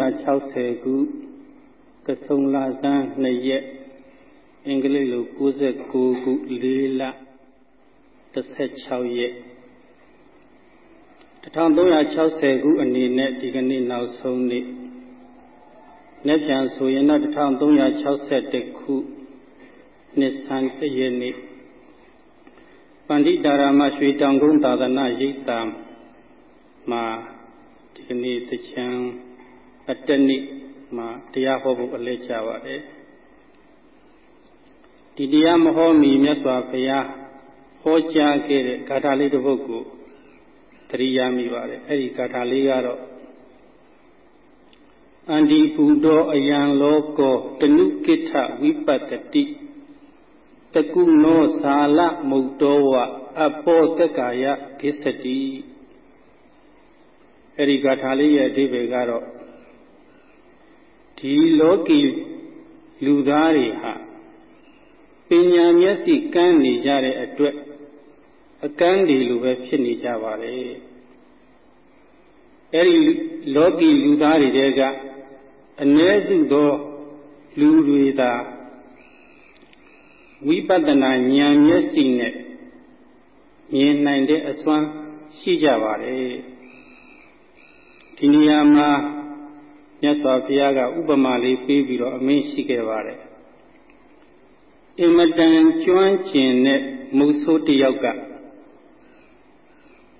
1360ခုကဆုံလဆန်း2ရက်အင်္ဂလိပ်လို69ခု4လ16ရက်1360ခုအနေနဲ့ဒီကနေ့နောက်ဆုံးနေ့နေ့ပြန်ဆိုရင်တော့1361ခုနှစ်ဆန်းတရက်နေ့ပန္တိတာရမရွှေတောင်ကုန်းသာသနာရိပ်သာမှာဒီကနေ့တချမ်း အတနေ့မှာတရားဟောဖို့အလဲကျပါတယ်ဒီတရားမဟောမီမြတ်စွာဘုရားဟောကြားခဲ့တဲ့ဂါထာလေးတစ်ပုဒ်ကိုသတိရမိပါတယ်အဲ့ဒီဂါထာလေးကတော့အန္တိပူတော်အယံလောကောတနုကိဋ္ဌဝိပတ္တိတကုနောဇာလမုတ်တော်ဝအပောတက္ကာယဂစ္စတိအဲ့ဒီဂါထာလေးရဲ့အဓိပ္ပာယ်ကတော့ ဒီလောကီလူသားတွေဟာပညာမျက်စိကန်းနေကြတဲ့အတွက်အကန်းတွေလိုပဲဖြစ်နေကြပါတယ်အဲ့ဒီလောကီလူသားတွေတဲကအ ਨੇ စုသောလူတွေသာဝိပဿနာဉာဏ်မျက်စိနဲ့မြင်နိုင်တဲ့အစွမ်းရှိကြပါတယ်ဒီနေရာမှာ မြတ်စွာဘုရားကဥပမာလေးပေးပြီးတော့အမင်းရှိခဲ့ပါတယ်အင်မတန်ကျွမ်းကျင်တဲ့မုဆိုးတယောက်က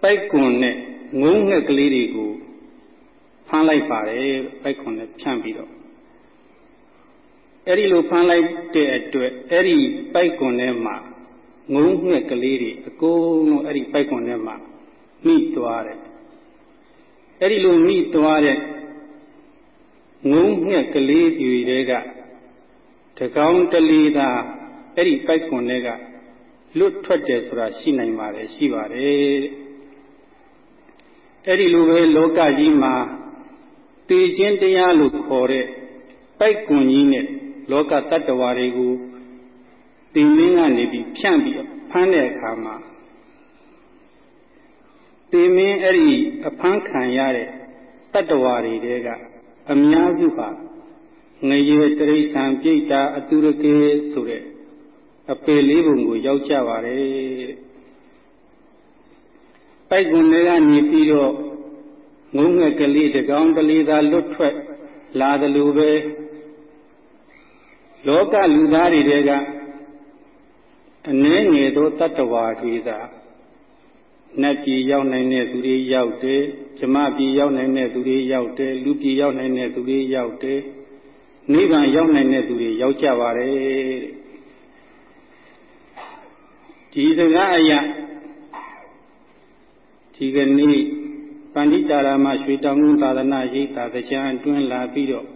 ပိုက်ကွန်နဲ့ငုံငှက်ကလေးတွေကိုဖမ်းလိုက်ပါတယ်ပိုက်ကွန်နဲ့ဖြန့်ပြီးတော့အဲ့ဒီလိုဖမ်းလိုက်တဲ့အတွက်အဲ့ဒီပိုက်ကွန်ထဲမှာငုံငှက်ကလေးတွေအကုန်လုံးအဲ့ဒီပိုက်ကွန်ထဲမှာမိသွားတယ်အဲ့ဒီလိုမိသွားတဲ့ ငုံငှက်ကလေးတွေကတကောင်တလီသာအဲ့ဒီပိုက်ကွန်တွေကလွတ်ထွက်တယ်ဆိုတာရှိနိုင်ပါတယ်ရှိပါတယ်အဲ့ဒီလိုပဲလောကကြီးမှာတည်ခြင်းတရားလို့ခေါ်တဲ့ပိုက်ကွန်ကြီးနဲ့လောကတ attva တွေကိုတင်မင်းကနေပြီးဖြန့်ပြီးဖမ်းတဲ့အခါမှာတင်မင်းအဲ့ဒီအဖမ်းခံရတဲ့တ attva တွေတဲက အများစုဟာငရေတရိษံပြိတ္တာအတုရကေဆိုတဲ့အပေလေးပုံကိုရောက်ကြပါတယ်ပိုက်ကွန်တွေကနေပြီးတော့ငုံငှက်ကလေးတကောင်ကလေးသာလွတ်ထွက်လာတယ်လို့ပဲလောကလူသားတွေတဲကအနှဲငယ်သောတတ္တဝါတွေသာ နတ်ပြည်ရောက်နိုင်တဲ့သူတွေရောက်တယ်ဇမပြည်ရောက်နိုင်တဲ့သူတွေရောက်တယ်လူပြည်ရောက်နိုင်တဲ့သူတွေရောက်တယ်နိဗ္ဗာန်ရောက်နိုင်တဲ့သူတွေရောက်ကြပါတယ်တဲ့ဒီစကားအရာဒီကနေ့ပန္တိတာရမရွှေတောင်ကုန်းသာသနာရိပ်သာတရားအတွင်းလာပြီးတော့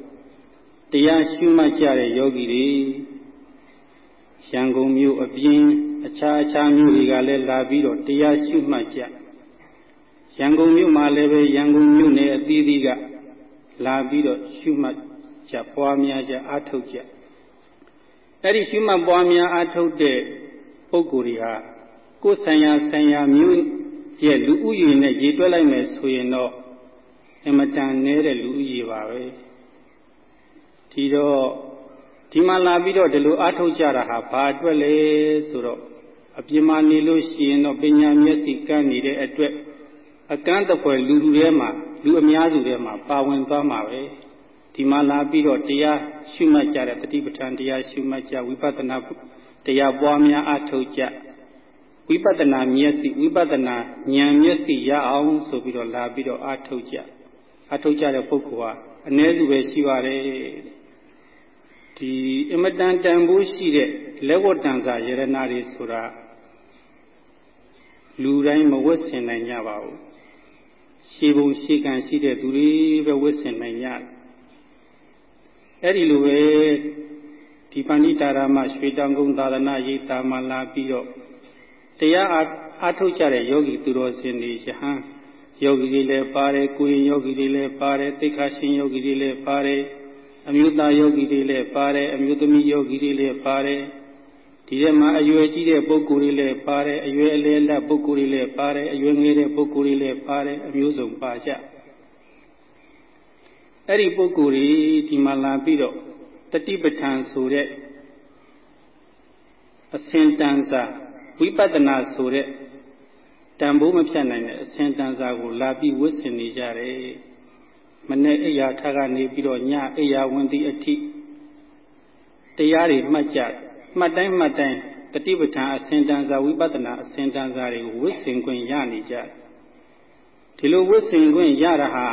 တရားရှုမှတ်ကြတဲ့ယောဂီတွေရန်ကုန်မြို့အပြင် အခြားအခြားမြို့တွေကလည်းလာပြီးတော့တရားရှုမှတ်ကြရန်ကုန်မြို့မှာလည်းပဲရန်ကုန်မြို့နယ်အသီးသီးကလာပြီးတော့ရှုမှတ်ကြပွားများကြအားထုတ်ကြအဲ့ဒီရှုမှတ်ပွားများအားထုတ်တဲ့ပုဂ္ဂိုလ်တွေဟာကိုယ်ဆိုင်ရာဆိုင်ရာမြို့ရဲ့လူဥယျာဉ်နဲ့ရေတွက်လိုက်မယ်ဆိုရင်တော့အမတန်နည်းတဲ့လူဥယျာဉ်ပါပဲဒီတော့ဒီမှာလာပြီးတော့ဒီလိုအားထုတ်ကြတာဟာဘာအတွက်လဲဆိုတော့ အပြင်မှာနေလို့ရှိရင်တော့ပညာမျက်စိကန်းနေတဲ့အတွက်အကန့်တပွဲလူလူထဲမှာလူအများစုထဲမှာပါဝင်သွားမှာပဲဒီမှာလာပြီးတော့တရားရှုမှတ်ကြတဲ့တတိပဋ္ဌာန်တရားရှုမှတ်ကြဝိပဿနာတရားပွားများအားထုတ်ကြဝိပဿနာမျက်စိဝိပဿနာဉာဏ်မျက်စိရအောင်ဆိုပြီးတော့လာပြီးတော့အားထုတ်ကြအားထုတ်ကြတဲ့ပုဂ္ဂိုလ်ဟာအ ਨੇ စုပဲရှိပါတယ်ဒီအမတန်တန်ဖိုးရှိတဲ့လက်ဝတ်တန်စာယရနာတွေဆိုတာ လူတိုင်းမဝတ်ဆင်နိုင်ကြပါဘူးရှေးဘုံရှေးကံရှိတဲ့သူတွေပဲဝတ်ဆင်နိုင်ကြအဲ့ဒီလိုပဲဒီပဏိတာရမရွှေတောင်ကုန်းသာသနာရေးတာမလာပြီးတော့တရားအားထုတ်ကြတဲ့ယောဂီသူတော်စင်တွေယဟန်ယောဂီတွေလည်းပါတယ်ကိုရင်ယောဂီတွေလည်းပါတယ်သိက္ခာရှင်ယောဂီတွေလည်းပါတယ်အမျိုးသားယောဂီတွေလည်းပါတယ်အမျိုးသမီးယောဂီတွေလည်းပါတယ် ဒီထဲမှာအရွယ်ကြီးတဲ့ပုဂ္ဂိုလ်တွေလည်းပါတယ်အရွယ်အလယ်လတ်ပုဂ္ဂိုလ်တွေလည်းပါတယ်အရွယ်ငယ်တဲ့ပုဂ္ဂိုလ်တွေလည်းပါတယ်အမျိုးစုံပါကြအဲ့ဒီပုဂ္ဂိုလ်တွေဒီမှာလာပြီးတော့တတိပဋ္ဌာန်ဆိုတဲ့အစင်တန်စာဝိပဿနာဆိုတဲ့တန်ဖိုးမဖြတ်နိုင်တဲ့အစင်တန်စာကိုလာပြီးဝတ်ဆင်နေကြတယ်မနေ့အိယာထကနေပြီးတော့ညအိယာဝင်သည့်အထိတရားတွေမှတ်ကြ မှတ်တိုင်းမှတ်တိုင်းတတိပဋ္ဌာန်အစင်တန်စာဝိပဿနာအစင်တန်စာတွေကိုဝတ်ဆင်ခွင့်ရနေကြဒီလိုဝတ်ဆင်ခွင့်ရတာဟာ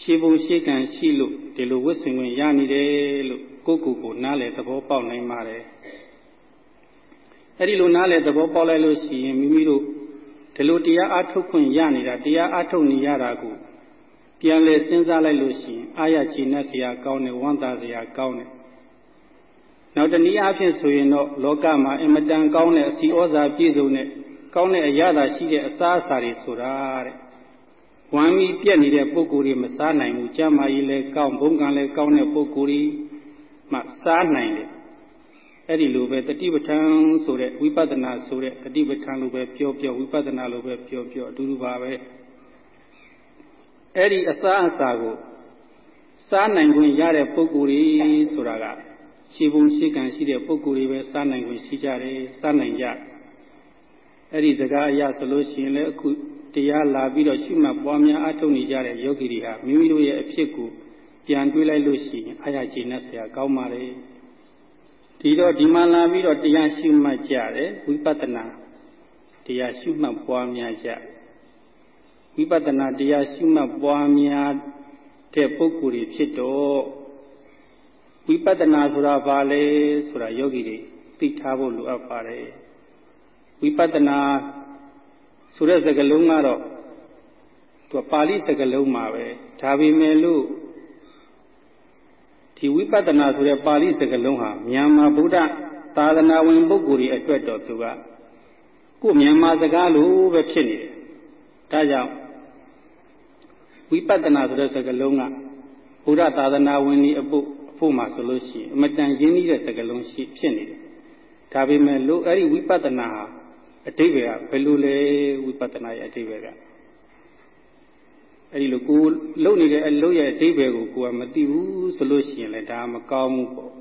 ရှေးဘုံရှေးကံရှိလို့ဒီလိုဝတ်ဆင်ခွင့်ရနေတယ်လို့ကိုယ့်ကိုယ်ကိုနားလည်သဘောပေါက်နိုင်ပါတယ်အဲ့ဒီလိုနားလည်သဘောပေါက်လိုက်လို့ရှိရင်မိမိတို့ဒီလိုတရားအားထုတ်ခွင့်ရနေတာတရားအားထုတ်နေရတာကိုပြန်လဲစဉ်းစားလိုက်လို့ရှိရင်အာရချီနဲ့စရာကောင်းတယ်ဝမ်းသာစရာကောင်းတယ် နောက်တနည်းအားဖြင့်ဆိုရင်တော့လောကမှာအင်မတန်ကောင်းတဲ့အစီဩဇာပြည့်စုံတဲ့ကောင်းတဲ့အရာသာရှိတဲ့အစားအစာတွေဆိုတာတဲ့ဝမ်းမီပြက်နေတဲ့ပုံကိုယ်တွေမစားနိုင်ဘူးကြမ်းမာကြီးလည်းကောင်းဘုံကံလည်းကောင်းတဲ့ပုံကိုယ်တွေမှစားနိုင်တယ်အဲ့ဒီလိုပဲတတိပဋ္ဌာန်ဆိုတဲ့ဝိပဿနာဆိုတဲ့တတိပဋ္ဌာန်လိုပဲပြောပြောဝိပဿနာလိုပဲပြောပြောအတူတူပါပဲအဲ့ဒီအစားအစာကိုစားနိုင်ခွင့်ရတဲ့ပုဂ္ဂိုလ်တွေဆိုတာက ရှေးဘုံရှေးကံရှိတဲ့ပုဂ္ဂိုလ်တွေပဲစားနိုင်ခွင့်ရှိကြတယ်စားနိုင်ကြအဲ့ဒီစကားအရဆိုလို့ရှိရင်လည်းအခုတရားလာပြီးတော့ရှုမှတ်ပွားများအထုတ်နေကြတဲ့ယောဂီတွေဟာမိမိတို့ရဲ့အဖြစ်ကိုပြန်တွေးလိုက်လို့ရှိရင်အားရကျေနပ်စရာကောင်းပါလေဒီတော့ဒီမှာလာပြီးတော့တရားရှုမှတ်ကြတယ်ဝိပဿနာတရားရှုမှတ်ပွားများကြဝိပဿနာတရားရှုမှတ်ပွားများတဲ့ပုဂ္ဂိုလ်တွေဖြစ်တော့ ဝိပဿနာဆိုတာဘာလဲဆိုတာယောဂီတွေသိထားဖို့လိုအပ်ပါတယ်ဝိပဿနာဆိုတဲ့စကားလုံးကတော့သူကပါဠိစကားလုံးမှာပဲဒါပေမဲ့လို့ဒီဝိပဿနာဆိုတဲ့ပါဠိစကားလုံးဟာမြန်မာဗုဒ္ဓသာသနာဝင်ပုဂ္ဂိုလ်တွေအတွက်တော့သူကကိုမြန်မာစကားလိုပဲဖြစ်နေတယ်ဒါကြောင့်ဝိပဿနာဆိုတဲ့စကားလုံးကဘုရားသာသနာဝင်ကြီးအဖို့ အဖို့မှာဆိုလို့ရှိရင်အမတန်ရင်းနှီးတဲ့စကားလုံးရှိဖြစ်နေတယ်ဒါပေမဲ့လို့အဲ့ဒီဝိပဿနာဟာအတိပ္ပယ်ကဘယ်လိုလဲဝိပဿနာရဲ့အတိပ္ပယ်ကအဲ့ဒီလိုကိုလုံနေတဲ့အလုပ်ရဲ့အတိပ္ပယ်ကိုကိုကမသိဘူးဆိုလို့ရှိရင်လည်းဒါမကောင်းဘူးပေါ့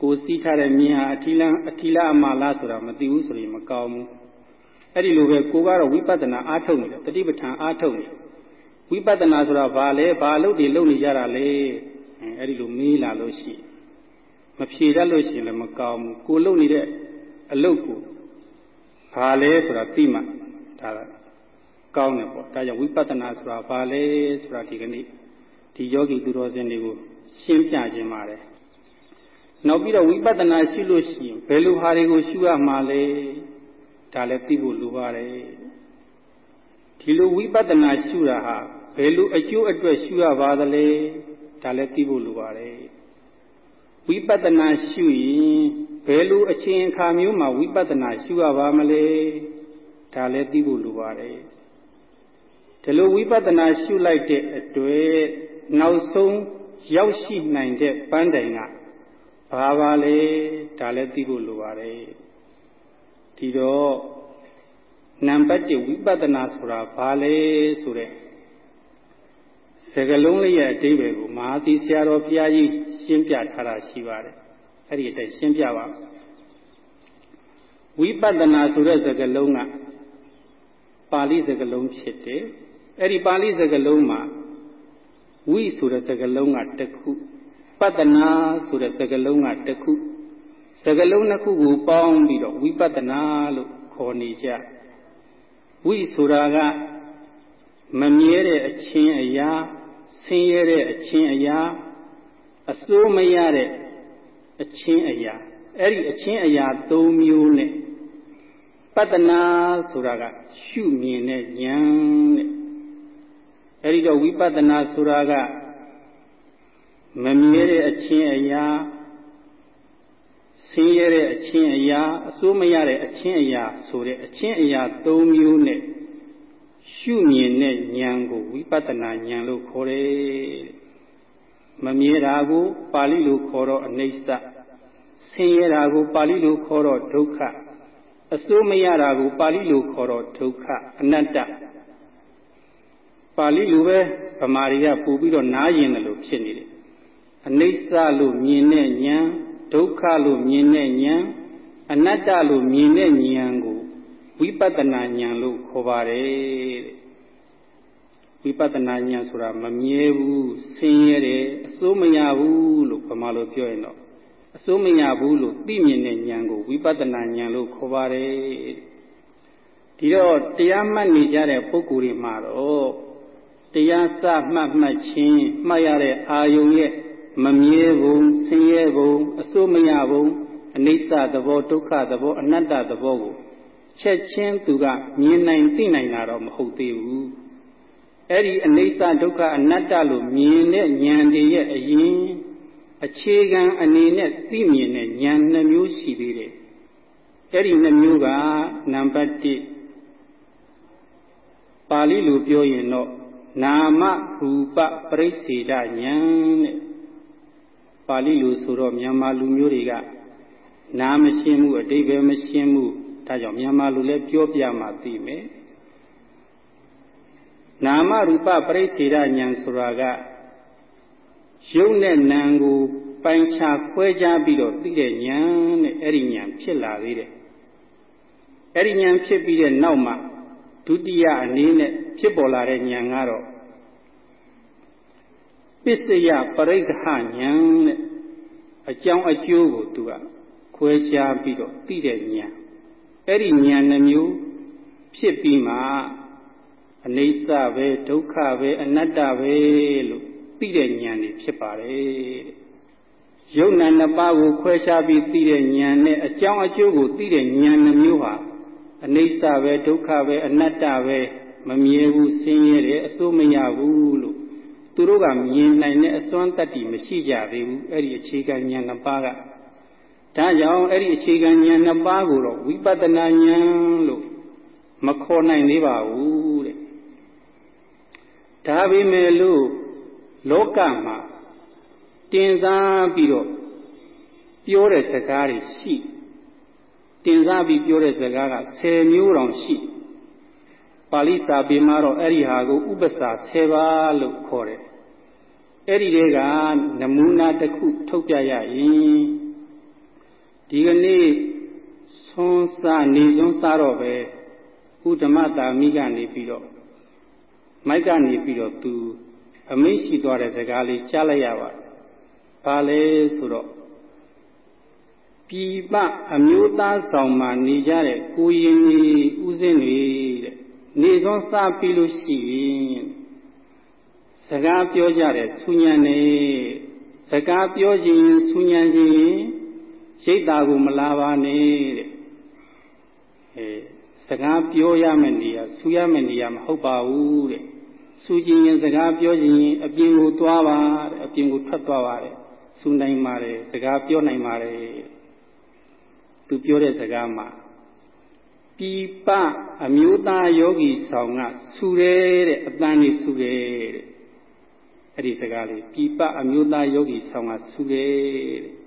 ကိုစီးထားတဲ့မြင်ဟာအထီလန်းအထီလာအမလားဆိုတာမသိဘူးဆိုရင်မကောင်းဘူးအဲ့ဒီလိုပဲကိုကတော့ဝိပဿနာအားထုတ်နေတယ်တတိပဋ္ဌာန်အားထုတ်နေဝိပဿနာဆိုတာဘာလဲဘာအလုပ်တွေလုပ်နေကြတာလဲ အဲ့ဒီလိုမေးလာလို့ရှိမဖြေတတ်လို့ရှိရင်လည်းမကောင်းဘူးကိုလုပ်နေတဲ့အလုပ်ကိုဘာလဲဆိုတာသိမှဒါကောင်းတယ်ပေါ့ဒါကြောင့်ဝိပဿနာဆိုတာဘာလဲဆိုတာဒီကနေ့ဒီယောဂီသူတော်စင်တွေကိုရှင်းပြခြင်းပါတယ်နောက်ပြီးတော့ဝိပဿနာရှိလို့ရှိရင်ဘယ်လိုဟာတွေကိုရှုရမှာလဲဒါလည်းသိဖို့လိုပါတယ်ဒီလိုဝိပဿနာရှုတာဟာဘယ်လိုအကျိုးအတွက်ရှုရပါသလဲ ဒါလည်းသိဖို့လိုပါတယ်ဝိပဿနာရှုရင်ဘယ်လိုအချိန်အခါမျိုးမှာဝိပဿနာရှုရပါမလဲဒါလည်းသိဖို့လိုပါတယ်ဒီလိုဝိပဿနာရှုလိုက်တဲ့အတွက်နောက်ဆုံးရောက်ရှိနိုင်တဲ့ပန်းတိုင်ကဘာပါလဲဒါလည်းသိဖို့လိုပါတယ်ဒီတော့နံပါတ်1ဝိပဿနာဆိုတာဘာလဲဆိုတဲ့ စကလုံးလေးရဲ့အတိပ္ပယ်ကိုမဟာသီဆရာတော်ဘုရားကြီးရှင်းပြထားတာရှိပါတယ်အဲ့ဒီအတိုင်းရှင်းပြပါဝိပဿနာဆိုတဲ့စကလုံးကပါဠိစကလုံးဖြစ်တယ်အဲ့ဒီပါဠိစကားလုံးမှာဝိဆိုတဲ့စကားလုံးကတစ်ခုပတ္တနာဆိုတဲ့စကားလုံးကတစ်ခုစကားလုံးနှစ်ခုကိုပေါင်းပြီးတော့ဝိပဿနာလို့ခေါ်နေကြဝိဆိုတာက မမြဲတဲ့အချင်းအရာဆင်းရဲတဲ့အချင်းအရာအစိုးမရတဲ့အချင်းအရာအဲ့ဒီအချင်းအရာ၃မျိုးနဲ့ပတ္တနာဆိုတာကရှုမြင်တဲ့ဉာဏ်တဲ့အဲဒီတော့ဝိပဿနာဆိုတာကမမြဲတဲ့အချင်းအရာဆင်းရဲတဲ့အချင်းအရာအစိုးမရတဲ့အချင်းအရာဆိုတဲ့အချင်းအရာ၃မျိုးနဲ့ ရှုမြင်တဲ့ဉာဏ်ကိုဝိပဿနာဉာဏ်လို့ခေါ်တယ်မမြဲတာကိုပါဠိလိုခေါ်တော့အနိစ္စဆင်းရဲတာကိုပါဠိလိုခေါ်တော့ဒုက္ခအစိုးမရတာကိုပါဠိလိုခေါ်တော့ဒုက္ခအနတ္တပါဠိလိုပဲဗမာတွေကပို့ပြီးတော့နားရင်တယ်လို့ဖြစ်နေတယ်အနိစ္စလို့မြင်တဲ့ဉာဏ်ဒုက္ခလို့မြင်တဲ့ဉာဏ်အနတ္တလို့မြင်တဲ့ဉာဏ်ကို ဝိပဿနာဉာဏ်လို့ခေါ်ပါတယ်တဲ့ဝိပဿနာဉာဏ်ဆိုတာမမြဲဘူးဆင်းရဲတယ်အစိုးမရဘူးလို့ဗမာလိုပြောရင်တော့အစိုးမရဘူးလို့သိမြင်တဲ့ဉာဏ်ကိုဝိပဿနာဉာဏ်လို့ခေါ်ပါတယ်ဒီတော့တရားမှတ်နေကြတဲ့ပုဂ္ဂိုလ်တွေမှာတော့တရားစမှတ်မှတ်ချင်းမှတ်ရတဲ့အာယုံရဲ့မမြဲဘုံဆင်းရဲဘုံအစိုးမရဘုံအနိစ္စသဘောဒုက္ခသဘောအနတ္တသဘောကို ချက်ချင်းသူကမြင်နိုင်သိနိုင်တာတော့မဟုတ်သေးဘူးအဲ့ဒီအနိစ္စဒုက္ခအနတ္တလို့မြင်တဲ့ဉာဏ်တွေရဲ့အရင်အခြေခံအနေနဲ့သိမြင်တဲ့ဉာဏ်နှမျိုးရှိသေးတယ်အဲ့ဒီနှမျိုးကနံပါတ်1ပါဠိလိုပြောရင်တော့နာမရူပပရိစ္ဆေဒဉာဏ်တဲ့ပါဠိလိုဆိုတော့မြန်မာလူမျိုးတွေကနာမရှင်းမှုအတိပ္ပယ်မရှင်းမှု ဒါကြောင့်မြန်မာလူလည်းပြောပြမှသိမယ်နာမရူပပရိစ္ဆေဒဉာဏ်ဆိုတာကရုပ်နဲ့နာမ်ကိုပိုင်ခြားခွဲခြားပြီးတော့သိတဲ့ဉာဏ်နဲ့အဲ့ဒီဉာဏ်ဖြစ်လာသေးတယ်အဲ့ဒီဉာဏ်ဖြစ်ပြီးတဲ့နောက်မှာဒုတိယအနေနဲ့ဖြစ်ပေါ်လာတဲ့ဉာဏ်ကတော့ပစ္စယပရိက္ခဉာဏ်တဲ့အကြောင်းအကျိုးကိုသူကခွဲခြားပြီးတော့သိတဲ့ဉာဏ် အဲ့ဒီဉာဏ်နှမျိုးဖြစ်ပြီးမှအနိစ္စပဲဒုက္ခပဲအနတ္တပဲလို့သိတဲ့ဉာဏ်นี่ဖြစ်ပါတယ်ယုံနာနှစ်ပါးကိုခွဲခြားပြီးသိတဲ့ဉာဏ်နဲ့အကြောင်းအကျိုးကိုသိတဲ့ဉာဏ်နှမျိုးဟာအနိစ္စပဲဒုက္ခပဲအနတ္တပဲမမြဲဘူးဆင်းရဲတယ်အစိုးမရဘူးလို့သူတို့ကမြင်နိုင်တဲ့အစွမ်းတတ္တိမရှိကြသေးဘူးအဲ့ဒီအခြေခံဉာဏ်နှစ်ပါးက ဒါကြောင့်အဲ့ဒီအခြေခံဉာဏ်နှစ်ပါးကိုတော့ဝိပဿနာဉာဏ်လို့မခေါ်နိုင်သေးပါဘူးတဲ့ဒါပေမဲ့လို့လောကမှာတင်စားပြီးတော့ပြောတဲ့စကားတွေရှိတင်စားပြီးပြောတဲ့စကားက10မျိုးတောင်ရှိပါဠိစာပေမှာတော့အဲ့ဒီဟာကိုဥပ္ပစာ10ပါးလို့ခေါ်တယ်အဲ့ဒီတွေကနမူနာတစ်ခုထုတ်ပြရရင် ဒီကနေ့ဆွန်စားနေစွန်းစားတော့ပဲဥဓမ္မတာမိကနေပြီးတော့မိုက်ကနေပြီးတော့သူအမိန့်ရှိသွားတဲ့စကားလေးကြားလိုက်ရပါဘာလဲဆိုတော့ပြည်ပအမျိုးသားဆောင်မှာနေကြတဲ့ကိုရင်ကြီးဥစဉ်တွေတဲ့နေစွန်းစားပြီးလို့ရှိရင်စကားပြောကြတဲ့ဆူညံနေစကားပြောခြင်းဆူညံခြင်း ရိတ်တာကိုမလာပါနဲ့တဲ့အဲစကားပြောရမယ့်နေရာဆူရမယ့်နေရာမဟုတ်ပါဘူးတဲ့ဆူခြင်းရင်စကားပြောခြင်းရင်အပြင်ကိုသွားပါတဲ့အပြင်ကိုထွက်သွားပါတဲ့ဆူနိုင်ပါတယ်စကားပြောနိုင်ပါတယ်သူပြောတဲ့စကားမှာပြပအမျိုးသားယောဂီဆောင်ကဆူတယ်တဲ့အတန်ကြီးဆူတယ်တဲ့အဲ့ဒီစကားလေးပြပအမျိုးသားယောဂီဆောင်ကဆူတယ်တဲ့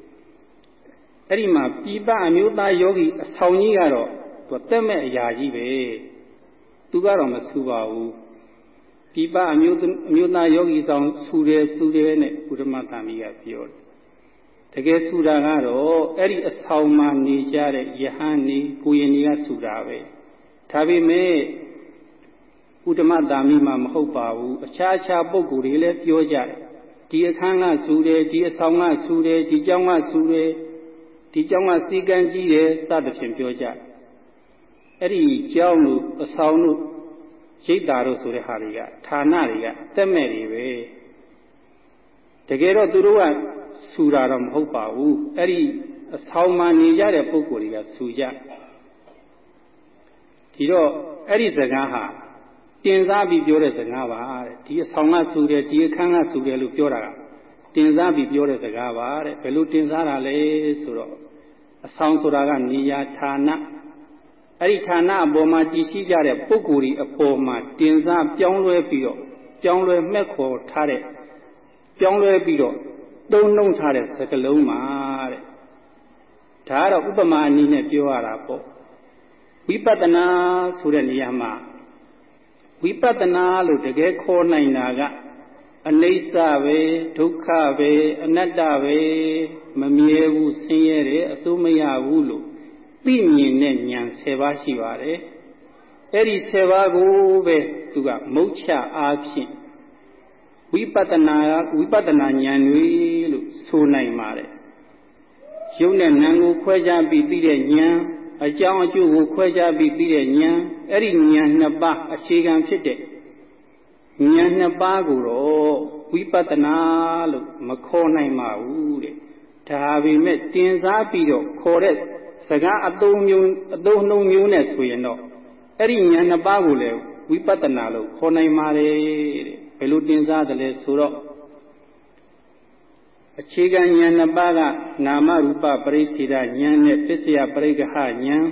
အဲ့ဒီမှာပြပအမျိုးသားယောဂီအဆောင်ကြီးကတော့သူတက်မဲ့အရာကြီးပဲသူကတော့မဆူပါဘူးပြပအမျိုးအမျိုးသားယောဂီဆောင်ဆူတယ်ဆူတယ်နဲ့ဘုရမသာမီကပြောတယ်တကယ်ဆူတာကတော့အဲ့ဒီအဆောင်မှာနေကြတဲ့ယဟန်နေကိုရင်တွေကဆူတာပဲဒါပေမဲ့ဥဒ္ဓမတာမိမှာမဟုတ်ပါဘူးအခြားအခြားပုဂ္ဂိုလ်တွေလည်းပြောကြတယ်ဒီအခန်းကဆူတယ်ဒီအဆောင်ကဆူတယ်ဒီကျောင်းကဆူတယ် ဒီကျောင်းကစီကံကြီးတယ်စသဖြင့်ပြောကြတယ်အဲ့ဒီကျောင်းတို့အဆောင်တို့ရိတ်တာတို့ဆိုတဲ့ဟာတွေကဌာနတွေကတက်မဲ့တွေပဲတကယ်တော့သူတို့ကဆူတာတော့မဟုတ်ပါဘူးအဲ့ဒီအဆောင်မှာနေကြတဲ့ပုဂ္ဂိုလ်တွေကဆူကြဒီတော့အဲ့ဒီစကားဟာတင်စားပြီးပြောတဲ့စကားပါတဲ့ဒီအဆောင်ကဆူတယ်ဒီအခန်းကဆူတယ်လို့ပြောတာက တင်စားပြီးပြောတဲ့စကားပါတဲ့ဘယ်လိုတင်စားတာလဲဆိုတော့အဆောင်ဆိုတာကနေရာဌာနအဲ့ဒီဌာနအပေါ်မှာတည်ရှိကြတဲ့ပုဂ္ဂိုလ်ဒီအပေါ်မှာတင်စားပြောင်းလဲပြီးတော့ပြောင်းလဲမှက်ခေါ်ထားတဲ့ပြောင်းလဲပြီးတော့သုံးနှုံထားတဲ့စကလုံးမှာတဲ့ဒါကတော့ဥပမာအနေနဲ့ပြောရတာပေါ့ဝိပဿနာဆိုတဲ့နေရာမှာဝိပဿနာလို့တကယ်ခေါ်နိုင်တာက အနိစ္စပဲဒုက္ခပဲအနတ္တပဲမမြဲဘူးဆင်းရဲတယ်အစိုးမရဘူးလို့သိမြင်တဲ့ဉာဏ်10ပါးရှိပါတယ်အဲ့ဒီ10ပါးကိုပဲသူကမုတ်ချအားဖြင့်ဝိပဿနာဝိပဿနာဉာဏ်တွေလို့ဆိုနိုင်ပါတယ်ရုပ်နဲ့နာမ်ကိုခွဲခြားပြီးသိတဲ့ဉာဏ်အကြောင်းအကျိုးကိုခွဲခြားပြီးသိတဲ့ဉာဏ်အဲ့ဒီဉာဏ်နှစ်ပါးအခြေခံဖြစ်တဲ့ ဉာဏ်နှစ်ပါးကိုတော့ဝိပဿနာလို့မခေါ်နိုင်ပါဘူးတဲ့ဒါပေမဲ့တင်စားပြီးတော့ခေါ်တဲ့စကားအသုံးမျိုးအသုံးနှုန်းမျိုးနဲ့ဆိုရင်တော့အဲ့ဒီဉာဏ်နှစ်ပါးကိုလည်းဝိပဿနာလို့ခေါ်နိုင်ပါတယ်တဲ့ဘယ်လိုတင်စားတယ်လဲဆိုတော့အခြေခံဉာဏ်နှစ်ပါးကနာမရူပပရိစ္ဆေဒဉာဏ်နဲ့ပစ္စယပရိက္ခဉာဏ်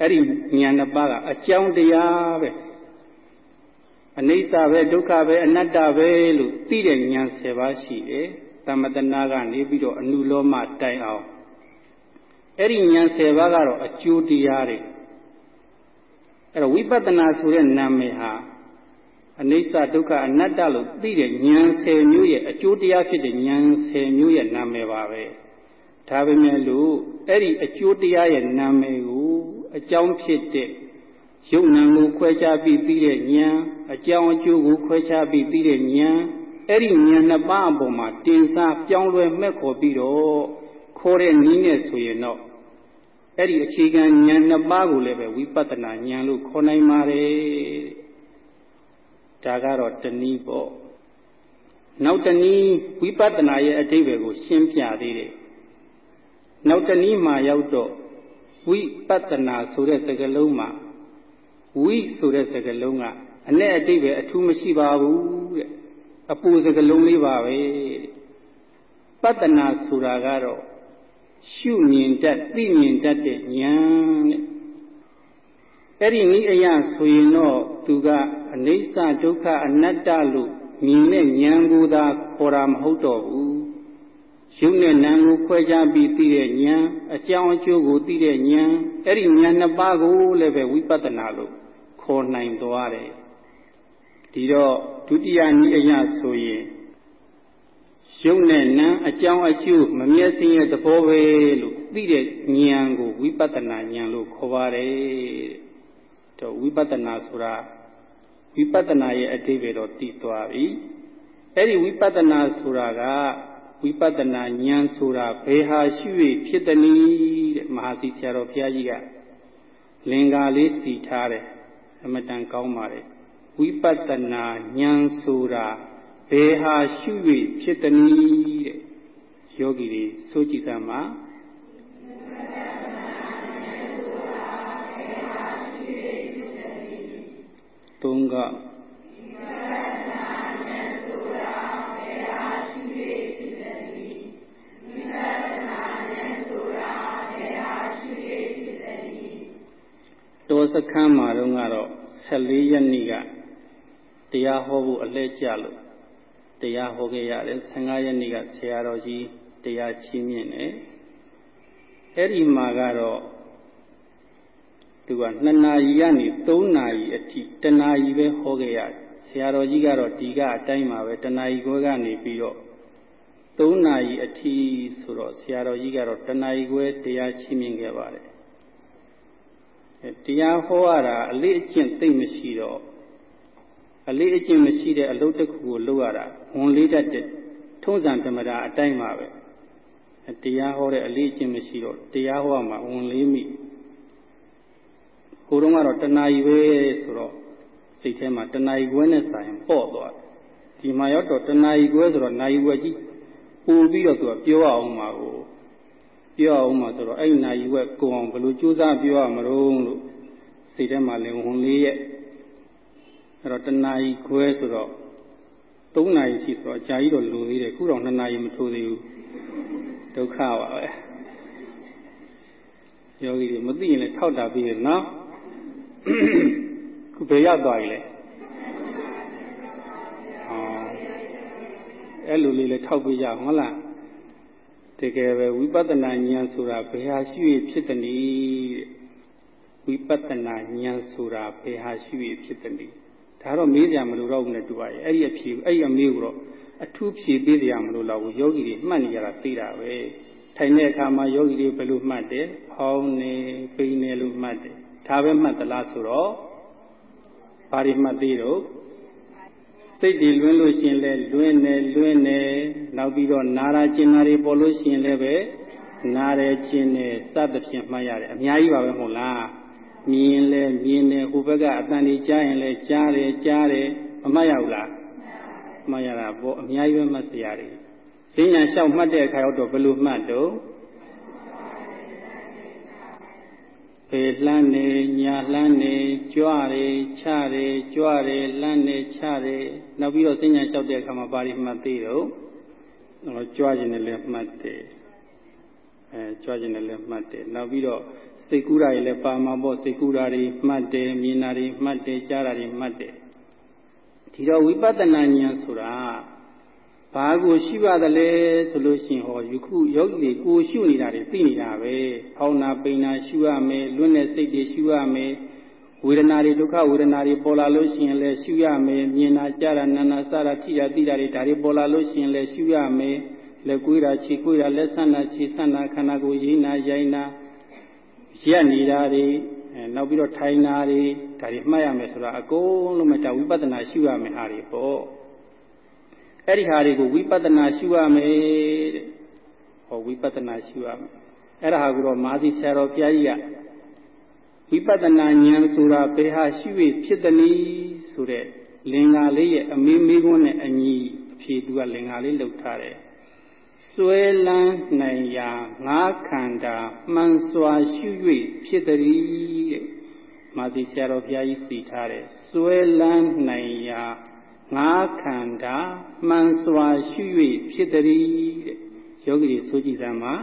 အဲ့ဒီဉာဏ်နှစ်ပါးကအကြောင်းတရားပဲ အနိစ္စပဲဒုက္ခပဲအနတ္တပဲလို့သိတဲ့ဉာဏ်10ပါးရှိတယ်သမတနာကနေပြီးတော့အနုလောမတိုင်အောင်အဲ့ဒီဉာဏ်10ပါးကတော့အကျိုးတရားတွေအဲ့တော့ဝိပဿနာဆိုတဲ့နာမည်ဟာအနိစ္စဒုက္ခအနတ္တလို့သိတဲ့ဉာဏ်10မျိုးရဲ့အကျိုးတရားဖြစ်တဲ့ဉာဏ်10မျိုးရဲ့နာမည်ပါပဲဒါပေမဲ့လို့အဲ့ဒီအကျိုးတရားရဲ့နာမည်ကိုအကြောင်းဖြစ်တဲ့ယုံနာကိုခွဲခြားပြီးပြီးတဲ့ဉာဏ် အကြောင်းအကျိုးကိုခွဲခြားပြီးပြီးတဲ့ဉာဏ်အဲ့ဒီဉာဏ်နှစ်ပါးအပေါ်မှာတင်စားပြောင်းလဲမဲ့ခေါ်ပြီးတော့ခေါ်တဲ့နည်းနဲ့ဆိုရင်တော့အဲ့ဒီအခြေခံဉာဏ်နှစ်ပါးကိုလည်းပဲဝိပဿနာဉာဏ်လို့ခေါ်နိုင်ပါတယ်ဒါကတော့တနည်းပေါ့နောက်တနည်းဝိပဿနာရဲ့အဓိပ္ပာယ်ကို ရှင်းပြသေးတယ်နောက်တနည်းမှာရောက်တော့ဝိပဿနာဆိုတဲ့စကားလုံးမှာဝိဆိုတဲ့စကားလုံးက အ내အတိတ်ပဲအထူးမရှိပါဘူးတဲ့အပူစကားလုံးလေးပါပဲပတ္တနာဆိုတာကတော့ရှုမြင်တတ်သိမြင်တတ်တဲ့ဉာဏ်တဲ့အဲ့ဒီနည်းအရာဆိုရင်တော့သူကအနိစ္စဒုက္ခအနတ္တလို့မြင်တဲ့ဉာဏ်ကိုသာခေါ်တာမဟုတ်တော့ဘူးရုပ်နဲ့နာမ်ကိုခွဲခြားပြီးသိတဲ့ဉာဏ်အကြောင်းအကျိုးကိုသိတဲ့ဉာဏ်အဲ့ဒီဉာဏ်နှစ်ပါးကိုလည်းပဲဝိပဿနာလို့ခေါ်နိုင်သွားတယ် ဒီတော့ဒုတိယနည်းအရာဆိုရင်ရုပ်နဲ့နာမ်အကြောင်းအကျိုးမမျက်စိရဲ့သဘောပဲလို့သိတဲ့ဉာဏ်ကိုဝိပဿနာဉာဏ်လို့ခေါ်ပါတယ်တော့ဝိပဿနာဆိုတာဝိပဿနာရဲ့အတိပ္ပယ်တော့သိသွားပြီအဲ့ဒီဝိပဿနာဆိုတာကဝိပဿနာဉာဏ်ဆိုတာဘယ်ဟာရှိ၍ဖြစ်သည်နည်းတဲ့မဟာစီဆရာတော်ဘုရားကြီးကလင်္ကာလေးစီထားတယ်အမတန်ကောင်းပါတယ် ဝိပဿနာဉာဏ်ဆိုတာဘယ်ဟာရှိ၍ဖြစ်သည်နည်းတဲ့ယောဂီတွေဆိုကြည့်စမ်းပါသုံးကတော်စခန်းမှာတော့ကတော့14ရက်နေ့က တရားဟောဖို့အလဲကျလို့တရားဟောခဲ့ရတယ်15ရက်နေ့ကဆရာတော်ကြီးတရားချီးမြှင့်တယ်အဲ့ဒီမှာကတော့သူက2နာရီကနေ3နာရီအထိတနာရီပဲဟောခဲ့ရတယ်ဆရာတော်ကြီးကတော့ဒီကအတိုင်းပါပဲတနာရီခွဲကနေပြီးတော့3နာရီအထိဆိုတော့ဆရာတော်ကြီးကတော့တနာရီခွဲတရားချီးမြှင့်ခဲ့ပါတယ်တရားဟောရတာအလေးအကျင့်သိမ့်မရှိတော့ အလေးအကျင့်မရှိတဲ့အလုပ်တစ်ခုကိုလုပ်ရတာဝန်လေးတတ်တဲ့ထုံးစံဓမ္မတာအတိုင်းပါပဲတရားဟောတဲ့အလေးအကျင့်မရှိတော့တရားဟောမှဝန်လေးမိဟိုတုန်းကတော့တဏှာကြီးပဲဆိုတော့စိတ်ထဲမှာတဏှာကြီးကွဲနဲ့ဆိုင်ပေါ့သွားဒီမှာရောက်တော့တဏှာကြီးကွဲဆိုတော့နာယီဝက်ကြီးပို့ပြီးတော့သူကပြောအောင်မှာကိုပြောအောင်မှာဆိုတော့အဲ့နာယီဝက်ကိုအောင်ဘယ်လိုကြိုးစားပြောရမလို့လို့စိတ်ထဲမှာလည်းဝန်လေးရဲ့ အဲ့တော့တဏှာကြီးကွဲဆိုတော့၃နာရီရှိဆိုတော့အကြာကြီးတော့လိုသေးတယ်ခုတော့2နာရီမထိုးသေးဘူးဒုက္ခပါပဲယောဂီတွေမသိရင်လည်းထောက်တာပြီးရနော်ခုဘယ်ရောက်သွားပြီလဲအဲ့လိုလေးလည်းထောက်ပြကြဟုတ်လားတကယ်ပဲဝိပဿနာဉာဏ်ဆိုတာဘယ်ဟာရှိရဖြစ်သနည်းဝိပဿနာဉာဏ်ဆိုတာဘယ်ဟာရှိရဖြစ်သနည်း ဒါတော့မေးကြမလို့တော့ဘူးနဲ့တူပါရဲ့အဲ့ဒီအဖြေအဲ့ဒီအမေးကိုတော့အထူးဖြေပေးကြမလို့တော့ဘူးယောဂီတွေမှတ်နေကြတာသိတာပဲထိုင်တဲ့အခါမှာယောဂီတွေဘယ်လိုမှတ်တယ်ဖောင်းနေပိန်နေလို့မှတ်တယ်ဒါပဲမှတ်သလားဆိုတော့ဘာတွေမှတ်သေးတော့စိတ်တွေလွင်းလို့ရှင်လဲလွင်းနေလွင်းနေနောက်ပြီးတော့နာရာကျင်နာတွေပေါ်လို့ရှင်လဲပဲနာတယ်ကျင်တယ်စသဖြင့်မှတ်ရတယ်အများကြီးပါပဲမဟုတ်လား မြင်လဲမြင်တယ်ဟိုဘက်ကအတန်ကြီးကြားရင်လဲကြားတယ်ကြားတယ်မမှတ်ရဘူးလားမှတ်ရတာပေါ့အများကြီးပဲမှတ်စရာတွေဈဉ္ညာလျှောက်မှတ်တဲ့အခါတော့ဘယ်လိုမှတ်တော့ပေလှမ်းနေညာလှမ်းနေကြွရဲချရဲကြွရဲလှမ်းနေချရဲနောက်ပြီးတော့ဈဉ္ညာလျှောက်တဲ့အခါမှာပါဠိမှတ်သေးတော့ကြွခြင်းနဲ့လည်းမှတ်တယ် အဲကြွခြင်းနဲ့လည်းမှတ်တယ်နောက်ပြီးတော့စိတ်ကူးတာတွေလည်းပါမှာပေါ့စိတ်ကူးတာတွေမှတ်တယ်မြင်တာတွေမှတ်တယ်ကြားတာတွေမှတ်တယ်ဒီတော့ဝိပဿနာဉာဏ်ဆိုတာဘာကိုရှိပါသလဲဆိုလို့ရှိရင်ဟောယခုယောဂီတွေကိုရှုနေတာတွေသိနေတာပဲဟောင်းနာပိန်နာရှုရမယ်လွတ်တဲ့စိတ်တွေရှုရမယ်ဝေဒနာတွေဒုက္ခဝေဒနာတွေပေါ်လာလို့ရှိရင်လည်းရှုရမယ်မြင်တာကြားတာနာနာစတာထိတာသိတာတွေဒါတွေပေါ်လာလို့ရှိရင်လည်းရှုရမယ် လက်ကွေးတာခြေကွေးတာလက်ဆန့်တာခြေဆန့်တာခန္ဓာကိုယ်ရိနာရိုင်းတာရက်နေတာတွေနောက်ပြီးတော့ထိုင်တာတွေဒါတွေမှတ်ရမယ်ဆိုတာအကုန်လုံးမတဝိပဿနာရှုရမယ်ဟာတွေပေါ့အဲ့ဒီဟာတွေကိုဝိပဿနာရှုရမယ်တဲ့ဟောဝိပဿနာရှုရမယ်အဲ့ဒါဟာကိုတော့မာသီဆရာတော်ဘုရားကြီးကဝိပဿနာဉာဏ်ဆိုတာဘယ်ဟာရှု၍ဖြစ်သည်နည်းဆိုတဲ့လင်္ကာလေးရဲ့အမေးမေးခွန်းနဲ့အညီအဖြေသူကလင်္ကာလေးလှုပ်ထားတယ် စွဲလန်းနိုင်ရာငါးခန္ဓာမှန်စွာရှု၍ဖြစ်သည်တဲ့မာသီဆရာတော်ဘုရားကြီးစီထားတယ်စွဲလန်းနိုင်ရာငါးခန္ဓာမှန်စွာရှု၍ဖြစ်သည်တဲ့ယောဂီတွေဆိုကြည့်စမ်းပါ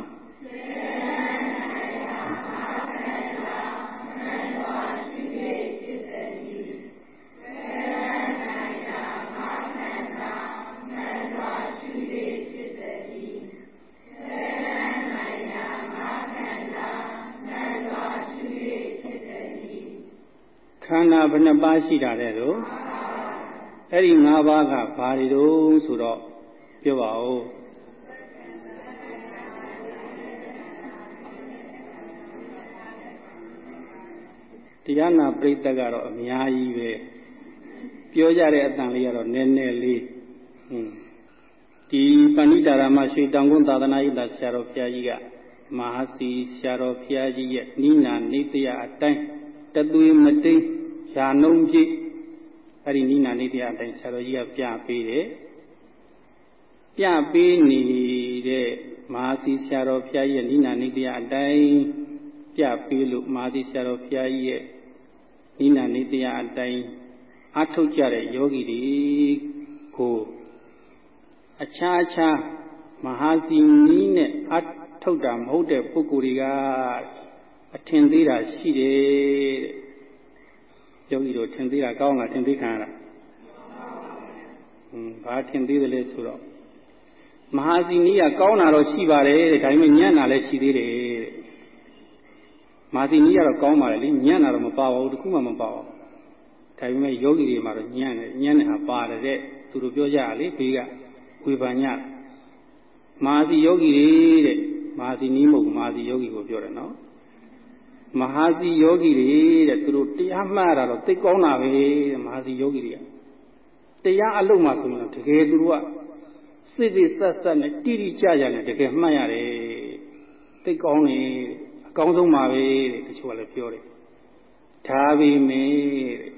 ခန္ဓာဘယ်နှပါးရှိတာလဲတော့အဲ့ဒီ၅ပါးကဘာတွေတုံးဆိုတော့ပြောပါဦးတရားနာပရိသတ်ကတော့အများကြီးပဲပြောကြတဲ့အတန်လေးကတော့နည်းနည်းလေးဟွန်းဒီပဏိတာရမရွှေတောင်ကုန်းသာသနာ့ရေးတာဆရာတော်ဘုရားကြီးကမဟာစီဆရာတော်ဘုရားကြီးရဲ့နိနာနေတယအတိုင်းတသွေမတိန် ရှားနှုံးပြည့်အဲ့ဒီနိနာနေတယအတိုင်းဆရာတော်ကြီးကပြပေးတယ်ပြပေးနေတဲ့မဟာစီဆရာတော်ဘုရားကြီးရဲ့နိနာနေတယအတိုင်းပြပေးလို့မဟာစီဆရာတော်ဘုရားကြီးရဲ့နိနာနေတယအတိုင်းအထုတ်ကြတဲ့ယောဂီတွေကိုအခြားအခြားမဟာစီနီးနဲ့အထုတ်တာမဟုတ်တဲ့ပုဂ္ဂိုလ်တွေကအထင်သေးတာရှိတယ်တဲ့ ယောဂီတို့ထင်သေးတာကောင်းလားထင်သေးခံရလားဟွန်းဘာထင်သေးတယ်လဲဆိုတော့မဟာစီနီးကကောင်းတာတော့ရှိပါတယ်တဲ့ဒါပေမဲ့ညံ့တာလည်းရှိသေးတယ်တဲ့မဟာစီနီးကတော့ကောင်းပါလေလေညံ့တာတော့မပါပါဘူးတခုမှမပါဘူးဒါပေမဲ့ယောဂီတွေမှာတော့ညံ့တယ်ညံ့တဲ့ဟာပါတယ်တဲ့သူတို့ပြောကြရလေဘေးကဝေဖန်ညမဟာစီယောဂီတွေတဲ့မဟာစီနီးမဟုတ်မဟာစီယောဂီကိုပြောတယ်နော် မဟာစီယောဂီတွေတဲ့သူတို့တရားမှတ်တာတော့သိကောင်းတာပဲတဲ့မဟာစီယောဂီတွေကတရားအလုံးမှဆိုရင်တကယ်သူတို့ကစိတ်စိတ်ဆက်ဆက်နဲ့တိတိကျကျနဲ့တကယ်မှတ်ရတယ်သိကောင်းတယ်အကောင်းဆုံးပါပဲတဲ့တချို့ကလည်းပြောတယ်ဒါပေမဲ့တဲ့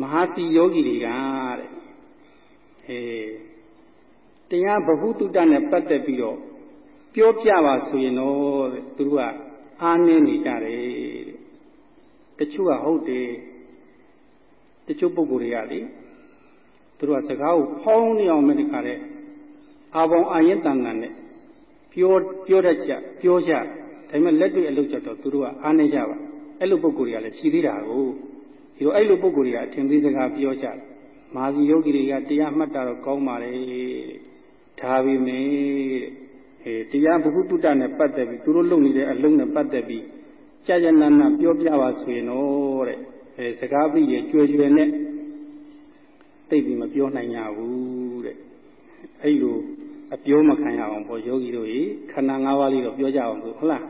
မဟာစီယောဂီတွေကတဲ့အဲတရားဘ ഹു တုတ္တနဲ့ပတ်သက်ပြီးတော့ပြောပြပါဆိုရင်တော့သူတို့က အားနည်းနေကြတယ်တချို့ကဟုတ်တယ်တချို့ပုဂ္ဂိုလ်တွေကလေသူတို့ကစကားကိုဖောင်းနေအောင်မတခါတဲ့အာဘောင်အာရင်တန်တန်နဲ့ပြောပြောတတ်ကြပြောကြဒါပေမဲ့လက်တွေ့အလုပ်ကြတော့သူတို့ကအားနေကြပါအဲ့လိုပုဂ္ဂိုလ်တွေကလည်းရှိသေးတာကိုဒီလိုအဲ့လိုပုဂ္ဂိုလ်တွေကအထင်သေးစကားပြောကြတယ်မာဇီယောဂီတွေကတရားမှတ်တာတော့ကောင်းပါလေဒါပေမဲ့ အဲတရားဘုဟုတုတ္တနဲ့ပတ်သက်ပြီးသူတို့လုပ်နေတဲ့အလုံးနဲ့ပတ်သက်ပြီးကြာကြာနာနာပြောပြပါဆိုရင်တော့တဲ့အဲစကားပြီးရကြွယ်ကြွယ်နဲ့သိပြီးမပြောနိုင်ကြဘူးတဲ့အဲ့လိုအပြောမခံရအောင်ပေါ့ယောဂီတို့ရေခန္ဓာ၅ပါးလေးတော့ပြောကြအောင်လို့ဟုတ်လား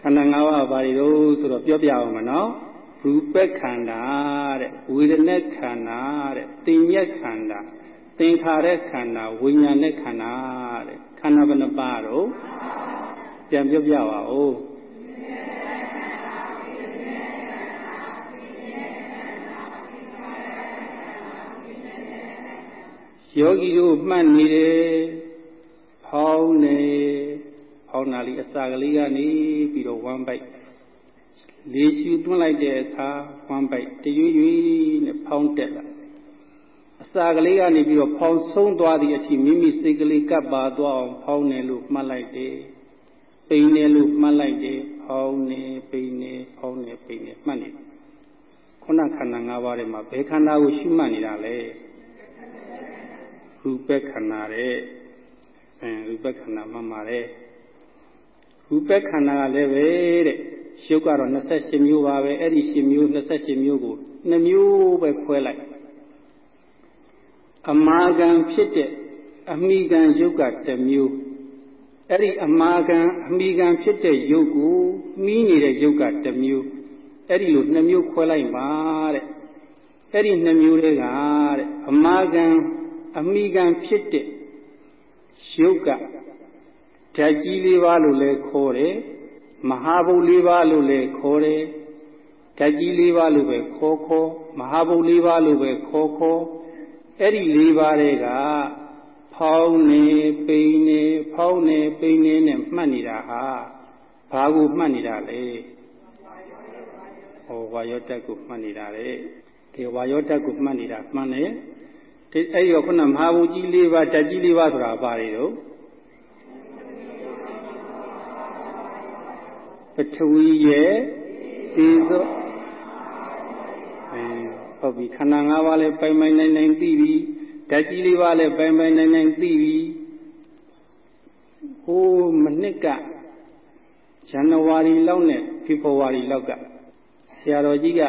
ခန္ဓာ၅ပါးဘာတွေတော့ဆိုတော့ပြောပြအောင်မနော်ရူပခန္ဓာတဲ့ဝေဒနာခန္ဓာတဲ့တင်ညက်ခန္ဓာသင်္ခါရခန္ဓာဝိညာဉ်ခန္ဓာတဲ့ ခန္ဓာဘယ်နှပါတော့ပြန်ပြောပြပါဦးယောဂီတို့မှတ်နေတယ်ဖောင်းနေဖောင်းနာလီအစာကလေးကနေပြီးတော့ဝမ်းပိုက်လေးရှူသွင်းလိုက်တဲ့အခါဝမ်းပိုက်တရွေ့ရွေ့နဲ့ဖောင်းတက်လာအ စာကလေးကနေပြီးတော့ဖောင်းဆုံးသွားသည့်အထိမိမိစိတ်ကလေးကပ်ပါသွားအောင်ဖောင်းနေလို့မှတ်လိုက်တယ်ပိန်နေလို့မှတ်လိုက်တယ်ဖောင်းနေပိန်နေဖောင်းနေပိန်နေမှတ်နေခုနခန္ဓာ၅ပါးထဲမှာဘယ်ခန္ဓာကိုရှုမှတ်နေတာလဲရူပခန္ဓာတဲ့အဲရူပခန္ဓာမှန်ပါတယ်ရူပခန္ဓာကလည်းပဲတဲ့ရုပ်ကတော့28မျိုးပါပဲအဲ့ဒီ10မျိုး28မျိုးကို2မျိုးပဲခွဲလိုက် အမာကံဖြစ်တဲ့အမိကံယုတ်က1မျိုးအဲ့ဒီအမာကံအမိကံဖြစ်တဲ့ယုတ်ကိုမိနေတဲ့ယုတ်က1မျိုးအဲ့ဒီလို2မျိုးခွဲလိုက်ပါတဲ့အဲ့ဒီ2မျိုးတွေကတဲ့အမာကံအမိကံဖြစ်တဲ့ရုပ်ကဓာတ်ကြီးလေးပါးလို့လည်းခေါ်တယ်မဟာဘုတ်လေးပါးလို့လည်းခေါ်တယ်ဓာတ်ကြီးလေးပါးလို့ပဲခေါ်ခေါ်မဟာဘုတ်လေးပါးလို့ပဲခေါ်ခေါ် အဲ့ဒီလေးပါးတွေကဖောင်းနေပိန်နေဖောင်းနေပိန်နေနဲ့မှတ်နေတာဟာဘာကိုမှတ်နေတာလဲဟောဝါယောတက်ကိုမှတ်နေတာလေဒီဝါယောတက်ကိုမှတ်နေတာမှန်တယ်ဒီအဲ့ဒီခုနမဟာဘူကြီး၄ပါးဓာတ်ကြီး၄ပါးဆိုတာဘာတွေတော့ပထဝီရဲ့ဒီသောအဲ ဟုတ်ပြီခန္ဓာ၅ပါးလည်းပိုင်ပိုင်နိုင်နိုင်သိပြီဓာတ်ကြီး၄ပါးလည်းပိုင်ပိုင်နိုင်နိုင်သိပြီဟိုးမနှစ်ကဇန်နဝါရီလောက်နဲ့ဖေဖော်ဝါရီလောက်ကဆရာတော်ကြီးက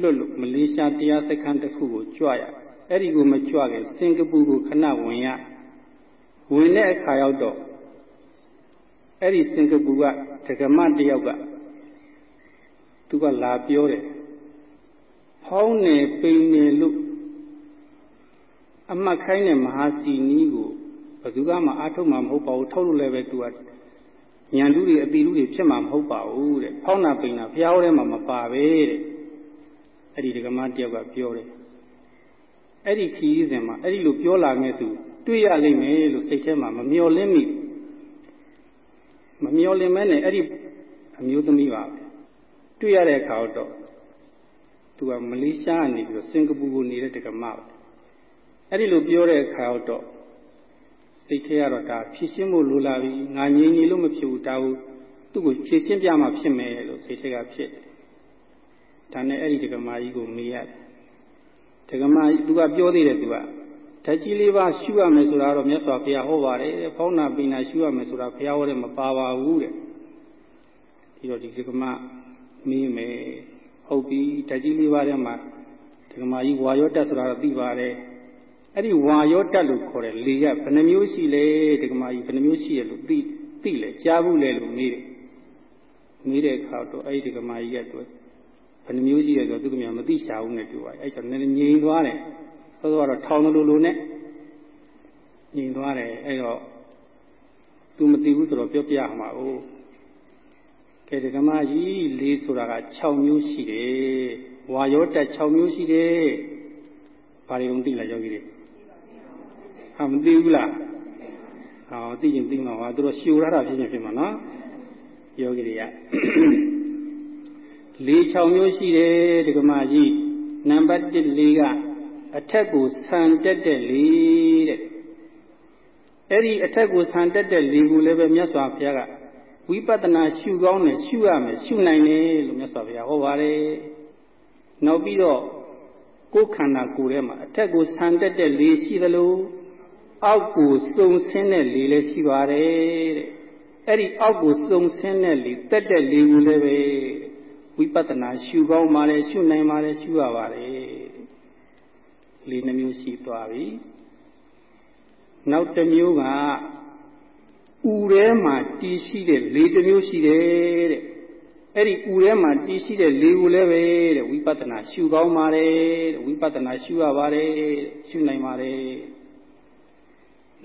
လွတ်လို့မလေးရှားတရားစခန်းတစ်ခုကိုကြွရအဲ့ဒီကိုမကြွခင်စင်ကာပူကိုခဏဝင်ရဝင်တဲ့အခါရောက်တော့အဲ့ဒီစင်ကာပူကဒကမတယောက်ကသူကလာပြောတယ် ဟောင်းနေပိန်နေလို့အမှတ်ခိုင်းတဲ့မဟာစီနီးကိုဘယ်သူကမှအားထုတ်မှာမဟုတ်ပါဘူးထုတ်လို့လည်းပဲသူကညံတူးတွေအပီလူတွေဖြစ်မှာမဟုတ်ပါဘူးတဲ့ဖောင်းနာပိန်နာဘုရားဟောထဲမှာမပါပဲတဲ့အဲ့ဒီဒကမတယောက်ကပြောတယ်အဲ့ဒီခီးစဉ်မှာအဲ့ဒီလိုပြောလာခဲ့သူတွေ့ရလိမ့်မယ်လို့စိတ်ထဲမှာမမျော်လင့်မိမမျော်လင့်မဲနဲ့အဲ့ဒီအမျိုးသမီးပါပဲတွေ့ရတဲ့အခါတော့ သူကမလေးရှားကနေပြီးတော့စင်ကာပူကိုနေတဲ့တက္ကမပဲအဲ့ဒီလိုပြောတဲ့အခါတော့စိတ်ထဲကတော့ဒါဖြည့်ရှင်းဖို့လိုလာပြီငါငြင်းနေလို့မဖြစ်ဘူးဒါကိုသူ့ကိုဖြည့်ရှင်းပြမှဖြစ်မယ်လို့စိတ်ထဲကဖြစ်ဒါနဲ့အဲ့ဒီတက္ကမကြီးကိုမေးရတယ်ဒကမသူကပြောသေးတယ်သူကဓာတ်ကြီးလေးပါရှုရမယ်ဆိုတာတော့မြတ်စွာဘုရားဟောပါတယ်တဲ့ဖောင်းနာပိနာရှုရမယ်ဆိုတာဘုရားဟောတယ်မပါပါဘူးတဲ့ဒီတော့ဒီဒကမမေးမယ် ဟုတ်ပြီဓာတ်ကြီးလေးပါထဲမှာဒကမကြီးဝါရောတက်ဆိုတာတော့သိပါတယ်အဲ့ဒီဝါရောတက်လို့ခေါ်တယ်လေကဘယ်နှမျိုးရှိလဲဒကမကြီးဘယ်နှမျိုးရှိရလို့သိသိလဲကြားဘူးလဲလို့မေးတယ်မေးတဲ့အခါတော့အဲ့ဒီဒကမကြီးကတွေ့ဘယ်နှမျိုးရှိရဲဆိုသူကများမသိရှာဘူးနဲ့တူပါတယ်အဲ့ကျတော့နည်းနည်းငြိမ်သွားတယ်ဆိုတော့ထောင်လိုလိုနဲ့ငြိမ်သွားတယ်အဲ့တော့သူမသိဘူးဆိုတော့ပြောပြမှာ哦 ကဲဒီကမကြီးလေးဆိုတာက6မျိုးရှိတယ်ဝါရောတက်6မျိုးရှိတယ်ဘာတွေလုံးသိလားယောဂီတွေဟာမသိဘူးလားဟောသိရင်သိမှာပါသူတို့ရှူရတာဖြစ်ရင်ဖြစ်မှာနော်ယောဂီတွေက၄6မျိုးရှိတယ်ဒကမာကြီးနံပါတ်1လေးကအထက်ကိုဆန်တက်တဲ့လေးတဲ့အဲ့ဒီအထက်ကိုဆန်တက်တဲ့လေးကိုလည်းပဲမြတ်စွာဘုရားက ဝိပဿနာရှုကောင်းတယ်ရှုရမယ်ရှုနိုင်တယ်လို့မြတ်စွာဘုရားဟောပါတယ်နောက်ပြီးတော့ကိုယ်ခန္ဓာကိုယ်ထဲမှာအထက်ကိုဆန်တက်တဲ့လေးရှိသလိုအောက်ကိုစုံဆင်းတဲ့လေးလည်းရှိပါတယ်တဲ့အဲ့ဒီအောက်ကိုစုံဆင်းတဲ့လေးတက်တဲ့လေးကိုလည်းပဲဝိပဿနာရှုကောင်းပါလေရှုနိုင်ပါလေရှုရပါလေလေနှမျိုးရှိသွားပြီနောက်တစ်မျိုးက ဥထဲမှာတည်ရှိတဲ့လေတစ်မျိုးရှိတယ်တဲ့အဲ့ဒီဥထဲမှာတည်ရှိတဲ့လေကိုလည်းပဲတဲ့ဝိပဿနာရှုကောင်းပါတယ်တဲ့ဝိပဿနာရှုရပါတယ်ရှုနိုင်ပါတယ်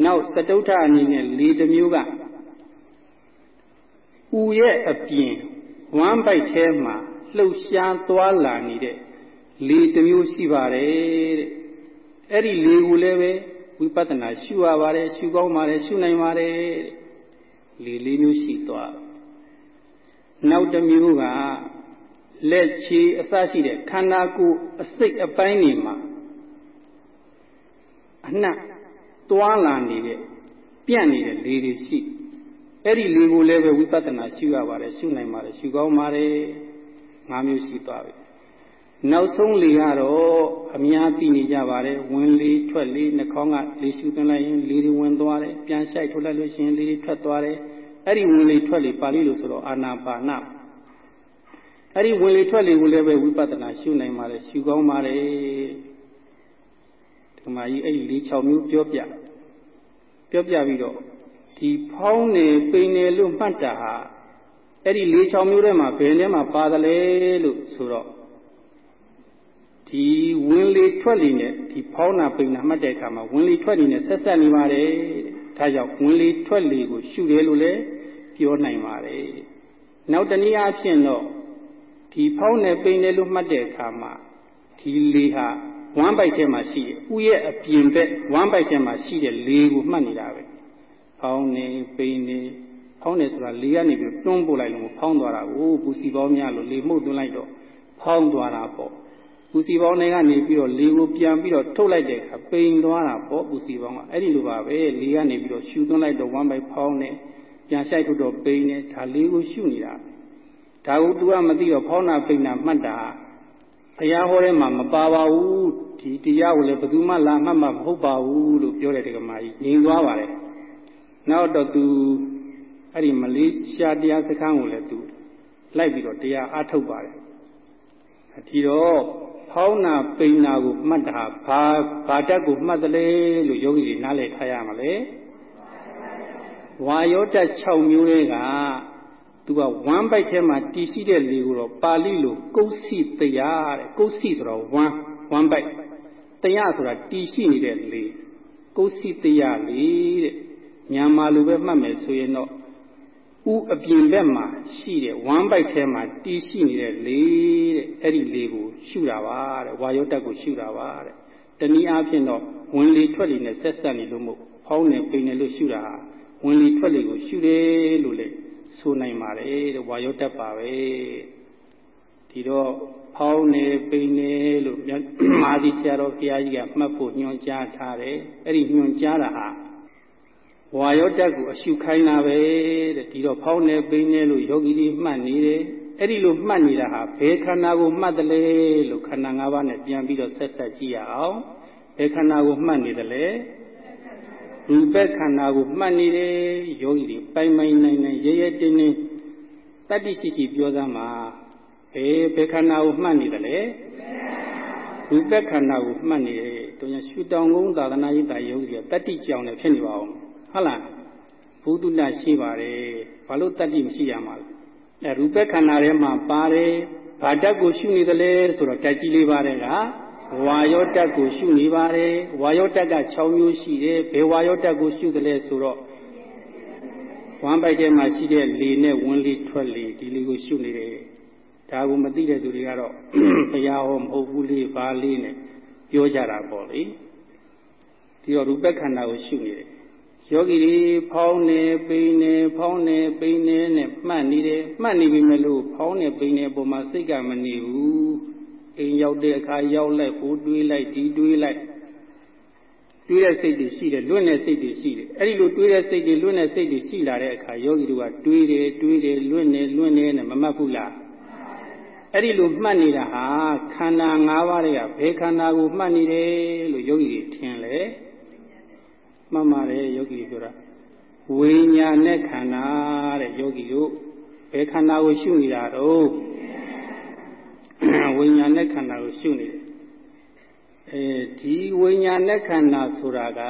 နောက်စတုထအနေနဲ့လေတစ်မျိုးကဥရဲ့အပြင်ဝမ်းပိုက်ထဲမှာလှုပ်ရှားသွားလာနေတဲ့လေတစ်မျိုးရှိပါတယ်တဲ့အဲ့ဒီလေကိုလည်းပဲဝိပဿနာရှုရပါတယ်ရှုကောင်းပါတယ်ရှုနိုင်ပါတယ် လေလေးမျိုးရှိသွားနောက်တစ်မျိုးကလက်ချေအစရှိတဲ့ခန္ဓာကိုယ်အစိတ်အပိုင်းတွေမှာအနှံ့သွားလာနေတဲ့ပြန့်နေတဲ့လေတွေရှိအဲ့ဒီလေကိုလည်းပဲဝိပဿနာရှုရပါတယ်ရှုနိုင်ပါတယ်ရှုကောင်းပါတယ်၅မျိုးရှိသွားပြီ နောက်ဆုံးလေကတော့အများသိနေကြပါတယ်ဝင်လေထွက်လေနှာခေါင်းကလေရှုသွင်းလိုက်ရင်လေတွေဝင်သွားတယ်ပြန်ဆိုင်ထုတ်လိုက်လို့ရှိရင်လေတွေထွက်သွားတယ်အဲ့ဒီဝင်လေထွက်လေပါဠိလိုဆိုတော့အာနာပါနအဲ့ဒီဝင်လေထွက်လေကိုလည်းပဲဝိပဿနာရှုနိုင်ပါတယ်ရှုကောင်းပါတယ်ဒီမှာကြီးအဲ့ဒီ၄6မျိုးပြောပြပြောပြပြီးတော့ဒီဖောင်းနေပိန်နေလို့မှတ်တာဟာအဲ့ဒီ၄6မျိုးထဲမှာဘယ်ထဲမှာပါသလဲလို့ဆိုတော့ ဒီဝင်လေထွက်လေနဲ့ဒီဖောင်းနာပိန်နာမှတ်တဲ့အခါမှာဝင်လေထွက်လေနဲ့ဆက်ဆက်နေပါတယ်ဒါကြောင့်ဝင်လေထွက်လေကိုရှုတယ်လို့လည်းပြောနိုင်ပါတယ်နောက်တနည်းအားဖြင့်တော့ဒီဖောင်းနဲ့ပိန်တယ်လို့မှတ်တဲ့အခါမှာဒီလေဟာဝမ်းပိုက်ထဲမှာရှိတယ်ဥရဲ့အပြင်ဘက်ဝမ်းပိုက်ထဲမှာရှိတဲ့လေကိုမှတ်နေတာပဲဖောင်းနေပိန်နေဖောင်းနေဆိုတာလေကနေပြီးတွန်းပို့လိုက်လို့ဖောင်းသွားတာကိုပူစီပေါင်းများလို့လေမှုတ်သွင်းလိုက်တော့ဖောင်းသွားတာပေါ့ ပူစီပေါင်းတွေကနေပြီးတော့လေကိုပြန်ပြီးတော့ထုတ်လိုက်တဲ့အခါပိန်သွားတာပေါ့ပူစီပေါင်းကအဲ့ဒီလိုပါပဲလေကနေပြီးတော့ရှူသွင်းလိုက်တော့ဝမ်းပိုက်ဖောင်းနေပြန်ဆိုင်ထုတ်တော့ပိန်နေဒါလေကိုရှုနေတာဒါကို तू ကမသိတော့ဖောင်းတာပိန်တာမှတ်တာဘုရားဟောထဲမှာမပါပါဘူးဒီတရားကိုလည်းဘယ်သူမှလာမှတ်မှာမဟုတ်ပါဘူးလို့ပြောတဲ့တက္ကမကြီးငြိမ်သွားပါတယ်နောက်တော့ तू အဲ့ဒီမလေးရှားတရားစခန်းကိုလည်း तू လိုက်ပြီးတော့တရားအားထုတ်ပါတယ်ဒီတော့ ဖောင်းနာပိန်နာကိုမှတ်တာဘာဘာတတ်ကိုမှတ်တယ်လေလို့ယောဂီတွေနားလည်ထားရမှာလေဝါယောတတ်6မျိုးတွေကသူကဝမ်းပိုက်ထဲမှာတည်ရှိတဲ့လေကိုတော့ပါဠိလိုကုတ်စီတရားတဲ့ကုတ်စီဆိုတော့ဝမ်းဝမ်းပိုက်တရားဆိုတာတည်ရှိနေတဲ့လေကုတ်စီတရားလေတဲ့ညာမာလိုပဲမှတ်မယ်ဆိုရင်တော့ ဥအပြင်ဘက်မှာရှိတဲ့ဝမ်းပိုက်ထဲမှာတည်ရှိနေတဲ့လေတဲ့အဲ့ဒီလေကိုရှုတာပါတဲ့ဝါယောတက်ကိုရှုတာပါတဲ့တနည်းအားဖြင့်တော့ဝင်လေထွက်လေနဲ့ဆက်ဆက်နေလို့မို့ဖောင်းနေပိန်နေလို့ရှုတာဝင်လေထွက်လေကိုရှုတယ်လို့လေဆိုနိုင်ပါတယ်တဲ့ဝါယောတက်ပါပဲဒီတော့ဖောင်းနေပိန်နေလို့မာသီဆရာတော်ဘုရားကြီးကမှတ်ဖို့ညွှန်ကြားထားတယ်အဲ့ဒီညွှန်ကြားတာဟာ ဝါယောတက်ကိုအရှုခိုင်းတာပဲတဲ့ဒီတော့ဖောင်းနေပိနေလို့ယောဂီတွေမှတ်နေတယ်အဲ့ဒီလိုမှတ်နေတာဟာဘယ်ခန္ဓာကိုမှတ်တယ်လဲလို့ခန္ဓာ၅ပါးနဲ့ပြန်ပြီးတော့ဆက်ဆက်ကြည့်ရအောင်ဘယ်ခန္ဓာကိုမှတ်နေတယ်လဲရူပခန္ဓာကိုမှတ်နေတယ်ယောဂီတွေပိုင်ပိုင်နိုင်နိုင်ရဲရဲတင်းတင်းတတ္တိရှိရှိပြောသားမှာဘယ်ဘယ်ခန္ဓာကိုမှတ်နေတယ်လဲရူပခန္ဓာကိုမှတ်နေတယ်တို့ညာရှုတောင်ကုန်းသာသနာ့ရေးတာယောဂီတွေတတ္တိကြောင်နဲ့ဖြစ်နေပါအောင် ဟုတ်လားဘုဒ္ဓလရှိပါတယ်ဘာလို့တတ္တိမရှိရမှာလဲအဲရူပခန္ဓာထဲမှာပါတယ်ဘာဓာတ်ကိုရှုနေသလဲဆိုတော့ဓာတ်ကြီးလေးပါတယ်ကဝါယောဓာတ်ကိုရှုနေပါတယ်ဝါယောဓာတ်က6မျိုးရှိတယ်ဘယ်ဝါယောဓာတ်ကိုရှုသလဲဆိုတော့ဝမ်းပိုက်ထဲမှာရှိတဲ့လေနဲ့ဝင်လေထွက်လေဒီလေးကိုရှုနေတယ်ဒါကိုမသိတဲ့သူတွေကတော့ဘုရားဟောမဟုတ်ဘူးလေဘာလေးနဲ့ပြောကြတာပေါ့လေဒီတော့ရူပခန္ဓာကိုရှုနေတယ် ယောဂီတွေဖောင်းနေပိန်နေဖောင်းနေပိန်နေနဲ့မှတ်နေတယ်မှတ်နေပြီမလို့ဖောင်းနေပိန်နေပုံမှာစိတ်ကမနေဘူးအိမ်ရောက်တဲ့အခါရောက်လိုက်ဟိုတွေးလိုက်ဒီတွေးလိုက်တွေးတဲ့စိတ်တွေရှိတယ်လွတ်တဲ့စိတ်တွေရှိတယ်အဲ့ဒီလိုတွေးတဲ့စိတ်တွေလွတ်တဲ့စိတ်တွေရှိလာတဲ့အခါယောဂီတို့ကတွေးတယ်တွေးတယ်လွတ်နေလွတ်နေနဲ့မမှတ်ဘူးလားအဲ့ဒီလိုမှတ်နေတာဟာခန္ဓာ၅ပါးတွေကဘယ်ခန္ဓာကိုမှတ်နေတယ်လို့ယောဂီတွေထင်လဲ မှတ်ပါတယ်ယောဂီပြောတာဝိညာဉ်နဲ့ခန္ဓာတဲ့ယောဂီတို့ဘယ်ခန္ဓာကိုရှုနေတာတော့ဝိညာဉ်နဲ့ခန္ဓာကိုရှုနေတယ်အဲဒီဝိညာဉ်နဲ့ခန္ဓာဆိုတာက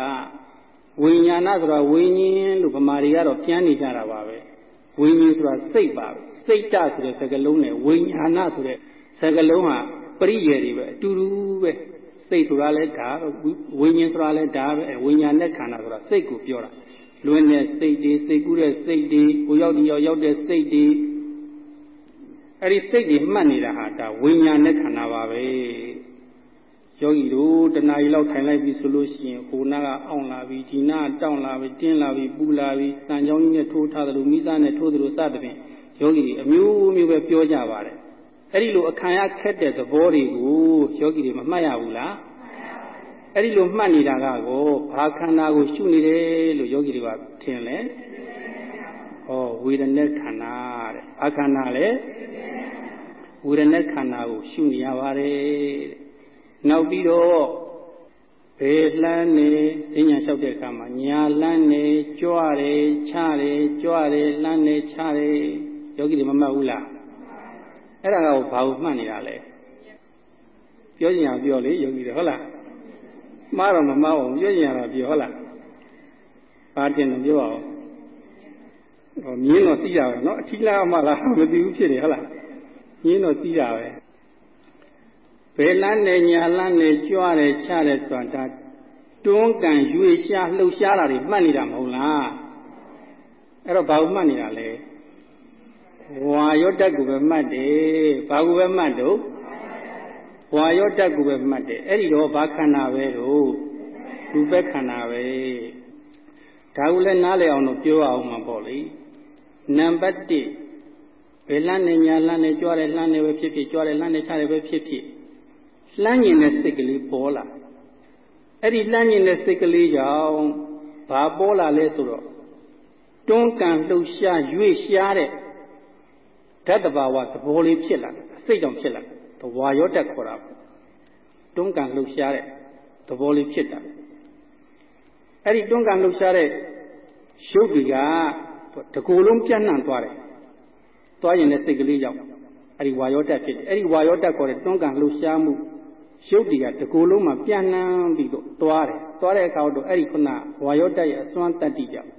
ဝိညာဏဆိုတာဝိညာဉ်လို့ဗမာတွေကတော့ပြန်နေကြတာပါပဲဝိညာဉ်ဆိုတာစိတ်ပါပဲစိတ်တဆိုတဲ့စကားလုံးနဲ့ဝိညာဏဆိုတဲ့စကားလုံးဟာပရိယေတွေပဲအတူတူပဲ စိတ်ဆိုတာလည်းဒါဝိညာဉ်ဆိုတာလည်းဒါပဲဝိညာဉ်နဲ့ခန္ဓာဆိုတာစိတ်ကိုပြောတာလွင်တဲ့စိတ်တွေစိတ်ကူးတဲ့စိတ်တွေကိုရောက်ဒီရောက်ရောက်တဲ့စိတ်တွေအဲ့ဒီစိတ်တွေမှတ်နေတာဟာဒါဝိညာဉ်နဲ့ခန္ဓာပါပဲယောဂီတို့တဏှာကြီးလောက်ထိုင်လိုက်ပြီဆိုလို့ရှိရင်ဟိုနာကအောင့်လာပြီဒီနာတောင့်လာပြီတင်းလာပြီပူလာပြီတန်ကြောင်းကြီးနဲ့ထိုးထားသလိုမိစားနဲ့ထိုးသလိုစသဖြင့်ယောဂီတွေအမျိုးမျိုးပဲပြောကြပါတယ် အဲ့ဒီလိုအခါရခက်တဲ့သဘောတွေကိုယောဂီတွေမမှတ်ရဘူးလားအဲ့ဒီလိုမှတ်နေတာကကိုဘာခန္ဓာကိုရှုနေတယ်လို့ယောဂီတွေကထင်လဲဩဝေဒနာခန္ဓာတဲ့ဘာခန္ဓာလဲဝေဒနာခန္ဓာကိုရှုနေရပါတယ်တဲ့နောက်ပြီးတော့ဘေလှမ်းနေစဉ္ညာလျှောက်တဲ့အခါမှာညာလှမ်းနေကြွတယ်ချတယ်ကြွတယ်လှမ်းနေချတယ်ယောဂီတွေမမှတ်ဘူးလား အဲ့ဒါကဘာကိုမှတ်နေတာလဲပြောကြင်ရပြောလေယုံကြည်တယ်ဟုတ်လားမှားတော့မမှားဘူးပြောကြင်ရတော့ပြောဟုတ်လားဘာတင်လို့ပြောအောင်ဟောမြင်းတော့သိရပါတော့အချီလာမှလားမသိဘူးဖြစ်နေဟုတ်လားမြင်းတော့သိရပဲဘယ်လမ်းနဲ့ညာလမ်းနဲ့ကြွားတယ်ချတယ်ဆိုတာတွန်းကန်ရွေရှားလှုပ်ရှားတာတွေမှတ်နေတာမဟုတ်လားအဲ့တော့ဘာလို့မှတ်နေတာလဲ ဝါရောတက်ကိုပဲမှတ်တယ်ဘာကိုပဲမှတ်တော့ဝါရောတက်ကိုပဲမှတ်တယ်အဲ့ဒီတော့ဘာခန္ဓာပဲတော့ရူပခန္ဓာပဲဒါကိုလည်းနားလည်အောင်တော့ပြောအောင်မှာပေါ့လေနံပါတ်1ဘယ်လန်းနဲ့ညာလန်းနဲ့ကြွားတယ်လှမ်းတယ်ပဲဖြစ်ဖြစ်ကြွားတယ်လှမ်းတယ်ချတယ်ပဲဖြစ်ဖြစ်လှမ်းကျင်တဲ့စိတ်ကလေးပေါ်လာအဲ့ဒီလှမ်းကျင်တဲ့စိတ်ကလေးကြောင့်ဘာပေါ်လာလဲဆိုတော့တွန်းကန်လှုပ်ရှားရွေ့ရှားတဲ့ ဓာတ်တဘာဝသဘောလေးဖြစ်လာတယ်စိတ်ကြောင့်ဖြစ်လာတယ်ဝါရောတက်ခေါ်တာတွန်းကန်လှုပ်ရှားတဲ့သဘောလေးဖြစ်တာအဲ့ဒီတွန်းကန်လှုပ်ရှားတဲ့ရုပ်တွေကတကူလုံးပြန့်နှံ့သွားတယ်သွားရင်လည်းစိတ်ကလေးကြောင့်အဲ့ဒီဝါရောတက်ဖြစ်တယ်အဲ့ဒီဝါရောတက်ခေါ်တဲ့တွန်းကန်လှုပ်ရှားမှုရုပ်တွေကတကူလုံးမှာပြန့်နှံ့ပြီးတော့သွားတယ်သွားတဲ့အခါတော့အဲ့ဒီခုနဝါယောတက်ရဲ့အစွမ်းတတ္တိကြောင့်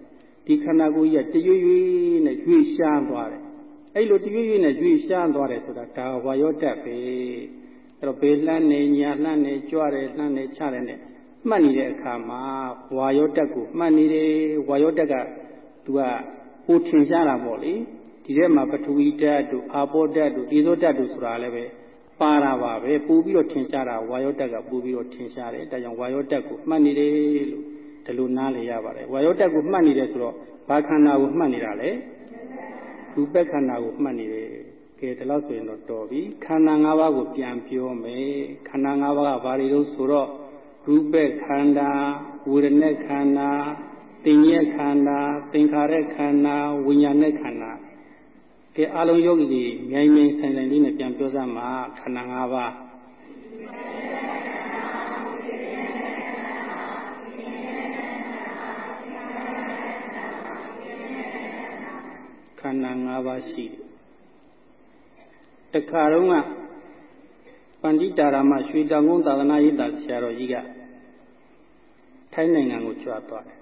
ဒီခန္ဓာကိုယ်ကြီးကတရွေ့ရွေ့နဲ့ရွေ့ရှားသွားတယ် အဲ့လိုတရွေ့ရွေ့နဲ့ရွေ့ရှားသွားတယ်ဆိုတာဒါဝါယောတက်ပဲအဲ့တော့ဘေးလှမ်းနေညာလှမ်းနေကြွတယ်လှမ်းနေချတယ်နဲ့မှတ်နေတဲ့အခါမှာဝါယောတက်ကိုမှတ်နေတယ်ဝါယောတက်ကသူကဟိုထင်ရှားတာပေါ့လေဒီထဲမှာပထဝီဓာတ်တို့အာဘောဓာတ်တို့ဒီဇောဓာတ်တို့ဆိုတာလည်းပဲပါတာပါပဲပို့ပြီးတော့ထင်ရှားတာဝါယောတက်ကပို့ပြီးတော့ထင်ရှားတယ်ဒါကြောင့်ဝါယောတက်ကိုမှတ်နေတယ်လို့ဒီလိုနားလည်ရပါတယ်ဝါယောတက်ကိုမှတ်နေတယ်ဆိုတော့ဘာခန္ဓာကိုမှတ်နေတာလဲ ရူပခန္ဓာကိုမှတ်နေတယ်ကဲဒီလောက်ဆိုရင်တော့တော်ပြီခန္ဓာ၅ပါးကိုပြန်ပြောမယ်ခန္ဓာ၅ပါးကဘာတွေလို့ဆိုတော့ရူပခန္ဓာဝေဒနာခန္ဓာတင်ညက်ခန္ဓာသင်္ခါရခန္ဓာဝိညာဉ်နဲ့ခန္ဓာကဲအလုံးယောဂီတွေမြိုင်မြိုင်ဆိုင်ဆိုင်လေးနဲ့ပြန်ပြောစမ်းပါခန္ဓာ၅ပါး ခန္ဓာ၅ပါးရှိတယ်တခါတော့ကပန္တိတာရမရွှေတောင်ကုန်းသာသနာ့ရေးတာဆရာတော်ကြီးကထိုင်းနိုင်ငံကိုကြွသွားတယ်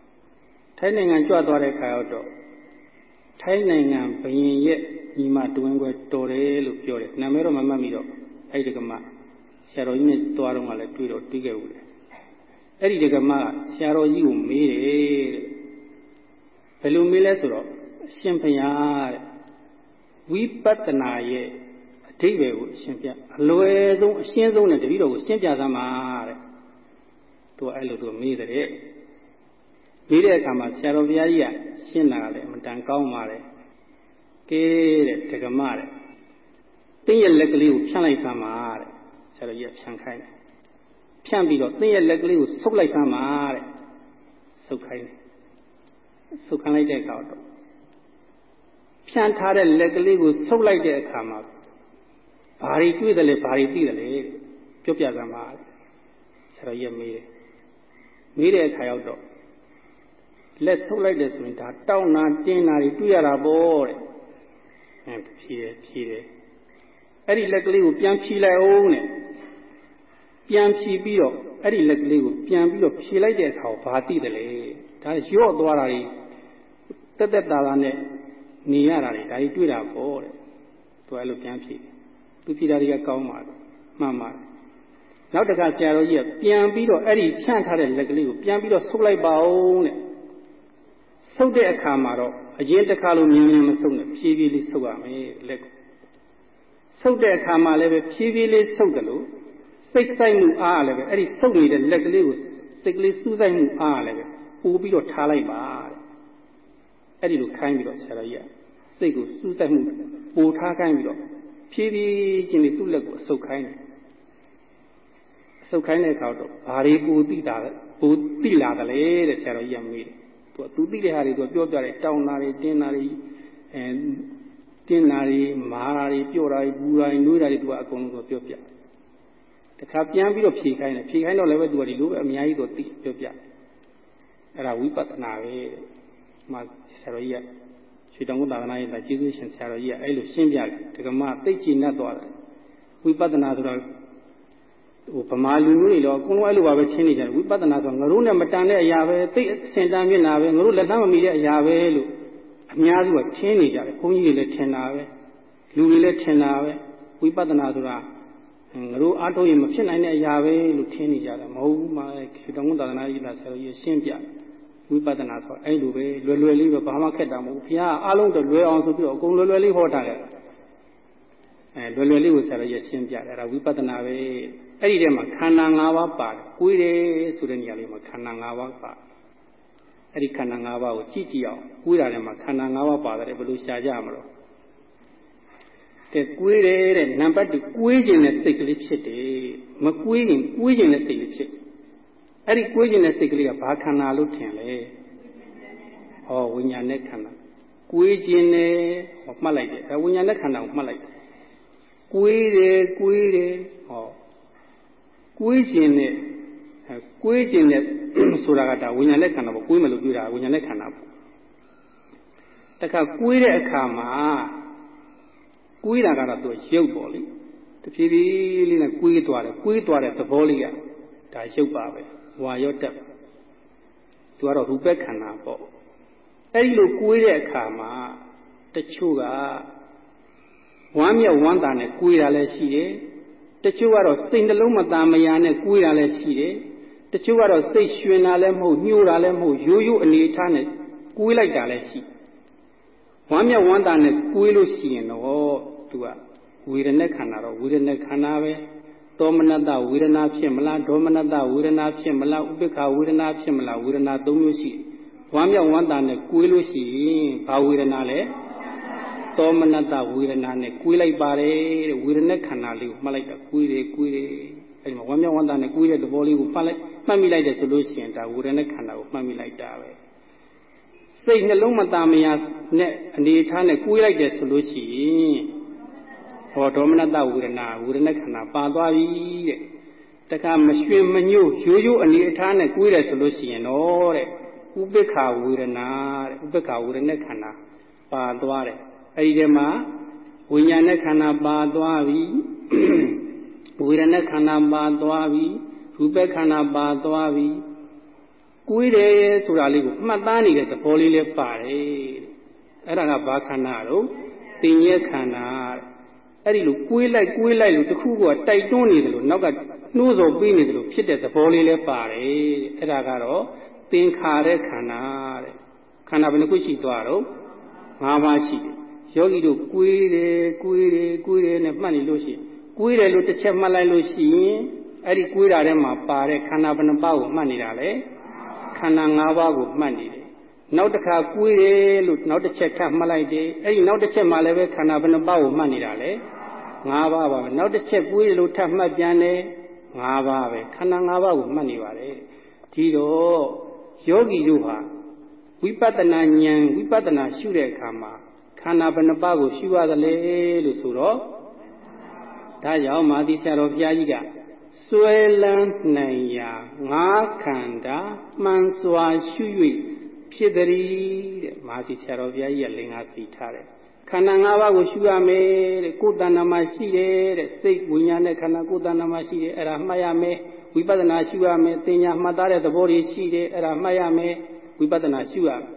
ထိုင်းနိုင်ငံကြွသွားတဲ့ခါတော့ထိုင်းနိုင်ငံဘယင်ရဲ့ညီမတွင်ခွဲတော်တယ်လို့ပြောတယ်နာမည်တော့မမှတ်မိတော့အဲ့ဒီကမဆရာတော်ကြီးနဲ့တွားတော့ကလည်းတွေ့တော့တွေ့ခဲ့ဘူးလေအဲ့ဒီတကမကဆရာတော်ကြီးကိုမေးတယ်တဲ့ဘယ်လိုမေးလဲဆိုတော့အ ရှင်ဘုရားတဲ့ဝိပဿနာရဲ့အဓိပ္ပာယ်ကိုအရှင်ပြအလွယ်ဆုံးအရှင်းဆုံးနဲ့တပည့်တော်ကိုရှင်းပြသမှာတဲ့သူကအဲ့လိုသူမေးတဲ့ပြီးတဲ့အခါမှာဆရာတော်ဘုရားကြီးကရှင်းတာလည်းအမတန်ကောင်းပါလေကဲတဲ့ဒကမတဲ့တင်းရဲ့လက်ကလေးကိုဖြန့်လိုက်သမ်းပါတဲ့ဆရာတော်ကြီးကဖြန့်ခိုင်းတယ်ဖြန့်ပြီးတော့တင်းရဲ့လက်ကလေးကိုဆုပ်လိုက်သမ်းပါတဲ့ဆုပ်ခိုင်းတယ်ဆုပ်ခိုင်းလိုက်တဲ့အခါတော့ ဖြန့်ထားတဲ့လက်ကလေးကိုဆုပ်လိုက်တဲ့အခါမှာဘာတွေတွေ့တယ်လဲဘာတွေသိတယ်လဲပြောပြသမ်းပါတဲ့ဆရာတော်ကြီးကမေးတယ်မေးတဲ့အခါရောက်တော့လက်ဆုပ်လိုက်တယ်ဆိုရင်ဒါတောင်းနာတင်းနာတွေတွေ့ရတာပေါ့တဲ့အဲဖြေတယ်ဖြေတယ်အဲ့ဒီလက်ကလေးကိုပြန်ဖြီလိုက်အောင်တဲ့ပြန်ဖြီးပြီးတော့အဲ့ဒီလက်ကလေးကိုပြန်ပြီးတော့ဖြေလိုက်တဲ့အခါဘာသိတယ်လဲဒါရော့သွားတာတွေတက်တက်တာတာနဲ့ နေရတာတွေဒါကြီးတွေ့တာပေါ့တဲ့သူအဲ့လိုပြန်ဖြေသူဖြေတာတွေကကောင်းပါမှန်ပါနောက်တခါဆရာတော်ကြီးကပြန်ပြီးတော့အဲ့ဒီဖြန့်ထားတဲ့လက်ကလေးကိုပြန်ပြီးတော့ဆုပ်လိုက်ပါဦးတဲ့ဆုပ်တဲ့အခါမှာတော့အရင်တစ်ခါလိုမြင်မြင်မဆုပ်နဲ့ဖြည်းဖြည်းလေးဆုပ်ရမယ်လက်ကိုဆုပ်တဲ့အခါမှာလည်းပဲဖြည်းဖြည်းလေးဆုပ်တယ်လို့စိတ်ဆိုင်မှုအားလည်းပဲအဲ့ဒီဆုပ်နေတဲ့လက်ကလေးကိုစိတ်ကလေးစူးစိုက်မှုအားလည်းပဲပို့ပြီးတော့ထားလိုက်ပါတဲ့အဲ့ဒီလိုခိုင်းပြီးတော့ဆရာတော်ကြီးက စိတ်ကိုစူးစိုက်မှုပို့ထားခိုင်းပြီးတော့ဖြည်းဖြည်းချင်းလေးသူ့လက်ကိုအဆုပ်ခိုင်းတယ်အဆုပ်ခိုင်းတဲ့အခါတော့ဘာတွေပိုသိတာလဲပိုသိလာတယ်လေတဲ့ဆရာတော်ကြီးကမေးတယ်သူကသူသိတဲ့ဟာတွေသူပြောပြတယ်တောင်းတာတွေတင်းတာတွေအဲတင်းတာတွေမာတာတွေပြော့တာတွေပူတာတွေနှွေးတာတွေသူကအကုန်လုံးပြောပြတခါပြန်ပြီးတော့ဖြေခိုင်းတယ်ဖြေခိုင်းတော့လည်းပဲသူကဒီလိုပဲအများကြီးတော့သိပြောပြအဲ့ဒါဝိပဿနာပဲမှဆရာတော်ကြီးက ရွှေတောင်ကုသာသနာရေးတာကျေးဇူးရှင်ဆရာတော်ကြီးကအဲ့လိုရှင်းပြတယ်ဒကမသိကျင့်တတ်သွားတယ်ဝိပဿနာဆိုတော့ဟိုဗမာလူမျိုးတွေတော့အကုန်လုံးအဲ့လိုပါပဲရှင်းနေကြတယ်ဝိပဿနာဆိုငါတို့နဲ့မတန်တဲ့အရာပဲသိအစင်တန်မျက်နာပဲငါတို့လက်သမ်းမမီတဲ့အရာပဲလို့အများစုကထင်းနေကြတယ်ဘုန်းကြီးတွေလည်းထင်တာပဲလူတွေလည်းထင်တာပဲဝိပဿနာဆိုတာငါတို့အားထုတ်ရင်မဖြစ်နိုင်တဲ့အရာပဲလို့ထင်နေကြတယ်မဟုတ်ဘူးမှာခေတောင်သာသနာ့ရေးတာဆရာကြီးရှင်းပြ ဝိပဿနာဆိုအဲ့လိုပဲလွယ်လွယ်လေးပဲဘာမှခက်တာမဟုတ်ဘူးဘုရားအားလုံးတော့လွယ်အောင်ဆိုပြီးတော့အကုန်လွယ်လွယ်လေးဟောတာလေအဲလွယ်လွယ်လေးကိုဆရာကြီးရှင်းပြတယ်အဲ့ဒါဝိပဿနာပဲအဲ့ဒီထဲမှာခန္ဓာ၅ပါးပါတယ်ကိုယ်တယ်ဆိုတဲ့နေရာလေးမှာခန္ဓာ၅ပါးပါအဲ့ဒီခန္ဓာ၅ပါးကိုကြည့်ကြည့်အောင်ကိုယ်တာထဲမှာခန္ဓာ၅ပါးပါတယ်ဘယ်လိုရှားကြမလို့တဲ့ကွေးတယ်တဲ့နံပါတ်2ကွေးခြင်းတဲ့စိတ်ကလေးဖြစ်တယ်မကွေးရင်ကွေးခြင်းတဲ့စိတ်လေးဖြစ် အဲ့ဒီကွေးခြင်းတဲ့စိတ်ကလေးကဘာခန္ဓာလို့ထင်လဲဟောဝိညာဉ်နဲ့ခန္ဓာကွေးခြင်းနဲ့ဟောမှတ်လိုက်တယ်အဲဝိညာဉ်နဲ့ခန္ဓာကိုမှတ်လိုက်တယ်ကွေးတယ်ကွေးတယ်ဟောကွေးခြင်းနဲ့ကွေးခြင်းနဲ့ဆိုတာကဒါဝိညာဉ်နဲ့ခန္ဓာပေါ့ကွေးမလို့ပြောတာဝိညာဉ်နဲ့ခန္ဓာပေါ့တခါကွေးတဲ့အခါမှာကွေးတာကတော့သူရုပ်ပေါ့လေတဖြည်းဖြည်းလေးနဲ့ကွေးသွားတယ်ကွေးသွားတဲ့သဘောလေးကဒါရုပ်ပါပဲ ဝါရော့တက်သူကတော့ရူပခန္ဓာပေါ့အဲ့ဒီလိုကွေးတဲ့အခါမှာတချို့ကဝမ်းမြောက်ဝမ်းသာနဲ့ကွေးတာလည်းရှိတယ်တချို့ကတော့စိတ်နှလုံးမသာမယာနဲ့ကွေးတာလည်းရှိတယ်တချို့ကတော့စိတ်ရွှင်တာလည်းမဟုတ်ညှို့တာလည်းမဟုတ်ရိုးရိုးအနေထားနဲ့ကွေးလိုက်တာလည်းရှိဝမ်းမြောက်ဝမ်းသာနဲ့ကွေးလို့ရှိရင်တော့သူကဝေဒနာခန္ဓာတော့ဝေဒနာခန္ဓာပဲ သောမနတဝေဒနာဖြစ်မလားဒေါမနတဝေဒနာဖြစ်မလားဥပိ္ပခဝေဒနာဖြစ်မလားဝေဒနာ၃မျိုးရှိဝမ်းမြောက်ဝမ်းသာနဲ့ကွေးလို့ရှိရင်ဘာဝေဒနာလဲသောမနတဝေဒနာနဲ့ကွေးလိုက်ပါတယ်တဲ့ဝေဒနာခန္ဓာလေးကိုမှတ်လိုက်တာကွေးတယ်ကွေးတယ်အဲဒီမှာဝမ်းမြောက်ဝမ်းသာနဲ့ကွေးတဲ့သဘောလေးကိုမှတ်လိုက်မှတ်မိလိုက်တယ်ဆိုလို့ရှိရင်ဒါဝေဒနာခန္ဓာကိုမှတ်မိလိုက်တာပဲစိတ်နှလုံးမသားမယာနဲ့အနေထားနဲ့ကွေးလိုက်တယ်ဆိုလို့ရှိရင် ဟောဒေါမနတဝေဒနာဝေဒနာခန္ဓာပါသွားပြီတဲ့တခါမရွှင်မညို့ရိုးရိုးအနေအထားနဲ့ကွေးတယ်ဆိုလို့ရှိရင်တော့တဲ့ဥပိ္ပခဝေဒနာတဲ့ဥပိ္ပခဝေဒနာခန္ဓာပါသွားတယ်အဲဒီထဲမှာဝိညာဉ်နဲ့ခန္ဓာပါသွားပြီဝေဒနာခန္ဓာပါသွားပြီရူပခန္ဓာပါသွားပြီကိုယ်တယ်ဆိုတာလေးကိုမှတ်သားနေတဲ့သဘောလေးလည်းပါတယ်အဲ့ဒါကဘာခန္ဓာတော့တင်ရဲ့ခန္ဓာ အဲ့ဒီလိုကိုယ်လိုက်ကိုယ်လိုက်လို့တခုကတိုက်တွန်းနေတယ်လို့နောက်ကနှိုးဆော်ပေးနေတယ်လို့ဖြစ်တဲ့သဘောလေးလည်းပါတယ်အဲ့ဒါကတော့သင်္ခါရခန္ဓာတဲ့ခန္ဓာဘယ်နှခုရှိသွားတော့၅ပါးရှိတယ်ယောဂီတို့ကိုယ်တယ်ကိုယ်တယ်ကိုယ်တယ်နဲ့မှတ်နေလို့ရှိရင်ကိုယ်တယ်လို့တစ်ချက်မှတ်လိုက်လို့ရှိရင်အဲ့ဒီကိုယ်တာထဲမှာပါတဲ့ခန္ဓာဘယ်နှပါးကိုမှတ်နေတာလဲခန္ဓာ၅ပါးကိုမှတ်နေတယ်နောက်တစ်ခါကိုယ်တယ်လို့နောက်တစ်ချက်ထပ်မှတ်လိုက်တယ်အဲ့ဒီနောက်တစ်ချက်မှလည်းပဲခန္ဓာဘယ်နှပါးကိုမှတ်နေတာလဲ ၅ပါးပါပဲနောက်တစ်ချက်ကိုယ်တယ်လို့ထပ်မှတ်ပြန်တယ်၅ပါးပဲခန္ဓာ၅ပါးကိုမှတ်နေပါတယ်ဒီတော့ယောဂီတို့ဟာဝိပဿနာဉာဏ်ဝိပဿနာရှုတဲ့အခါမှာခန္ဓာဘယ်နှပါးကိုရှုရသလဲလို့ဆိုတော့ဒါကြောင့်မာသီဆရာတော်ဘုရားကြီးကစွဲလန်းနိုင်ရာငါးခန္ဓာမှန်စွာရှု၍ဖြစ်သည်တဲ့မာသီဆရာတော်ဘုရားကြီးကလင်္ကာစီထားတယ် ခခန္ဓာ၅ပါးကိုရှုရမယ်တဲ့ကိုယ်တဏ္ဍာမှာရှိတယ်တဲ့စိတ်ဝိညာဉ်နဲ့ခန္ဓာကိုယ်တဏ္ဍာမှာရှိတယ်အဲ့ဒါမှတ်ရမယ်ဝိပဿနာရှုရမယ်တင်ညာမှတ်သားတဲ့သဘောတွေရှိတယ်အဲ့ဒါမှတ်ရမယ်ဝိပဿနာရှုရမယ်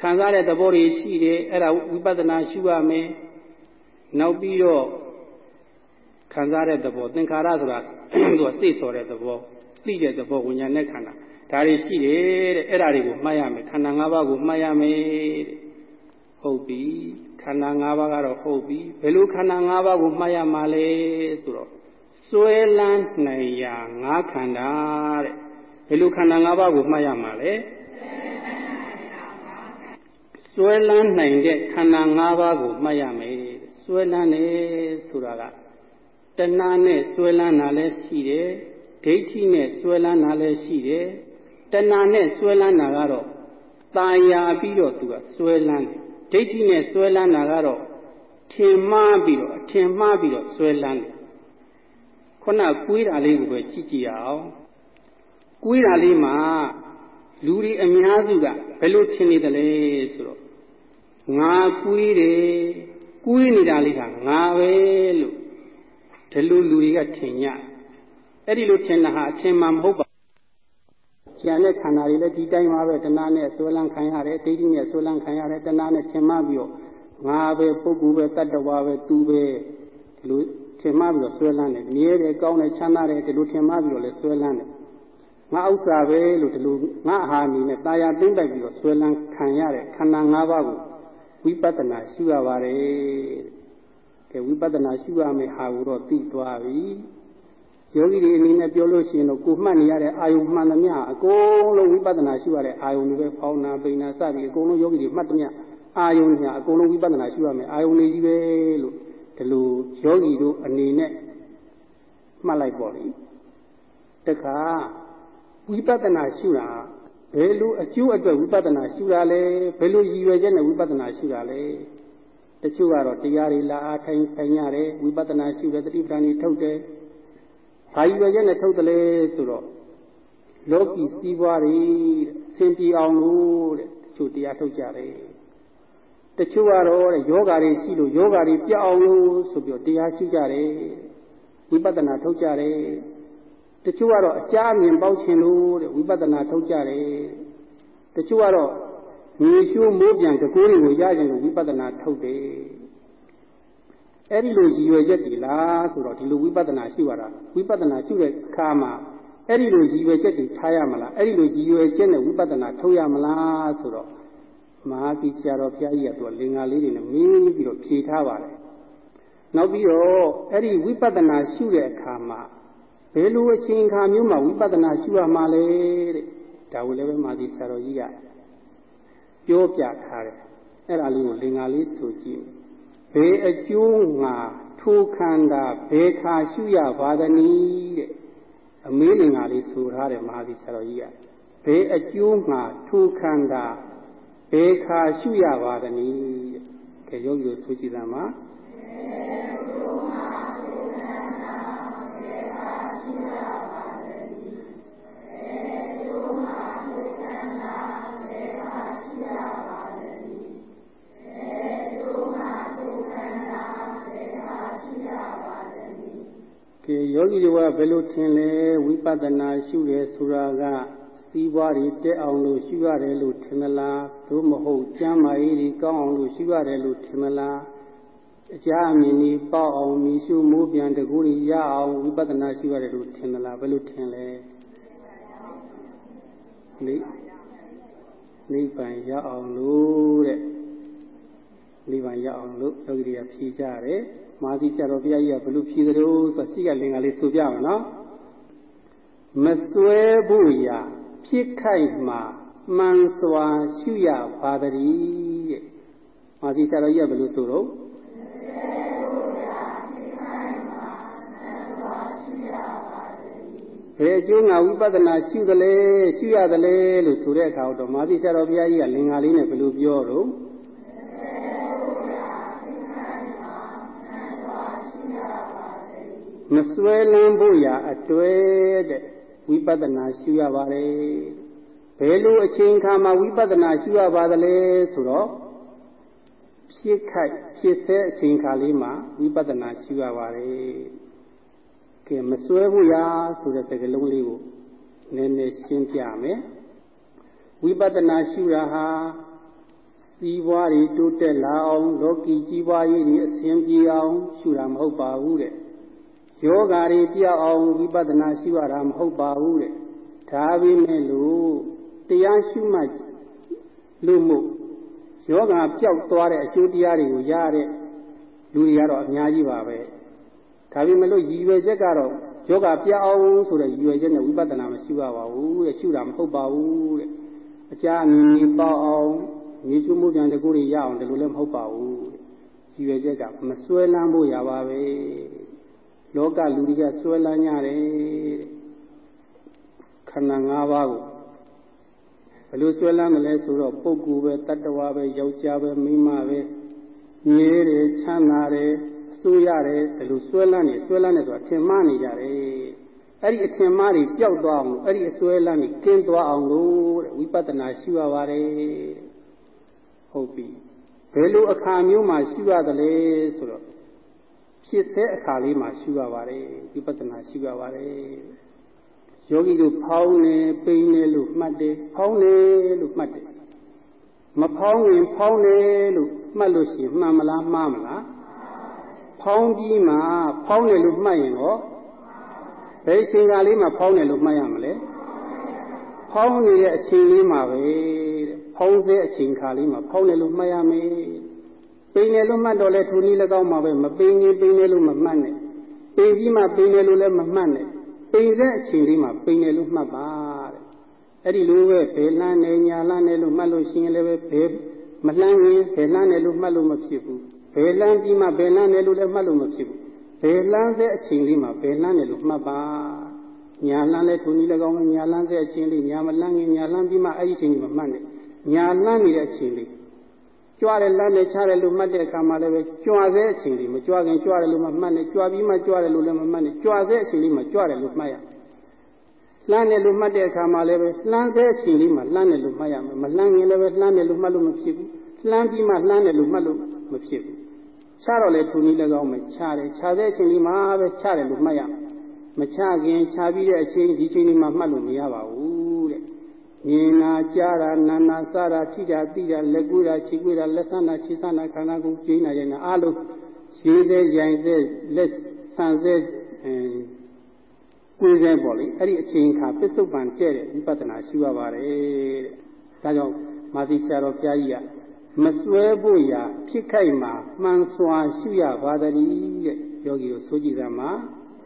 ခံစားတဲ့သဘောတွေရှိတယ်အဲ့ဒါဝိပဿနာရှုရမယ်နောက်ပြီးတော့ခံစားတဲ့သဘောသင်္ခါရဆိုတာသူကစိတ်ဆော်တဲ့သဘောသိတဲ့သဘောဝိညာဉ်နဲ့ခန္ဓာဒါတွေရှိတယ်တဲ့အဲ့ဒါတွေကိုမှတ်ရမယ်ခန္ဓာ၅ပါးကိုမှတ်ရမယ်တဲ့ဟုတ်ပြီ ခန္ဓာ၅ပါးကတော့ဟုတ်ပြီဘယ်လိုခန္ဓာ၅ပါးကိုမှတ်ရမှာလဲဆိုတော့စွဲလန်းနိုင်ရာငါးခန္ဓာတဲ့ဘယ်လိုခန္ဓာ၅ပါးကိုမှတ်ရမှာလဲစွဲလန်းနိုင်တဲ့ခန္ဓာ၅ပါးကိုမှတ်ရမယ်စွဲလန်းတယ်ဆိုတာကတဏှာနဲ့စွဲလန်းတာလည်းရှိတယ်ဒိဋ္ဌိနဲ့စွဲလန်းတာလည်းရှိတယ်တဏှာနဲ့စွဲလန်းတာကတော့ตายာပြီးတော့သူကစွဲလန်းတယ် ဒိဋ္ဌိနဲ့စွဲလန်းတာကတော့ထင်မှားပြီးတော့အထင်မှားပြီးတော့စွဲလန်းတယ်ခုနကွေးတာလေးကိုပဲကြည့်ကြည့်အောင်ကွေးတာလေးမှာလူတွေအများစုကဘယ်လိုထင်နေတယ်လဲဆိုတော့ငါကွေးတယ်ကွေးနေတာလေးကငါပဲလို့ဒီလိုလူတွေကထင်ကြအဲ့ဒီလိုထင်တာဟာအထင်မှမဟုတ်ပါ ကျန်တဲ့ခန္ဓာတွေလည်းဒီတိုင်းပါပဲတဏှာနဲ့ဆွဲလန်းခံရတယ်ဒိဋ္ဌိနဲ့ဆွဲလန်းခံရတယ်တဏှာနဲ့ထင်မှပြီးတော့ငါပဲပုဂ္ဂိုလ်ပဲတတ္တဝါပဲသူပဲဒီလိုထင်မှပြီးတော့ဆွဲလန်းတယ်မြဲတယ်ကောင်းတယ်ချမ်းသာတယ်ဒီလိုထင်မှပြီးတော့လည်းဆွဲလန်းတယ်ငါဥစ္စာပဲလို့ဒီလိုငါအာအနေနဲ့တာယာသိမ့်ပိုက်ပြီးတော့ဆွဲလန်းခံရတဲ့ခန္ဓာ၅ပါးကိုဝိပဿနာရှုရပါတယ်ကဲဝိပဿနာရှုရမယ်ဟာကိုတော့သိသွားပြီ ယောဂီတွေအနေနဲ့ပြောလို့ရှိရင်တော့ကိုမှတ်နေရတဲ့အာယုမှန်သမျှအကုန်လုံးဝိပဿနာရှုရတဲ့အာယုတွေပဲဖောင်းနာပိန်နာစသည်အကုန်လုံးယောဂီတွေမှတ်သမျှအာယုညာအကုန်လုံးဝိပဿနာရှုရမယ်အာယုတွေကြီးပဲလို့ဒီလိုယောဂီတို့အနေနဲ့မှတ်လိုက်ပေါ့လေတခါဝိပဿနာရှုတာဘယ်လိုအကျိုးအတွက်ဝိပဿနာရှုတာလဲဘယ်လိုရည်ရွယ်ချက်နဲ့ဝိပဿနာရှုတာလဲတချို့ကတော့တရားတွေလာအားထိုင်ထိုင်ရတယ်ဝိပဿနာရှုတယ်တတိပ္ပံကြီးထုတ်တယ် ဘာရည်ရွယ်ချက်နဲ့ထုတ်တယ်လဲဆိုတော့လောကီစည်းပွားတွေဆင်ပြေအောင်လို့တဲ့တချို့တရားထုတ်ကြတယ်တချို့ကတော့တဲ့ယောဂါတွေရှိလို့ယောဂါတွေပြအောင်လို့ဆိုပြီးတော့တရားရှိကြတယ်ဝိပဿနာထုတ်ကြတယ်တချို့ကတော့အကြအမြင်ပေါက်ခြင်းလို့တဲ့ဝိပဿနာထုတ်ကြတယ်တချို့ကတော့မြေရှိုးမိုးပြန်တကိုးတွေကိုရခြင်းလို့ဝိပဿနာထုတ်တယ် အဲ့ဒီလိုရည်ရွယ်ချက်တွေလားဆိုတော့ဒီလိုဝိပဿနာရှိရတာဝိပဿနာရှိတဲ့အခါမှာအဲ့ဒီလိုရည်ရွယ်ချက်တွေထားရမလားအဲ့ဒီလိုရည်ရွယ်ချက်နဲ့ဝိပဿနာထုတ်ရမလားဆိုတော့မဟာသီဆရာတော်ဘုရားကြီးကသူလင်္ကာလေးတွေနဲ့မေးပြီးတော့ဖြေထားပါတယ်နောက်ပြီးတော့အဲ့ဒီဝိပဿနာရှုတဲ့အခါမှာဘယ်လိုအချိန်အခါမျိုးမှာဝိပဿနာရှုရမှာလဲတဲ့ဒါကိုလည်းပဲမာသီဆရာတော်ကြီးကပြောပြထားတယ်အဲ့ဒါလေးကိုလင်္ကာလေးဆိုကြည့် ဘယ်အကျိုးငါထိုခန္ဓာဘယ်ခါရှုရပါသနည်းတဲ့အမေးလင်္ကာလေးဆိုထားတယ်မဟာသီဆရာတော်ကြီးကဘယ်အကျိုးငါထိုခန္ဓာဘယ်ခါရှုရပါသနည်းတဲ့ကဲယောဂီတို့ဆိုကြည့်သမှာ ကဲယောဂီတွေကဘယ်လိုထင်လဲဝိပဿနာရှုရဲဆိုတာကစီးပွားတွေတက်အောင်လို့ရှုရတယ်လို့ထင်မလားသို့မဟုတ်ကျမ်းမာရေးတွေကောင်းအောင်လို့ရှုရတယ်လို့ထင်မလားအကြအမြင်ကြီးပေါအောင်မြည်ရှုမိုးပြန်တကူတွေရအောင်ဝိပဿနာရှုရတယ်လို့ထင်မလားဘယ်လိုထင်လဲနိနိဗ္ဗာန်ရအောင်လို့တဲ့ နိဗ္ဗာန်ရအောင်လို့ယောဂီတွေကဖြေကြတယ်မာသီဆရာတော်ဘုရားကြီးကဘလို့ဖြေသလိုဆိုရှိကလင်္ကာလေးဆိုပြမယ်နော်မစွဲဖို့ရာဖြစ်ခိုက်မှာမှန်စွာရှုရပါတည်းတဲ့မာသီဆရာတော်ကြီးကဘလို့ဆိုတော့ဘယ်အကျိုးငါဝိပဿနာရှုသလဲရှုရသလဲလို့ဆိုတဲ့အခါတော့မာသီဆရာတော်ဘုရားကြီးကလင်္ကာလေးနဲ့ဘယ်လိုပြောတော့ မစွဲလန်းဖို့ရာအတွေ့တဲ့ဝိပဿနာရှုရပါတယ်ဘယ်လိုအချိန်ခါမှာဝိပဿနာရှုရပါသလဲဆိုတော့ဖြစ်ခိုက်ဖြစ်ဆဲအချိန်ခါလေးမှာဝိပဿနာရှုရပါတယ်ကဲမစွဲဘူးရာဆိုတဲ့စကားလုံးလေးကိုနည်းနည်းရှင်းပြမယ်ဝိပဿနာရှုတာဟာစီးပွားတွေတိုးတက်လာအောင်လောကီကြီးပွားရေးတွေအစဉ်ပြေအောင်ရှုတာမဟုတ်ပါဘူးတဲ့ ယောဂါတွေပြောက်အောင်ဝိပဿနာရှုရတာမဟုတ်ပါဘူးတဲ့ဒါပေမဲ့လို့တရားရှုမှလို့မို့ယောဂါပျောက်သွားတဲ့အကျိုးတရားတွေကိုရတဲ့လူတွေကတော့အများကြီးပါပဲဒါပေမဲ့လို့ရည်ရွယ်ချက်ကတော့ယောဂပြောက်အောင်ဆိုတဲ့ရည်ရွယ်ချက်နဲ့ဝိပဿနာမရှိပါဘူးတဲ့ရှုတာမဟုတ်ပါဘူးတဲ့အကြာအမြင်ပေါအောင်မြေချုံမှုပြန်တကူတွေရအောင်ဒီလိုလည်းမဟုတ်ပါဘူးရည်ရွယ်ချက်ကမစွဲလန်းဖို့ရပါပဲ လောကလူတွေကစွဲလန်းကြတယ်ခန္ဓာ၅ပါးကိုဘယ်လိုဆွဲလန်းမလဲဆိုတော့ပုဂ္ဂိုလ်ပဲတတ္တဝါပဲယောက်ျားပဲမိန်းမပဲမြဲတယ်ချမ်းသာတယ်အစိုးရတယ်ဘယ်လိုဆွဲလန်းနေဆွဲလန်းနေဆိုတာထင်မှားနေကြတယ်အဲ့ဒီအထင်မှားတွေပျောက်သွားအောင်အဲ့ဒီအဆွဲလန်းတွေကင်းသွားအောင်လို့တဲ့ဝိပဿနာရှုရပါတယ်ဟုတ်ပြီဘယ်လိုအခါမျိုးမှာရှုရသလဲဆိုတော့ ဖြစ်ဆဲအခါလေးမှာရှုရပါတယ်ဝိပဿနာရှုရပါတယ်ယောဂီတို့ဖောင်းနေပိန်နေလို့မှတ်တယ်ဖောင်းနေလို့မှတ်တယ်မဖောင်းရင်ဖောင်းနေလို့မှတ်လို့ရှိရင်မှန်မလားမှားမလားဖောင်းပြီးမှဖောင်းနေလို့မှတ်ရင်တော့ဘယ်အချိန်ကလေးမှဖောင်းနေလို့မှတ်ရမလဲဖောင်းနေတဲ့အချိန်လေးမှာပဲတဲ့ဖောင်းစေအချိန်ခါလေးမှာဖောင်းနေလို့မှတ်ရမယ် ပိန်နေလို့မှတ်တော့လဲထူနည်းလည်းကောင်းမှာပဲမပိန်ရင်ပိန်နေလို့မမှတ်နဲ့ပိန်ပြီးမှပိန်နေလို့လည်းမမှတ်နဲ့ပိန်တဲ့အချိန်လေးမှာပိန်တယ်လို့မှတ်ပါတဲ့အဲ့ဒီလိုပဲဘယ်လန်းနေညာလန်းနေလို့မှတ်လို့ရှိရင်လည်းပဲဘယ်မလန်းရင်ဘယ်လန်းနေလို့မှတ်လို့မဖြစ်ဘူးဘယ်လန်းပြီးမှဘယ်လန်းနေလို့လည်းမှတ်လို့မဖြစ်ဘူးဘယ်လန်းတဲ့အချိန်လေးမှာဘယ်လန်းနေလို့မှတ်ပါညာလန်းလဲထုံကြီးလည်းကောင်းညာလန်းတဲ့အချိန်လေးညာမလန်းရင်ညာလန်းပြီးမှအဲ့ဒီအချိန်လေးမှာမှတ်နေညာလန်းနေတဲ့အချိန်လေး ကြွားတယ်လမ်းနဲ့ချတယ်လို့မှတ်တဲ့အခါမှာလည်းပဲကြွားစေအချိန်လေးမကြွားခင်ကြွားတယ်လို့မှမှတ်နေကြွားပြီးမှကြွားတယ်လို့လည်းမမှတ်နေကြွားစေအချိန်လေးမှာကြွားတယ်လို့မှတ်ရလှမ်းတယ်လို့မှတ်တဲ့အခါမှာလည်းပဲလှမ်းစေအချိန်လေးမှာလှမ်းတယ်လို့မှတ်ရမယ်မလှမ်းရင်လည်းပဲလှမ်းတယ်လို့မှတ်လို့မဖြစ်ဘူးလှမ်းပြီးမှလှမ်းတယ်လို့မှတ်လို့မဖြစ်ဘူးချတော့လေသူနည်းလည်းကောင်းမယ်ချတယ်ချစေအချိန်လေးမှာပဲချတယ်လို့မှတ်ရမချခင်ချပြီးတဲ့အချိန်ဒီချိန်လေးမှာမှတ်လို့မရပါဘူးတဲ့ မြင်နာကြားတာနာနာစတာထိတာသိတာလက်ကူးတာခြေကူးတာလက်ဆန်းတာခြေဆန်းတာခန္ဓာကိုယ်ကျင်းနာကြတာအလုံးရေးသေးရိုင်သေးလက်ဆန်းသေးအဲကိုယ်သေးပေါ့လေအဲ့ဒီအချိန်ခါပစ္စုပန်တဲ့တဲ့ဝိပဿနာရှုရပါတယ်တဲ့ဒါကြောင့်မာသီဆရာတော်ဘုရားကြီးကမစွဲဖို့ရာဖြစ်ခိုက်မှာမှန်စွာရှုရပါသည်တဲ့ယောဂီကိုဆိုကြည့်သမှာ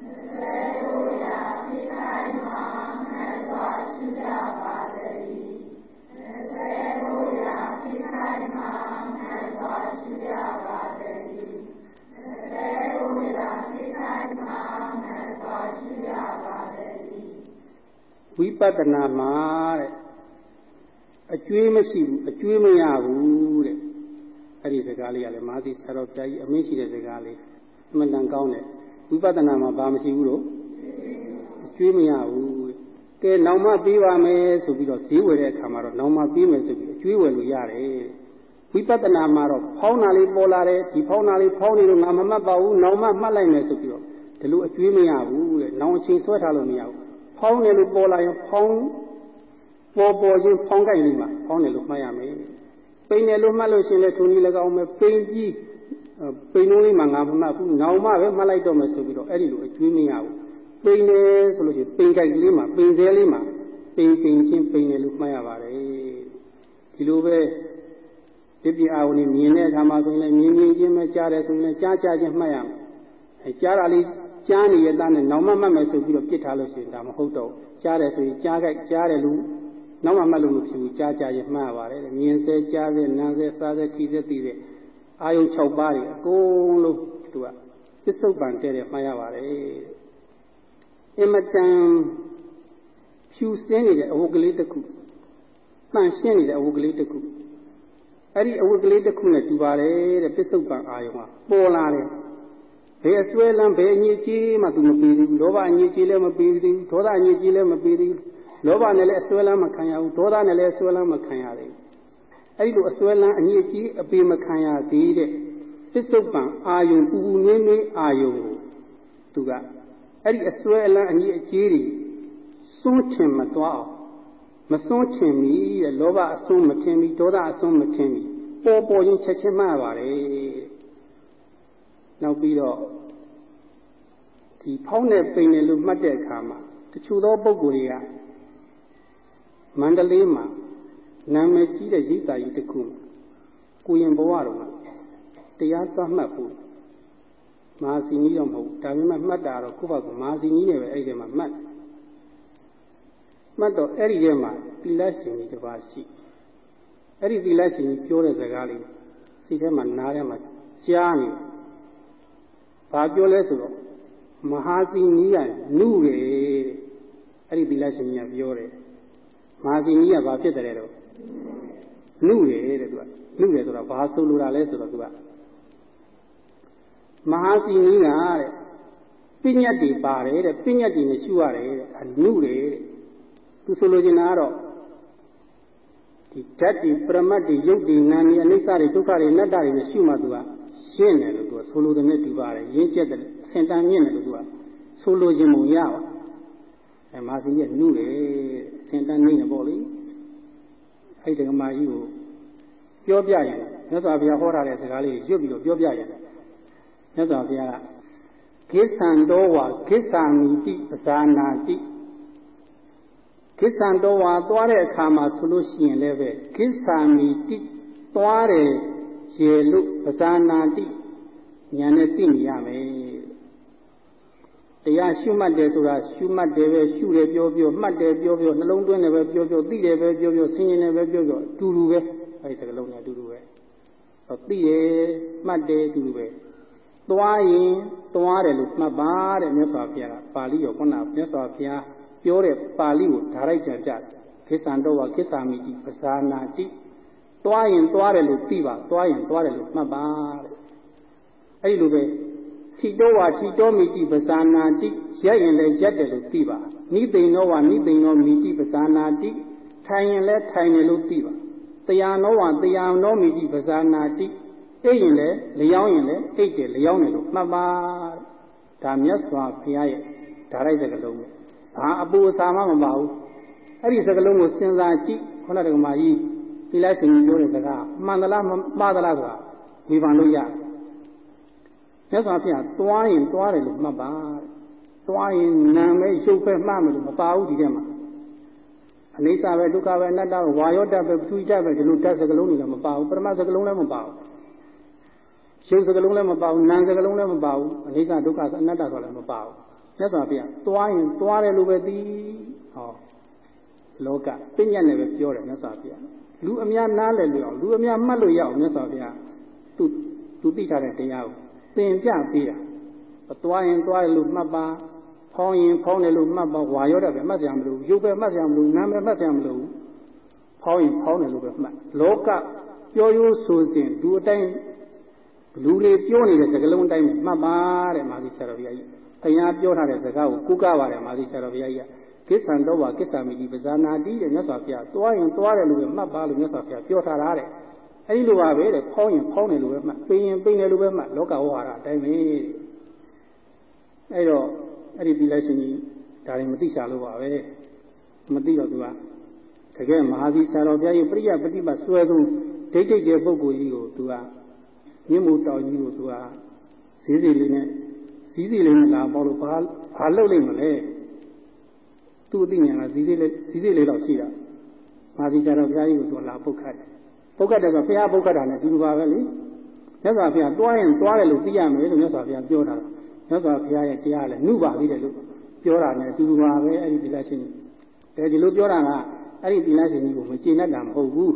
မစွဲဖို့ရာဖြစ်ခိုက်မှာမှန်စွာရှုရပါ ဝိပဿနာမှာတဲ့အကျွေးမရှိဘူးအကျွေးမရဘူးတဲ့အဲ့ဒီစကားလေးကလည်းမာသီဆရာတော်ဘုရားကြီးအမင်းရှိတဲ့စကားလေးအမှန်တန်ကောင်းတယ်ဝိပဿနာမှာဘာမရှိဘူးလို့အကျွေးမရဘူး ကဲနောက်မှပြီးပါမယ်ဆိုပြီးတော့ဈေးဝယ်တဲ့အခါမှာတော့နောက်မှပြီးမယ်ဆိုပြီးအကျွေးဝယ်လို့ရတယ်ဝိပဿနာမှာတော့ဖောင်းတာလေးပေါ်လာတယ်ဒီဖောင်းတာလေးဖောင်းနေလို့ငါမမှတ်ပါဘူးနောက်မှမှတ်လိုက်မယ်ဆိုပြီးတော့ဒီလိုအကျွေးမရဘူးတဲ့နောက်အချိန်ဆွဲထားလို့မရဘူးဖောင်းတယ်လို့ပေါ်လာရင်ဖောင်းပေါ်ပေါ်ချင်းဖောင်းကြိုက်လိမ့်မှာဖောင်းတယ်လို့မှတ်ရမယ်ပိန်တယ်လို့မှတ်လို့ရှိရင်လည်းထုံကြီးလည်းကောင်းမယ်ပိန်ကြီးပိန်လုံးလေးမှာငါမမှတ်ဘူးနောက်မှပဲမှတ်လိုက်တော့မယ်ဆိုပြီးတော့အဲ့ဒီလိုအကျွေးမရဘူး ပိန်တယ်ဆိုလို့ရှိရင်ပိန်ကြိုက်လေးမှာပိန်စဲလေးမှာပိန်ပိန်ချင်းပိန်တယ်လို့မှတ်ရပါတယ်ဒီလိုပဲဒီပြအာဝဏီမြင်တဲ့အခါမှာဆိုရင်လည်းမြင်မြင်ချင်းပဲကြားတယ်ဆိုရင်လည်းကြားကြားချင်းမှတ်ရမယ်အဲကြားတာလေးကြားနေရတဲ့နဲ့နောက်မှမှတ်မယ်ဆိုပြီးတော့ပြစ်ထားလို့ရှိရင်ဒါမဟုတ်တော့ကြားတယ်ဆိုရင်ကြားကြိုက်ကြားတယ်လို့နောက်မှမှတ်လို့မဖြစ်ဘူးကြားကြားရင်မှတ်ရပါတယ်မြင်စေကြားစေနားစေစားစေထိစေသိစေအာယုံ6ပါးတွေအကုန်လုံးသူကပစ္စုပန်တဲ့တဲ့မှတ်ရပါတယ် အင်မတန်ဖြူစင်းနေတဲ့အဝတ်ကလေးတစ်ခုတန့်ရှင်းနေတဲ့အဝတ်ကလေးတစ်ခုအဲ့ဒီအဝတ်ကလေးတစ်ခုနဲ့တူပါတယ်တဲ့ပစ္စုပန်အာယုံကပေါ်လာတယ်ဘယ်အစွဲလမ်းဘယ်အညစ်အကြေးမှသူမပြီးဘူးလောဘအညစ်အကြေးလည်းမပြီးဘူးဒေါသအညစ်အကြေးလည်းမပြီးဘူးလောဘနဲ့လည်းအစွဲလမ်းမခံရဘူးဒေါသနဲ့လည်းအစွဲလမ်းမခံရဘူးအဲ့ဒီလိုအစွဲလန်းအညစ်အကြေးအပေမခံရသေးတဲ့ပစ္စုပန်အာယုံပူပူနွေးနွေးအာယုံကိုသူက အဲ့ဒီအစွဲအလန်းအညစ်အကြေးတွေစွန့်ချင်မသွားအောင်မစွန့်ချင်မီတဲ့လောဘအစွန်းမထင်မီဒေါသအစွန်းမထင်မီပေါ်ပေါ်ချင်းချက်ချင်းမှတ်ပါတယ်နောက်ပြီးတော့ဒီဖောင်းတဲ့ပိန်တယ်လို့မှတ်တဲ့အခါမှာတချို့သောပုဂ္ဂိုလ်တွေကမန္တလေးမှာနာမည်ကြီးတဲ့ရိပ်သာကြီးတစ်ခုကိုရင်ဘဝတော်မှာတရားသွားမှတ်ဖို့ မဟာစီနီးတော့မဟုတ်ဒါပေမဲ့မှတ်တာတော့ခုဘကမဟာစီနီးနဲ့ပဲအဲ့ဒီမှာမှတ်မှတ်တော့အဲ့ဒီထဲမှာသီလရှင်ကြီးတစ်ပါးရှိအဲ့ဒီသီလရှင်ကြီးပြောတဲ့စကားလေးစိတ်ထဲမှာနားထဲမှာကြားနေဘာပြောလဲဆိုတော့မဟာစီနီးကနုတယ်အဲ့ဒီသီလရှင်ကြီးကပြောတယ်မဟာစီနီးကဘာဖြစ်တယ်တော့နုတယ်တဲ့သူကနုတယ်ဆိုတော့ဘာဆိုလိုတာလဲဆိုတော့သူက မဟာစီနီးကတဲ့ပညတ်တွေပါတယ်တဲ့ပညတ်တွေနဲ့ရှုရတယ်တဲ့အနုတယ်တဲ့သူဆိုလိုချင်တာကတော့ဒီဓာတ်ဒီပရမတ်ဒီရုပ်ဒီနာမ်ဒီအနိစ္စတွေဒုက္ခတွေအနတ္တတွေနဲ့ရှုမှသူကရှင်းတယ်လို့သူကဆိုလိုတဲ့နဲ့ဒီပါတယ်ရင်းချက်တယ်စင်တန်မြင့်တယ်လို့သူကဆိုလိုချင်ပုံရပါအဲမာစီရဲ့နုတယ်စင်တန်နေတယ်ပေါ့လေအဲ့ဒီကမာကြီးကိုပြောပြရင်မြတ်စွာဘုရားဟောထားတဲ့စကားလေးရွတ်ပြီးတော့ပြောပြရင် မြတ်စွာဘုရားကကိစ္ဆံတော်ဝါကိစ္ဆာမိတိပဇာနာတိကိစ္ဆံတော်ဝါသွားတဲ့အခါမှာဆိုလို့ရှိရင်လည်းပဲကိစ္ဆာမိတိသွားတယ်ရေလို့ပဇာနာတိညာနဲ့သိနေရမယ်တရားရှုမှတ်တယ်ဆိုတာရှုမှတ်တယ်ပဲရှုတယ်ပြောပြောမှတ်တယ်ပြောပြောနှလုံးသွင်းတယ်ပဲပြောပြောသိတယ်ပဲပြောပြောဆင်ញင်တယ်ပဲပြောပြောအတူတူပဲအဲဒီစကားလုံးနဲ့အတူတူပဲသိတယ်မှတ်တယ်အတူတူပဲ သွားရင်သွားတယ်လို့မှတ်ပါတဲ့မြတ်စွာဘုရားကပါဠိရောခုနမြတ်စွာဘုရားပြောတဲ့ပါဠိကိုဓာရိုက်ပြန်ပြတယ်ခိစ္ဆံတော်ဝခိစ္ဆာမိတိပဇာနာတိသွားရင်သွားတယ်လို့သိပါသွားရင်သွားတယ်လို့မှတ်ပါတဲ့အဲ့ဒီလိုပဲခြိတော်ဝါခြိတော်မိတိပဇာနာတိရက်ရင်လည်းရက်တယ်လို့သိပါနိသိန်တော်ဝါနိသိန်တော်မိတိပဇာနာတိထိုင်ရင်လည်းထိုင်တယ်လို့သိပါတရားတော်ဝါတရားတော်မိတိပဇာနာတိ အိပ်ရင်လည်းလျောင်းရင်လည်းအိပ်တယ်လျောင်းတယ်လို့မှတ်ပါဒါမြတ်စွာဘုရားရဲ့ဓာရိုက်စကလုံးပဲဘာအပူအစာမှမပါဘူးအဲ့ဒီစကလုံးကိုစဉ်းစားကြည့်ခုနကကမာကြီးသီလရှင်ပြောတဲ့စကားမှန်သလားမှားသလားဆိုတာဝေဖန်လို့ရမြတ်စွာဘုရားသွားရင်သွားတယ်လို့မှတ်ပါသွားရင်နာမဲရုပ်ပဲမှတ်မယ်လို့မပါဘူးဒီထဲမှာအနိစ္စပဲဒုက္ခပဲအနတ္တပဲဝါယောတတ်ပဲပထဝီတတ်ပဲဒီလိုတတ်စကလုံးတွေကမပါဘူးပရမတ်စကလုံးလည်းမပါဘူး ရုပ်စကလုံးလည်းမပါဘူးနာမ်စကလုံးလည်းမပါဘူးအနိစ္စဒုက္ခအနတ္တဆိုလည်းမပါဘူးမြတ်စွာဘုရားသွားရင်သွားတယ်လို့ပဲသိဟောလောကပညာနဲ့ပဲပြောတယ်မြတ်စွာဘုရားလူအများနားလည်လို့အောင်လူအများမှတ်လို့ရအောင်မြတ်စွာဘုရားသူသူသိထားတဲ့တရားကိုသင်ပြပေးတာသွားရင်သွားတယ်လို့မှတ်ပါဖောင်းရင်ဖောင်းတယ်လို့မှတ်ပါဝါရောတယ်ပဲမှတ်ကြမလို့ရုပ်ပဲမှတ်ကြမလို့နာမ်ပဲမှတ်ကြမလို့ဖောင်းရင်ဖောင်းတယ်လို့ပဲမှတ်လောကပြောရိုးဆိုစဉ်လူအတိုင်း လူတွေပြောနေတဲ့စကားလုံးအတိုင်းမှတ်ပါတဲ့မာသီဆရာတော်ဘုရားကြီးဘုရားပြောထားတဲ့စကားကိုကုကပါတယ်မာသီဆရာတော်ဘုရားကြီးကကိစ္ဆံတော့ဝကိစ္ဆာမိတိပဇာနာတိတဲ့မြတ်စွာဘုရားသွားရင်သွားတယ်လို့ပဲမှတ်ပါလို့မြတ်စွာဘုရားပြောထားတာတဲ့အဲဒီလိုပါပဲတဲ့ဖောင်းရင်ဖောင်းတယ်လို့ပဲမှတ်ပိန်ရင်ပိန်တယ်လို့ပဲမှတ်လောကဝါဒအတိုင်းပဲအဲတော့အဲ့ဒီဒီလိုက်ရှင်ကြီးဒါရင်မသိချလို့ပါပဲမသိတော့သူကတကယ်မဟာသီဆရာတော်ဘုရားကြီးပရိယပฏิပတ်ဆွဲဆုံးဒိဋ္ဌိကျပုဂ္ဂိုလ်ကြီးကိုသူက မြင့်မို့တောင်ကြီးကိုသူကဈေးစီလေးနဲ့ဈေးစီလေးနဲ့လာပေါ့လို့ဘာဘာလုပ်လိုက်မလဲသူ့အသိဉာဏ်ကဈေးစီလေးဈေးစီလေးတော့ရှိတာမဟာသီဆရာတော်ဘုရားကြီးကိုသူကလာပုတ်ခတ်တယ်ပုတ်ခတ်တယ်ဆိုဘုရားပုတ်ခတ်တာနဲ့ဒီလိုပါပဲလေမြတ်စွာဘုရားတွားရင်တွားတယ်လို့သိရမယ်လို့မြတ်စွာဘုရားပြောတာမြတ်စွာဘုရားရဲ့တရားလည်းနှုပါသေးတယ်လို့ပြောတာနဲ့အတူတူပါပဲအဲ့ဒီသီလရှင်ကြီးအဲဒီလိုပြောတာကအဲ့ဒီသီလရှင်ကြီးကိုမကျေနပ်တာမဟုတ်ဘူး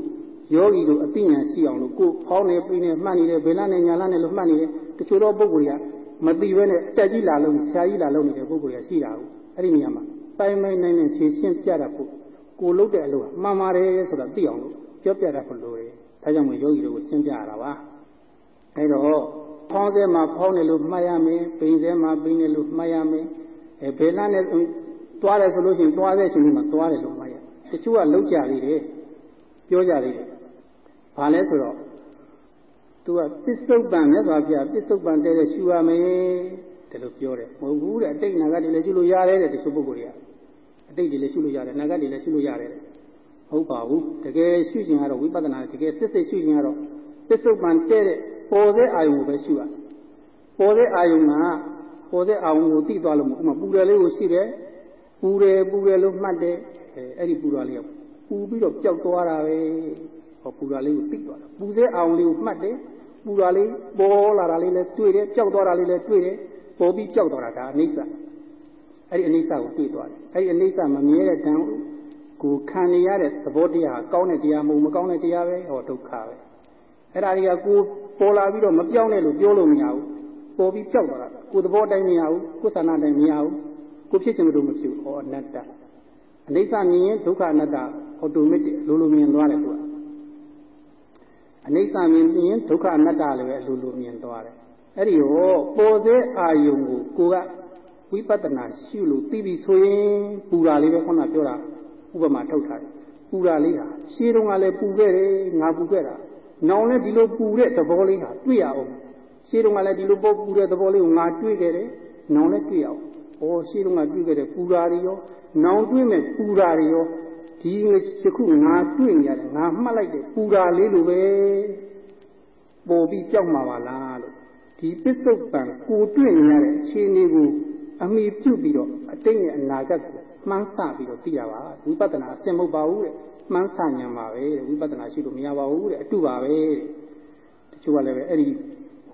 ယောဂီတို့အသိဉာဏ်ရှိအောင်လို့ကိုယ်ဖောင်းနေပြီးနေမှတ်နေတယ်ဘယ်လားနဲ့ညာလားနဲ့လို့မှတ်နေတယ်တချို့သောပုဂ္ဂိုလ်တွေကမသိဘဲနဲ့တက်ကြီးလာလို့ဆရာကြီးလာလို့နေတဲ့ပုဂ္ဂိုလ်တွေကရှိတာဟုတ်အဲ့ဒီနေရာမှာပိုင်ပိုင်နိုင်နိုင်ဖြည့်ရှင်းပြတတ်ဖို့ကိုလုပ်တဲ့အလုပ်ကမှန်ပါတယ်ဆိုတာသိအောင်လို့ပြောပြတတ်ဖို့လိုတယ်ဒါကြောင့်မို့ယောဂီတို့ကိုရှင်းပြရတာပါအဲ့တော့ဖောင်းစဲမှာဖောင်းတယ်လို့မှတ်ရမယ်ပိန်စဲမှာပိန်တယ်လို့မှတ်ရမယ်အဲဘယ်လားနဲ့တွားတယ်ဆိုလို့ရှိရင်တွားတဲ့အချိန်မှာတွားတယ်လို့မှတ်ရတချို့ကလောက်ကြသေးတယ်ပြောကြသေးတယ် ဘာလဲဆိုတော့သူကပစ္စုပန်မြတ်စွာဘုရားပစ္စုပန်တဲ့ရှူရမယ်တယ်လို့ပြောတယ်မဟုတ်ဘူးတဲ့အတိတ်နာဂတ်တွေလည်းရှုလို့ရတယ်တဲ့တချို့ပုဂ္ဂိုလ်တွေကအတိတ်တွေလည်းရှုလို့ရတယ်နာဂတ်တွေလည်းရှုလို့ရတယ်တဲ့ဟုတ်ပါဘူးတကယ်ရှုခြင်းကတော့ဝိပဿနာတကယ်စစ်စစ်ရှုခြင်းကတော့ပစ္စုပန်တဲ့တဲ့ပေါ်တဲ့အာယုံကိုပဲရှုရပေါ်တဲ့အာယုံကပေါ်တဲ့အာယုံကိုသိသွားလို့မဟုတ်ဘူးပူတယ်လေးကိုရှိတယ်ပူတယ်ပူတယ်လို့မှတ်တယ်အဲအဲ့ဒီပူတာလေးကပူပြီးတော့ပျောက်သွားတာပဲ ဟောပူတာလေးကိုသိသွားတာပူတဲ့အာယုံလေးကိုမှတ်တယ်ပူတာလေးပေါ်လာတာလေးလည်းတွေ့တယ်ပျောက်သွားတာလေးလည်းတွေ့တယ်ပေါ်ပြီးပျောက်သွားတာဒါအနိစ္စအဲ့ဒီအနိစ္စကိုတွေ့သွားတယ်အဲ့ဒီအနိစ္စမမြဲတဲ့တန်ကိုခံနေရတဲ့သဘောတရားကောင်းတဲ့တရားမဟုတ်မကောင်းတဲ့တရားပဲဟောဒုက္ခပဲအဲ့ဒါတွေကကိုပေါ်လာပြီးတော့မပြောင်းနဲ့လို့ပြောလို့မရဘူးပေါ်ပြီးပျောက်သွားတာကိုသဘောတိုင်းမရဘူးကိုသနာတိုင်းမရဘူးကိုဖြစ်ချင်လို့မဖြစ်ဘူးဟောအနတ္တအနိစ္စမြင်ရင်ဒုက္ခအနတ္တအော်တိုမက်တစ်လိုလိုမြင်သွားတယ်ဆိုတာ အနိစ္စမြင်ရင်ဒုက္ခအနတ္တလည်းပဲလိုလိုမြင်သွားတယ်အဲ့ဒီဟောပေါ်စေအာယုံကိုကိုကဝိပဿနာရှုလို့သိပြီဆိုရင်ပူတာလေးပဲခုနပြောတာဥပမာထုတ်ထားတယ်ပူတာလေးဟာရှင်းတော့ကလည်းပူခဲ့တယ်ငါပူခဲ့တာနောင်လည်းဒီလိုပူတဲ့သဘောလေးဟာတွေ့ရအောင်ရှင်းတော့ကလည်းဒီလိုပုတ်ပူတဲ့သဘောလေးကိုငါတွေ့ခဲ့တယ်နောင်လည်းတွေ့ရအောင်ဩရှင်းတော့ကတွေ့ခဲ့တဲ့ပူတာတွေရောနောင်တွေ့မဲ့ပူတာတွေရော ဒီယခုငါတွေ့နေရတယ်ငါမှတ်လိုက်တယ်ပူတာလေးလိုပဲပေါ်ပြီးကြောက်မှာပါလားလို့ဒီပစ္စုပန်ကိုတွေ့နေရတဲ့အခြေအနေကိုအမိပြုတ်ပြီးတော့အတိတ်နဲ့အနာဂတ်ကိုမှန်းဆပြီးတော့သိရပါဝိပဿနာအစင်မဟုတ်ပါဘူးတဲ့မှန်းဆဉာဏ်ပါပဲတဲ့ဝိပဿနာရှိလို့မရပါဘူးတဲ့အတုပါပဲတဲ့တချို့ကလည်းပဲအဲ့ဒီ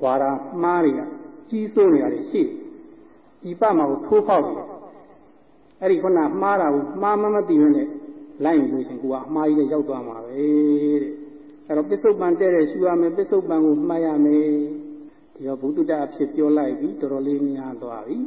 ဝါဒမှားတွေကကြီးစိုးနေရတယ်ရှိဒီပမှာကိုထိုးဖောက်တယ်အဲ့ဒီခုနမှားတာကိုမှားမမသိရင်လည်း လိုက်ရင်လို့ရှင်ကိုကအမှားကြီးနဲ့ရောက်သွားမှာပဲတဲ့အဲ့တော့ပစ္စုပန်တဲ့တဲ့ရှူရမယ်ပစ္စုပန်ကိုမှတ်ရမယ်ဒီတော့ဘုဒ္ဓတအဖြစ်ပြောလိုက်ပြီတော်တော်လေးများသွားပြီ